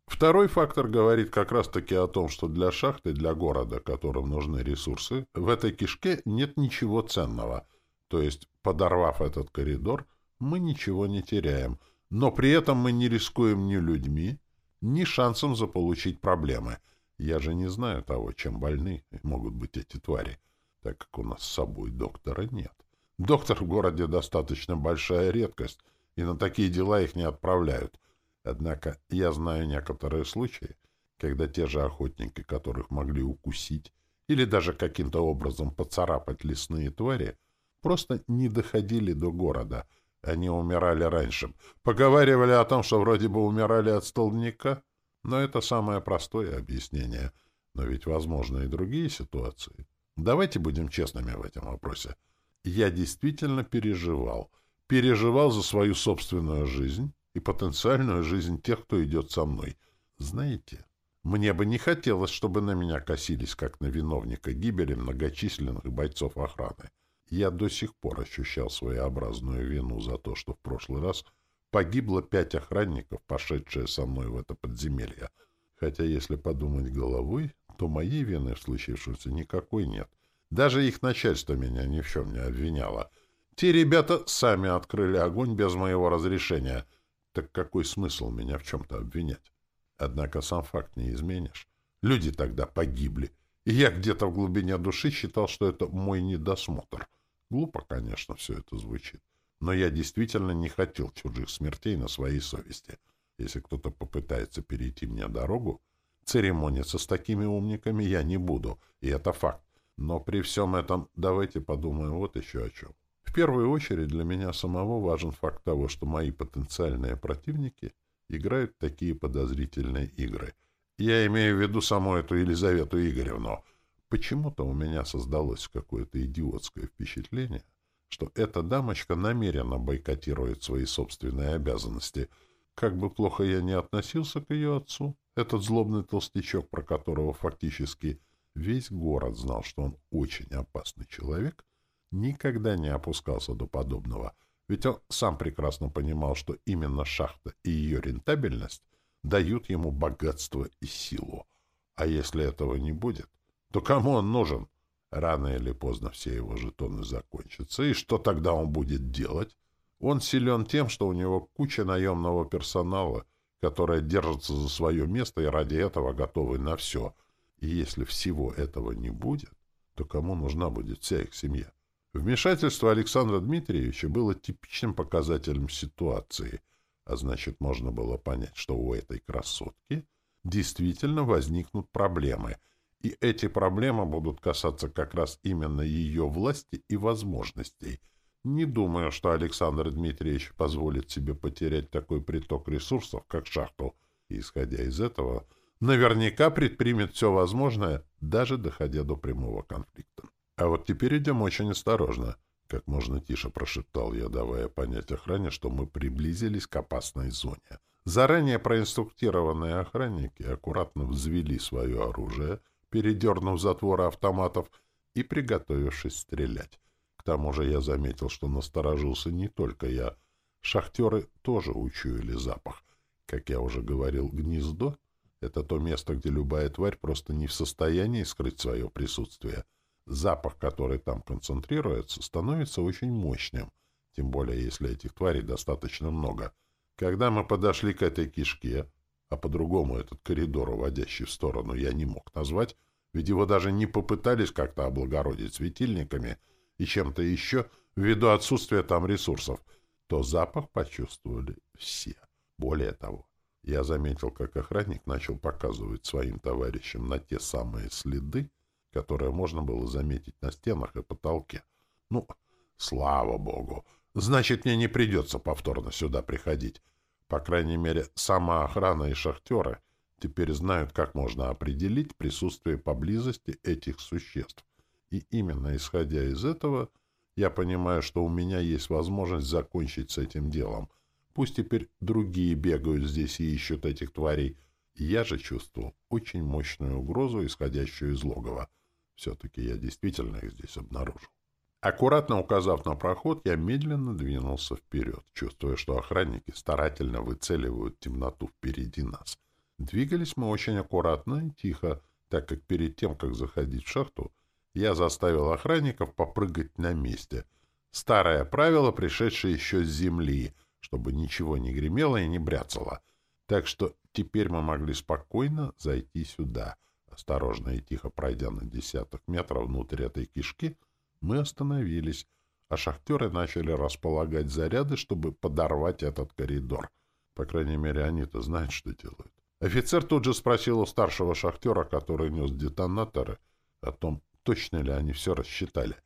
Второй фактор говорит как раз-таки о том, что для шахты, для города, которым нужны ресурсы, в этой кишке нет ничего ценного. То есть, подорвав этот коридор, мы ничего не теряем, но при этом мы не рискуем ни людьми, ни шансом заполучить проблемы. Я же не знаю того, чем больны могут быть эти твари, так как у нас с собой доктора нет. Доктор в городе достаточно большая редкость, и на такие дела их не отправляют — Однако я знаю некоторые случаи, когда те же охотники, которых могли укусить или даже каким-то образом поцарапать лесные твари, просто не доходили до города. Они умирали раньше. Поговаривали о том, что вроде бы умирали от столбняка, но это самое простое объяснение. Но ведь возможны и другие ситуации. Давайте будем честными в этом вопросе. Я действительно переживал. Переживал за свою собственную жизнь, и потенциальную жизнь тех, кто идет со мной. Знаете, мне бы не хотелось, чтобы на меня косились, как на виновника гибели многочисленных бойцов охраны. Я до сих пор ощущал своеобразную вину за то, что в прошлый раз погибло пять охранников, пошедшие со мной в это подземелье. Хотя, если подумать головой, то моей вины в случившемся никакой нет. Даже их начальство меня ни в чем не обвиняло. Те ребята сами открыли огонь без моего разрешения — так какой смысл меня в чем-то обвинять? Однако сам факт не изменишь. Люди тогда погибли. И я где-то в глубине души считал, что это мой недосмотр. Глупо, конечно, все это звучит. Но я действительно не хотел чужих смертей на своей совести. Если кто-то попытается перейти мне дорогу, церемониться с такими умниками я не буду, и это факт. Но при всем этом давайте подумаем вот еще о чем первую очередь для меня самого важен факт того, что мои потенциальные противники играют такие подозрительные игры. Я имею в виду саму эту Елизавету Игоревну. Почему-то у меня создалось какое-то идиотское впечатление, что эта дамочка намеренно бойкотирует свои собственные обязанности. Как бы плохо я ни относился к ее отцу, этот злобный толстячок, про которого фактически весь город знал, что он очень опасный человек — никогда не опускался до подобного, ведь он сам прекрасно понимал, что именно шахта и ее рентабельность дают ему богатство и силу. А если этого не будет, то кому он нужен? Рано или поздно все его жетоны закончатся, и что тогда он будет делать? Он силен тем, что у него куча наемного персонала, который держится за свое место и ради этого готовы на все. И если всего этого не будет, то кому нужна будет вся их семья? Вмешательство Александра Дмитриевича было типичным показателем ситуации, а значит, можно было понять, что у этой красотки действительно возникнут проблемы, и эти проблемы будут касаться как раз именно ее власти и возможностей. Не думаю, что Александр Дмитриевич позволит себе потерять такой приток ресурсов, как шахту, и, исходя из этого, наверняка предпримет все возможное, даже доходя до прямого конфликта. А вот теперь идем очень осторожно. Как можно тише прошептал я, давая понять охране, что мы приблизились к опасной зоне. Заранее проинструктированные охранники аккуратно взвели свое оружие, передернув затворы автоматов и приготовившись стрелять. К тому же я заметил, что насторожился не только я. Шахтеры тоже учуяли запах. Как я уже говорил, гнездо — это то место, где любая тварь просто не в состоянии скрыть свое присутствие. Запах, который там концентрируется, становится очень мощным, тем более если этих тварей достаточно много. Когда мы подошли к этой кишке, а по-другому этот коридор, уводящий в сторону, я не мог назвать, ведь его даже не попытались как-то облагородить светильниками и чем-то еще, ввиду отсутствия там ресурсов, то запах почувствовали все. Более того, я заметил, как охранник начал показывать своим товарищам на те самые следы, которые можно было заметить на стенах и потолке. Ну, слава богу! Значит, мне не придется повторно сюда приходить. По крайней мере, сама охрана и шахтеры теперь знают, как можно определить присутствие поблизости этих существ. И именно исходя из этого, я понимаю, что у меня есть возможность закончить с этим делом. Пусть теперь другие бегают здесь и ищут этих тварей. Я же чувствовал очень мощную угрозу, исходящую из логова. Все-таки я действительно их здесь обнаружил. Аккуратно указав на проход, я медленно двинулся вперед, чувствуя, что охранники старательно выцеливают темноту впереди нас. Двигались мы очень аккуратно и тихо, так как перед тем, как заходить в шахту, я заставил охранников попрыгать на месте. Старое правило, пришедшее еще с земли, чтобы ничего не гремело и не бряцало. Так что теперь мы могли спокойно зайти сюда. Осторожно и тихо пройдя на десяток метров внутрь этой кишки, мы остановились, а шахтеры начали располагать заряды, чтобы подорвать этот коридор. По крайней мере, они-то знают, что делают. Офицер тут же спросил у старшего шахтера, который нес детонаторы, о том, точно ли они все рассчитали.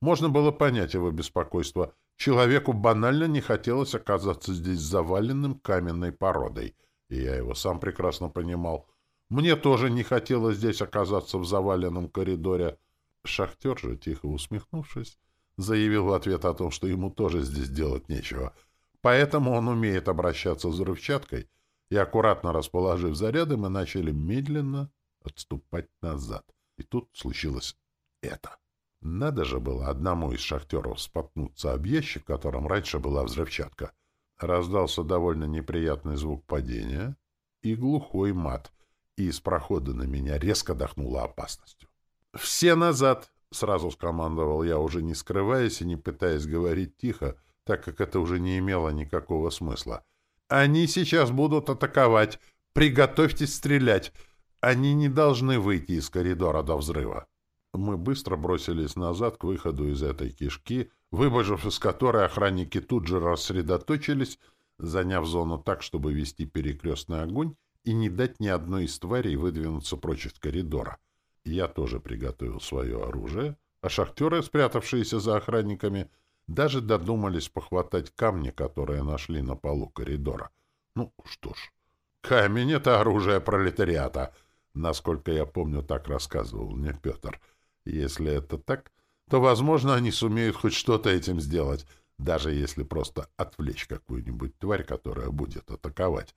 Можно было понять его беспокойство. Человеку банально не хотелось оказаться здесь заваленным каменной породой, и я его сам прекрасно понимал. Мне тоже не хотелось здесь оказаться в заваленном коридоре, Шахтер же, тихо усмехнувшись, заявил в ответ о том, что ему тоже здесь делать нечего. Поэтому он умеет обращаться с взрывчаткой, и, аккуратно расположив заряды, мы начали медленно отступать назад. И тут случилось это. Надо же было одному из шахтеров споткнуться об ящик, в котором раньше была взрывчатка. Раздался довольно неприятный звук падения и глухой мат, и из прохода на меня резко дохнуло опасностью. «Все назад!» — сразу скомандовал я, уже не скрываясь и не пытаясь говорить тихо, так как это уже не имело никакого смысла. «Они сейчас будут атаковать! Приготовьтесь стрелять! Они не должны выйти из коридора до взрыва!» Мы быстро бросились назад к выходу из этой кишки, выбежав из которой охранники тут же рассредоточились, заняв зону так, чтобы вести перекрестный огонь и не дать ни одной из тварей выдвинуться прочь из коридора. Я тоже приготовил свое оружие, а шахтеры, спрятавшиеся за охранниками, даже додумались похватать камни, которые нашли на полу коридора. Ну, что ж, камень — это оружие пролетариата. Насколько я помню, так рассказывал мне Петр. Если это так, то, возможно, они сумеют хоть что-то этим сделать, даже если просто отвлечь какую-нибудь тварь, которая будет атаковать.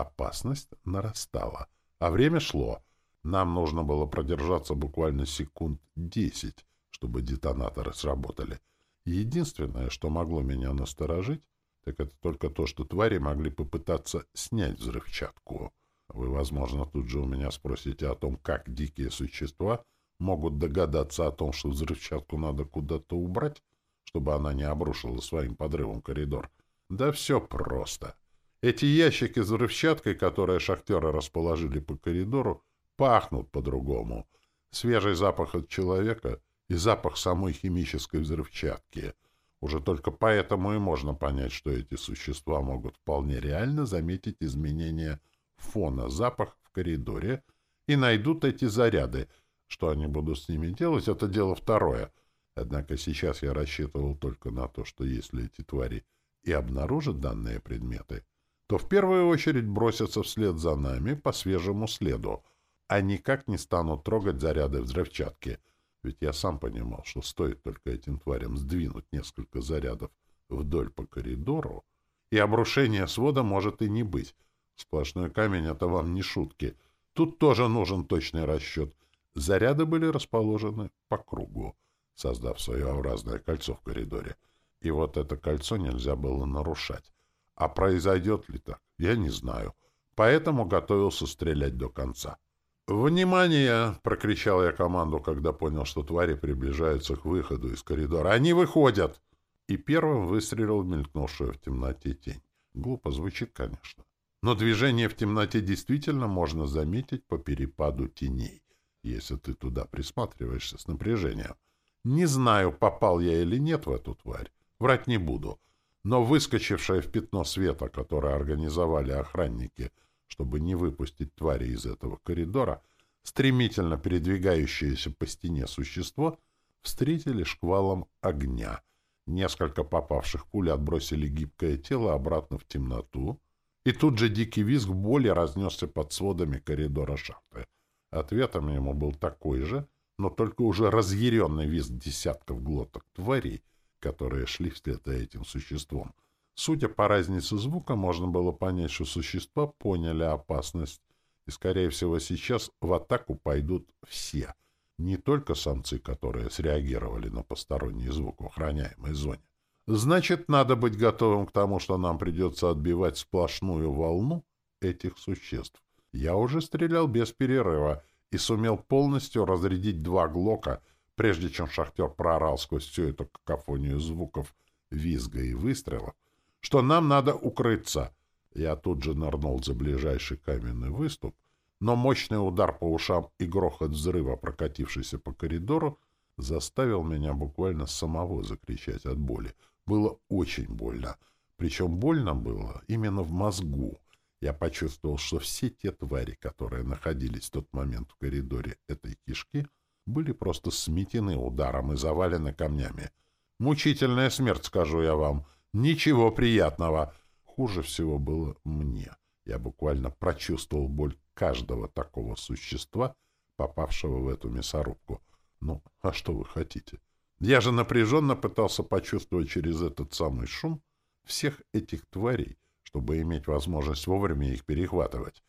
Опасность нарастала, а время шло — нам нужно было продержаться буквально секунд десять, чтобы детонаторы сработали. Единственное, что могло меня насторожить, так это только то, что твари могли попытаться снять взрывчатку. Вы, возможно, тут же у меня спросите о том, как дикие существа могут догадаться о том, что взрывчатку надо куда-то убрать, чтобы она не обрушила своим подрывом коридор. Да все просто. Эти ящики с взрывчаткой, которые шахтеры расположили по коридору, пахнут по-другому. Свежий запах от человека и запах самой химической взрывчатки. Уже только поэтому и можно понять, что эти существа могут вполне реально заметить изменения фона запах в коридоре и найдут эти заряды. Что они будут с ними делать, это дело второе. Однако сейчас я рассчитывал только на то, что если эти твари и обнаружат данные предметы, то в первую очередь бросятся вслед за нами по свежему следу — а никак не станут трогать заряды взрывчатки. Ведь я сам понимал, что стоит только этим тварям сдвинуть несколько зарядов вдоль по коридору, и обрушение свода может и не быть. Сплошной камень — это вам не шутки. Тут тоже нужен точный расчет. Заряды были расположены по кругу. создав своеобразное кольцо в коридоре. И вот это кольцо нельзя было нарушать. А произойдет ли так, я не знаю. Поэтому готовился стрелять до конца. «Внимание!» — прокричал я команду, когда понял, что твари приближаются к выходу из коридора. «Они выходят!» И первым выстрелил мелькнувшую в темноте тень. Глупо звучит, конечно. Но движение в темноте действительно можно заметить по перепаду теней, если ты туда присматриваешься с напряжением. Не знаю, попал я или нет в эту тварь. Врать не буду. Но выскочившее в пятно света, которое организовали охранники, чтобы не выпустить твари из этого коридора, стремительно передвигающееся по стене существо встретили шквалом огня. Несколько попавших пуль отбросили гибкое тело обратно в темноту, и тут же дикий визг боли разнесся под сводами коридора шахты. Ответом ему был такой же, но только уже разъяренный визг десятков глоток тварей, которые шли вслед за этим существом. Судя по разнице звука, можно было понять, что существа поняли опасность, и, скорее всего, сейчас в атаку пойдут все, не только самцы, которые среагировали на посторонний звук в охраняемой зоне. Значит, надо быть готовым к тому, что нам придется отбивать сплошную волну этих существ. Я уже стрелял без перерыва и сумел полностью разрядить два глока — Прежде чем шахтер проорал сквозь всю эту какофонию звуков, визга и выстрелов, что нам надо укрыться. Я тут же нырнул за ближайший каменный выступ, но мощный удар по ушам и грохот взрыва, прокатившийся по коридору, заставил меня буквально самого закричать от боли. Было очень больно. Причем больно было именно в мозгу. Я почувствовал, что все те твари, которые находились в тот момент в коридоре этой кишки — были просто сметены ударом и завалены камнями. Мучительная смерть, скажу я вам. Ничего приятного. Хуже всего было мне. Я буквально прочувствовал боль каждого такого существа, попавшего в эту мясорубку. Ну, а что вы хотите? Я же напряженно пытался почувствовать через этот самый шум всех этих тварей, чтобы иметь возможность вовремя их перехватывать.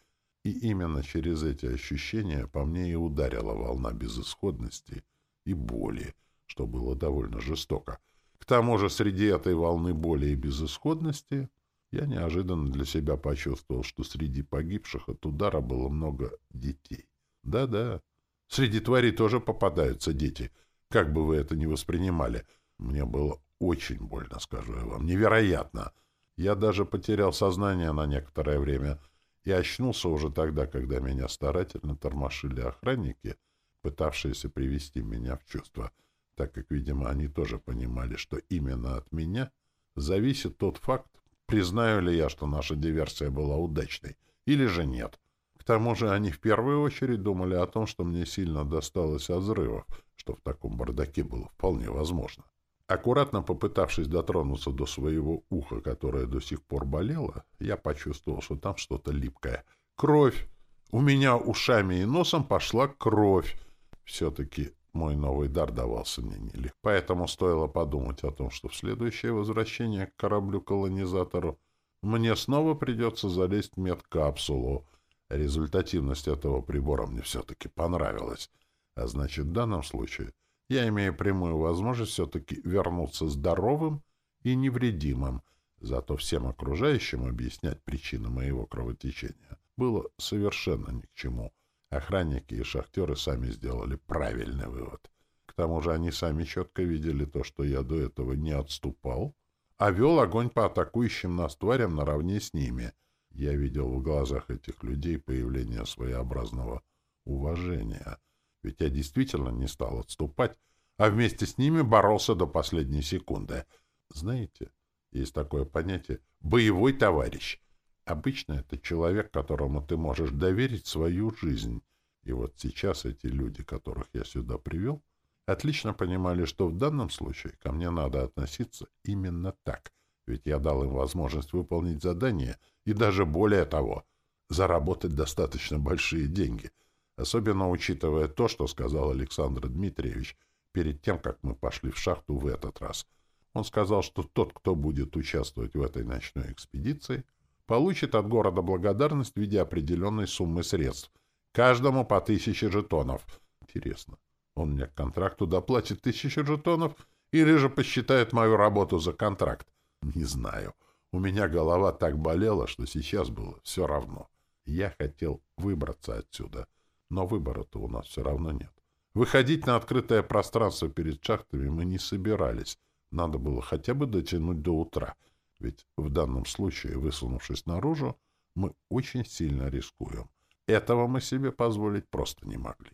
И именно через эти ощущения по мне и ударила волна безысходности и боли, что было довольно жестоко. К тому же среди этой волны боли и безысходности я неожиданно для себя почувствовал, что среди погибших от удара было много детей. Да-да, среди тварей тоже попадаются дети, как бы вы это ни воспринимали. Мне было очень больно, скажу я вам, невероятно. Я даже потерял сознание на некоторое время — и очнулся уже тогда, когда меня старательно тормошили охранники, пытавшиеся привести меня в чувство, так как, видимо, они тоже понимали, что именно от меня зависит тот факт, признаю ли я, что наша диверсия была удачной, или же нет. К тому же они в первую очередь думали о том, что мне сильно досталось от взрывов, что в таком бардаке было вполне возможно. Аккуратно попытавшись дотронуться до своего уха, которое до сих пор болело, я почувствовал, что там что-то липкое. Кровь! У меня ушами и носом пошла кровь. Все-таки мой новый дар давался мне нелегко. Поэтому стоило подумать о том, что в следующее возвращение к кораблю-колонизатору мне снова придется залезть в медкапсулу. Результативность этого прибора мне все-таки понравилась. А значит, в данном случае я имею прямую возможность все-таки вернуться здоровым и невредимым, зато всем окружающим объяснять причины моего кровотечения было совершенно ни к чему. Охранники и шахтеры сами сделали правильный вывод. К тому же они сами четко видели то, что я до этого не отступал, а вел огонь по атакующим нас тварям наравне с ними. Я видел в глазах этих людей появление своеобразного уважения — ведь я действительно не стал отступать, а вместе с ними боролся до последней секунды. Знаете, есть такое понятие «боевой товарищ». Обычно это человек, которому ты можешь доверить свою жизнь. И вот сейчас эти люди, которых я сюда привел, отлично понимали, что в данном случае ко мне надо относиться именно так, ведь я дал им возможность выполнить задание и даже более того, заработать достаточно большие деньги — особенно учитывая то, что сказал Александр Дмитриевич перед тем, как мы пошли в шахту в этот раз. Он сказал, что тот, кто будет участвовать в этой ночной экспедиции, получит от города благодарность в виде определенной суммы средств, каждому по тысяче жетонов. Интересно, Он мне к контракту доплатит тысячу жетонов или же посчитает мою работу за контракт. Не знаю. У меня голова так болела, что сейчас было все равно. Я хотел выбраться отсюда, но выбора-то у нас все равно нет. Выходить на открытое пространство перед шахтами мы не собирались. Надо было хотя бы дотянуть до утра, ведь в данном случае, высунувшись наружу, мы очень сильно рискуем. Этого мы себе позволить просто не могли.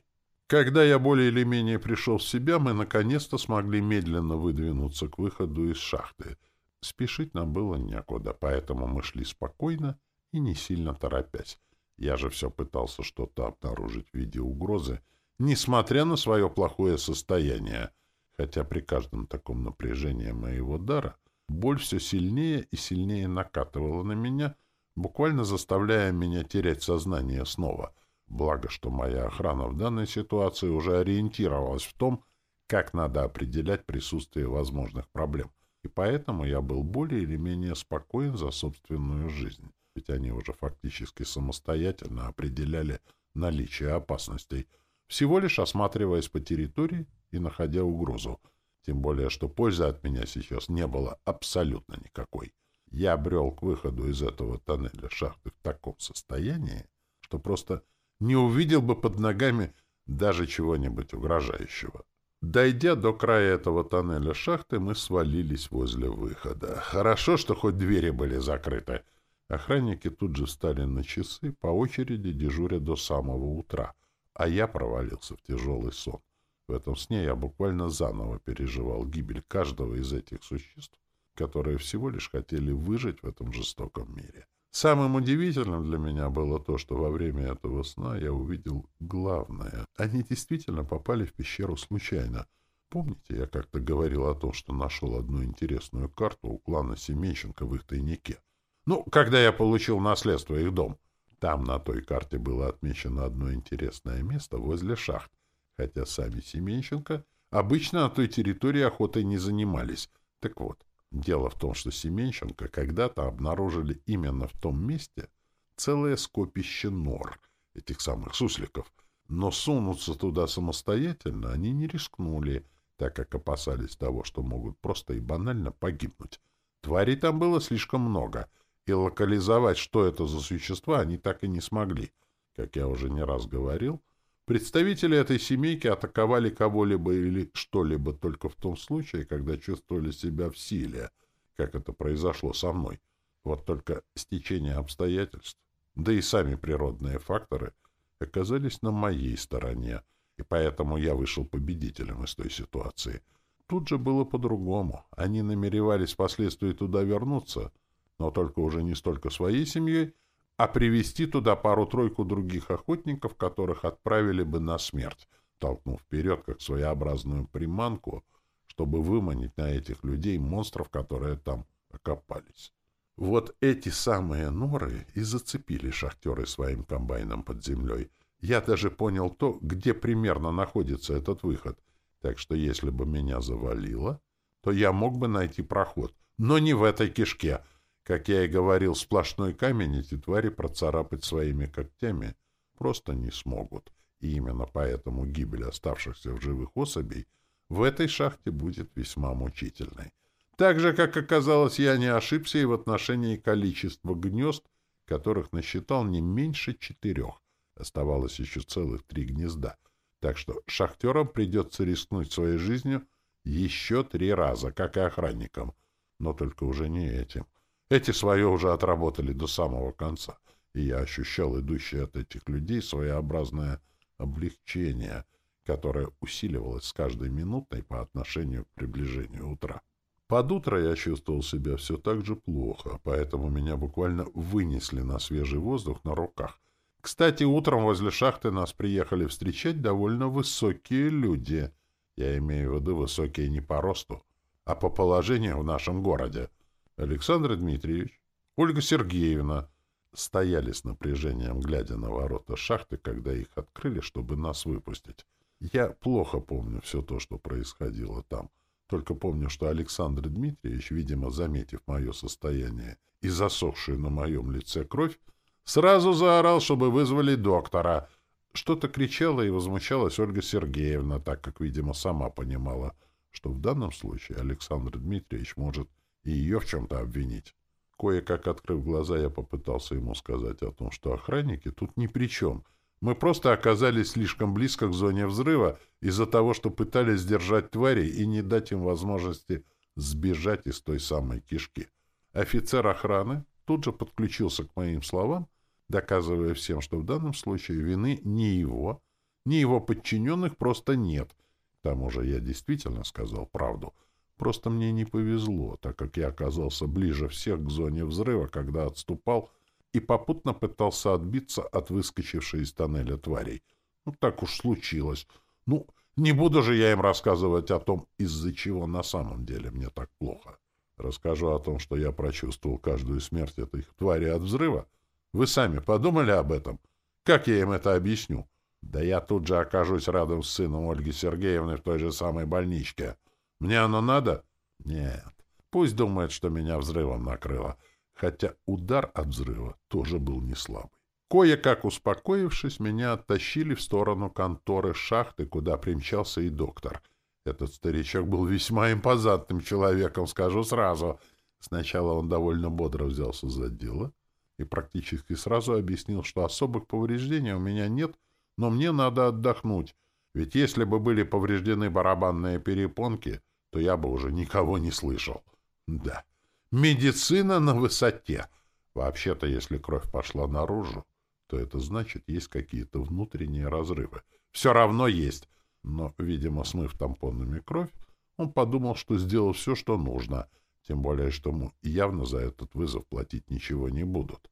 Когда я более или менее пришел в себя, мы наконец-то смогли медленно выдвинуться к выходу из шахты. Спешить нам было некуда, поэтому мы шли спокойно и не сильно торопясь. Я же все пытался что-то обнаружить в виде угрозы, несмотря на свое плохое состояние, хотя при каждом таком напряжении моего дара боль все сильнее и сильнее накатывала на меня, буквально заставляя меня терять сознание снова — Благо, что моя охрана в данной ситуации уже ориентировалась в том, как надо определять присутствие возможных проблем. И поэтому я был более или менее спокоен за собственную жизнь. Ведь они уже фактически самостоятельно определяли наличие опасностей, всего лишь осматриваясь по территории и находя угрозу. Тем более, что пользы от меня сейчас не было абсолютно никакой. Я брел к выходу из этого тоннеля шахты в таком состоянии, что просто не увидел бы под ногами даже чего-нибудь угрожающего. Дойдя до края этого тоннеля шахты, мы свалились возле выхода. Хорошо, что хоть двери были закрыты. Охранники тут же встали на часы, по очереди дежуря до самого утра, а я провалился в тяжелый сон. В этом сне я буквально заново переживал гибель каждого из этих существ, которые всего лишь хотели выжить в этом жестоком мире. Самым удивительным для меня было то, что во время этого сна я увидел главное. Они действительно попали в пещеру случайно. Помните, я как-то говорил о том, что нашел одну интересную карту у клана Семенченко в их тайнике? Ну, когда я получил наследство их дом. Там на той карте было отмечено одно интересное место возле шахт, хотя сами Семенченко обычно на той территории охотой не занимались. Так вот, Дело в том, что Семенченко когда-то обнаружили именно в том месте целое скопище нор, этих самых сусликов, но сунуться туда самостоятельно они не рискнули, так как опасались того, что могут просто и банально погибнуть. Тварей там было слишком много, и локализовать, что это за существа, они так и не смогли. Как я уже не раз говорил, Представители этой семейки атаковали кого-либо или что-либо только в том случае, когда чувствовали себя в силе, как это произошло со мной. Вот только стечение обстоятельств, да и сами природные факторы оказались на моей стороне, и поэтому я вышел победителем из той ситуации. Тут же было по-другому. Они намеревались впоследствии туда вернуться, но только уже не столько своей семьей, а привести туда пару-тройку других охотников, которых отправили бы на смерть, толкнув вперед как своеобразную приманку, чтобы выманить на этих людей монстров, которые там окопались. Вот эти самые норы и зацепили шахтеры своим комбайном под землей. Я даже понял то, где примерно находится этот выход. Так что если бы меня завалило, то я мог бы найти проход. Но не в этой кишке — как я и говорил, сплошной камень эти твари процарапать своими когтями просто не смогут. И именно поэтому гибель оставшихся в живых особей в этой шахте будет весьма мучительной. Так же, как оказалось, я не ошибся и в отношении количества гнезд, которых насчитал не меньше четырех. Оставалось еще целых три гнезда. Так что шахтерам придется рискнуть своей жизнью еще три раза, как и охранникам. Но только уже не этим. Эти свое уже отработали до самого конца, и я ощущал идущее от этих людей своеобразное облегчение, которое усиливалось с каждой минутой по отношению к приближению утра. Под утро я чувствовал себя все так же плохо, поэтому меня буквально вынесли на свежий воздух на руках. Кстати, утром возле шахты нас приехали встречать довольно высокие люди. Я имею в виду высокие не по росту, а по положению в нашем городе. Александр Дмитриевич, Ольга Сергеевна стояли с напряжением, глядя на ворота шахты, когда их открыли, чтобы нас выпустить. Я плохо помню все то, что происходило там. Только помню, что Александр Дмитриевич, видимо, заметив мое состояние и засохшую на моем лице кровь, сразу заорал, чтобы вызвали доктора, Что-то кричала и возмущалась Ольга Сергеевна, так как, видимо, сама понимала, что в данном случае Александр Дмитриевич может и ее в чем-то обвинить. Кое-как открыв глаза, я попытался ему сказать о том, что охранники тут ни при чем. Мы просто оказались слишком близко к зоне взрыва из-за того, что пытались сдержать тварей и не дать им возможности сбежать из той самой кишки. Офицер охраны тут же подключился к моим словам доказывая всем, что в данном случае вины ни его, ни его подчиненных просто нет. К тому же я действительно сказал правду. Просто мне не повезло, так как я оказался ближе всех к зоне взрыва, когда отступал и попутно пытался отбиться от выскочившей из тоннеля тварей. Ну, так уж случилось. Ну, не буду же я им рассказывать о том, из-за чего на самом деле мне так плохо. Расскажу о том, что я прочувствовал каждую смерть этой твари от взрыва, вы сами подумали об этом? Как я им это объясню? Да я тут же окажусь рядом с сыном Ольги Сергеевны в той же самой больничке. Мне оно надо? Нет. Пусть думает, что меня взрывом накрыло. Хотя удар от взрыва тоже был не слабый. Кое-как успокоившись, меня оттащили в сторону конторы шахты, куда примчался и доктор. Этот старичок был весьма импозантным человеком, скажу сразу. Сначала он довольно бодро взялся за дело, и практически сразу объяснил, что особых повреждений у меня нет, но мне надо отдохнуть, ведь если бы были повреждены барабанные перепонки, то я бы уже никого не слышал. Да, медицина на высоте. Вообще-то, если кровь пошла наружу, то это значит, есть какие-то внутренние разрывы. Все равно есть. Но, видимо, смыв тампонами кровь, он подумал, что сделал все, что нужно — тем более, что ему явно за этот вызов платить ничего не будут.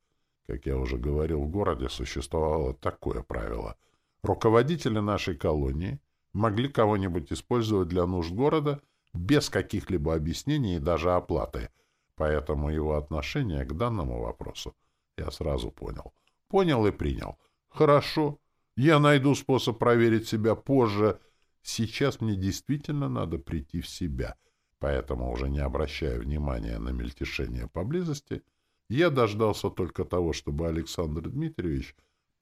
Как я уже говорил, в городе существовало такое правило. Руководители нашей колонии могли кого-нибудь использовать для нужд города без каких-либо объяснений и даже оплаты. Поэтому его отношение к данному вопросу я сразу понял. Понял и принял. Хорошо, я найду способ проверить себя позже. Сейчас мне действительно надо прийти в себя — Поэтому, уже не обращая внимания на мельтешение поблизости, я дождался только того, чтобы Александр Дмитриевич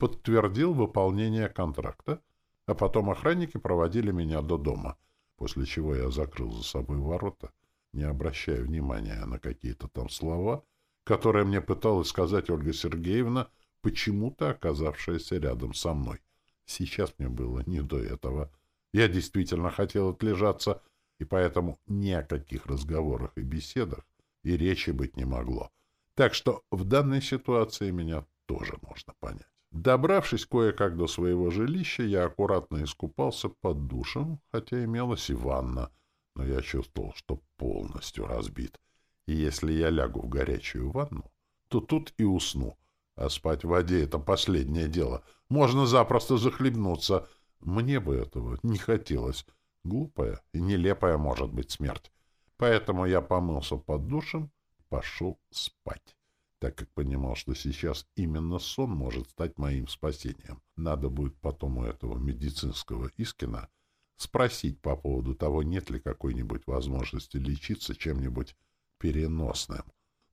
подтвердил выполнение контракта, а потом охранники проводили меня до дома, после чего я закрыл за собой ворота, не обращая внимания на какие-то там слова, которые мне пыталась сказать Ольга Сергеевна, почему-то оказавшаяся рядом со мной. Сейчас мне было не до этого. Я действительно хотел отлежаться — и поэтому ни о каких разговорах и беседах и речи быть не могло. Так что в данной ситуации меня тоже можно понять. Добравшись кое-как до своего жилища, я аккуратно искупался под душем, хотя имелась и ванна, но я чувствовал, что полностью разбит. И если я лягу в горячую ванну, то тут и усну. А спать в воде — это последнее дело. Можно запросто захлебнуться. Мне бы этого не хотелось. Глупая и нелепая может быть смерть. Поэтому я помылся под душем пошел спать, так как понимал, что сейчас именно сон может стать моим спасением. Надо будет потом у этого медицинского Искина спросить по поводу того, нет ли какой-нибудь возможности лечиться чем-нибудь переносным.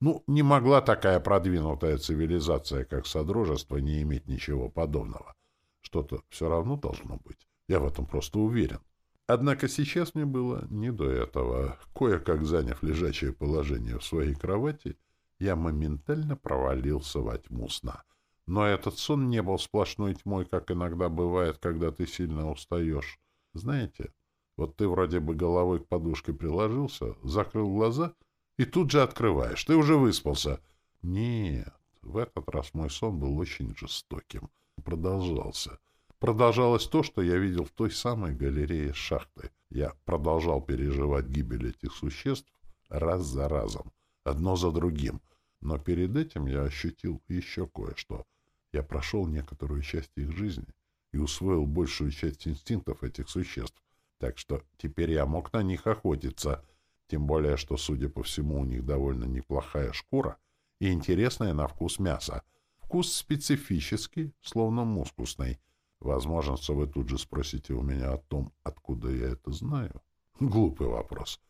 Ну, не могла такая продвинутая цивилизация, как Содружество, не иметь ничего подобного. Что-то все равно должно быть. Я в этом просто уверен. Однако сейчас мне было не до этого. Кое-как заняв лежачее положение в своей кровати, я моментально провалился во тьму сна. Но этот сон не был сплошной тьмой, как иногда бывает, когда ты сильно устаешь. Знаете, вот ты вроде бы головой к подушке приложился, закрыл глаза и тут же открываешь. Ты уже выспался. Нет, в этот раз мой сон был очень жестоким. Продолжался. Продолжалось то, что я видел в той самой галерее шахты. Я продолжал переживать гибель этих существ раз за разом, одно за другим. Но перед этим я ощутил еще кое-что. Я прошел некоторую часть их жизни и усвоил большую часть инстинктов этих существ. Так что теперь я мог на них охотиться. Тем более, что, судя по всему, у них довольно неплохая шкура и интересная на вкус мясо. Вкус специфический, словно мускусный — Возможно, вы тут же спросите у меня о том, откуда я это знаю. Глупый вопрос.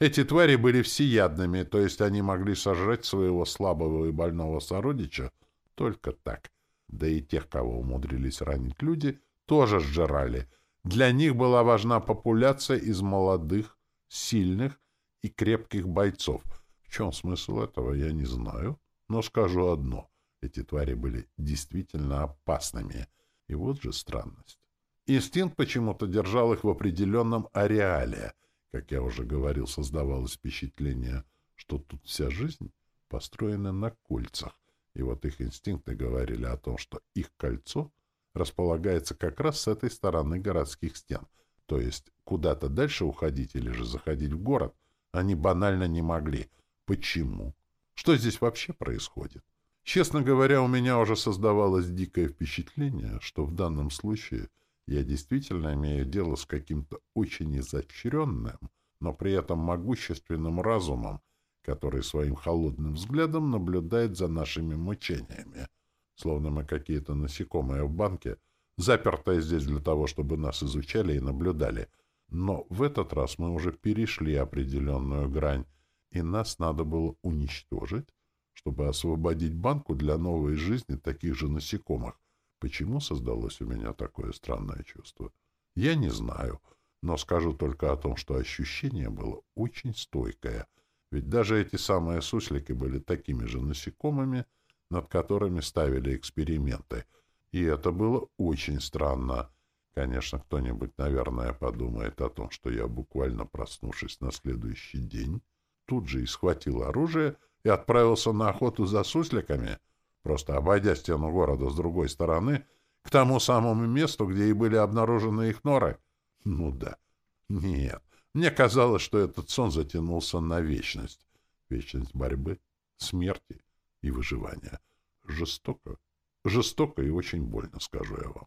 Эти твари были всеядными, то есть они могли сожрать своего слабого и больного сородича только так. Да и тех, кого умудрились ранить люди, тоже сжирали. Для них была важна популяция из молодых, сильных и крепких бойцов. В чем смысл этого, я не знаю. Но скажу одно. Эти твари были действительно опасными. И вот же странность. Инстинкт почему-то держал их в определенном ареале. Как я уже говорил, создавалось впечатление, что тут вся жизнь построена на кольцах. И вот их инстинкты говорили о том, что их кольцо располагается как раз с этой стороны городских стен. То есть куда-то дальше уходить или же заходить в город они банально не могли. Почему? Что здесь вообще происходит? Честно говоря, у меня уже создавалось дикое впечатление, что в данном случае я действительно имею дело с каким-то очень изощренным, но при этом могущественным разумом, который своим холодным взглядом наблюдает за нашими мучениями, словно мы какие-то насекомые в банке, запертые здесь для того, чтобы нас изучали и наблюдали. Но в этот раз мы уже перешли определенную грань, и нас надо было уничтожить, чтобы освободить банку для новой жизни таких же насекомых, Почему создалось у меня такое странное чувство? Я не знаю, но скажу только о том, что ощущение было очень стойкое. Ведь даже эти самые суслики были такими же насекомыми, над которыми ставили эксперименты. И это было очень странно. Конечно, кто-нибудь, наверное, подумает о том, что я, буквально проснувшись на следующий день, тут же и схватил оружие и отправился на охоту за сусликами — просто обойдя стену города с другой стороны, к тому самому месту, где и были обнаружены их норы? Ну да. Нет. Мне казалось, что этот сон затянулся на вечность. Вечность борьбы, смерти и выживания. Жестоко. Жестоко и очень больно, скажу я вам.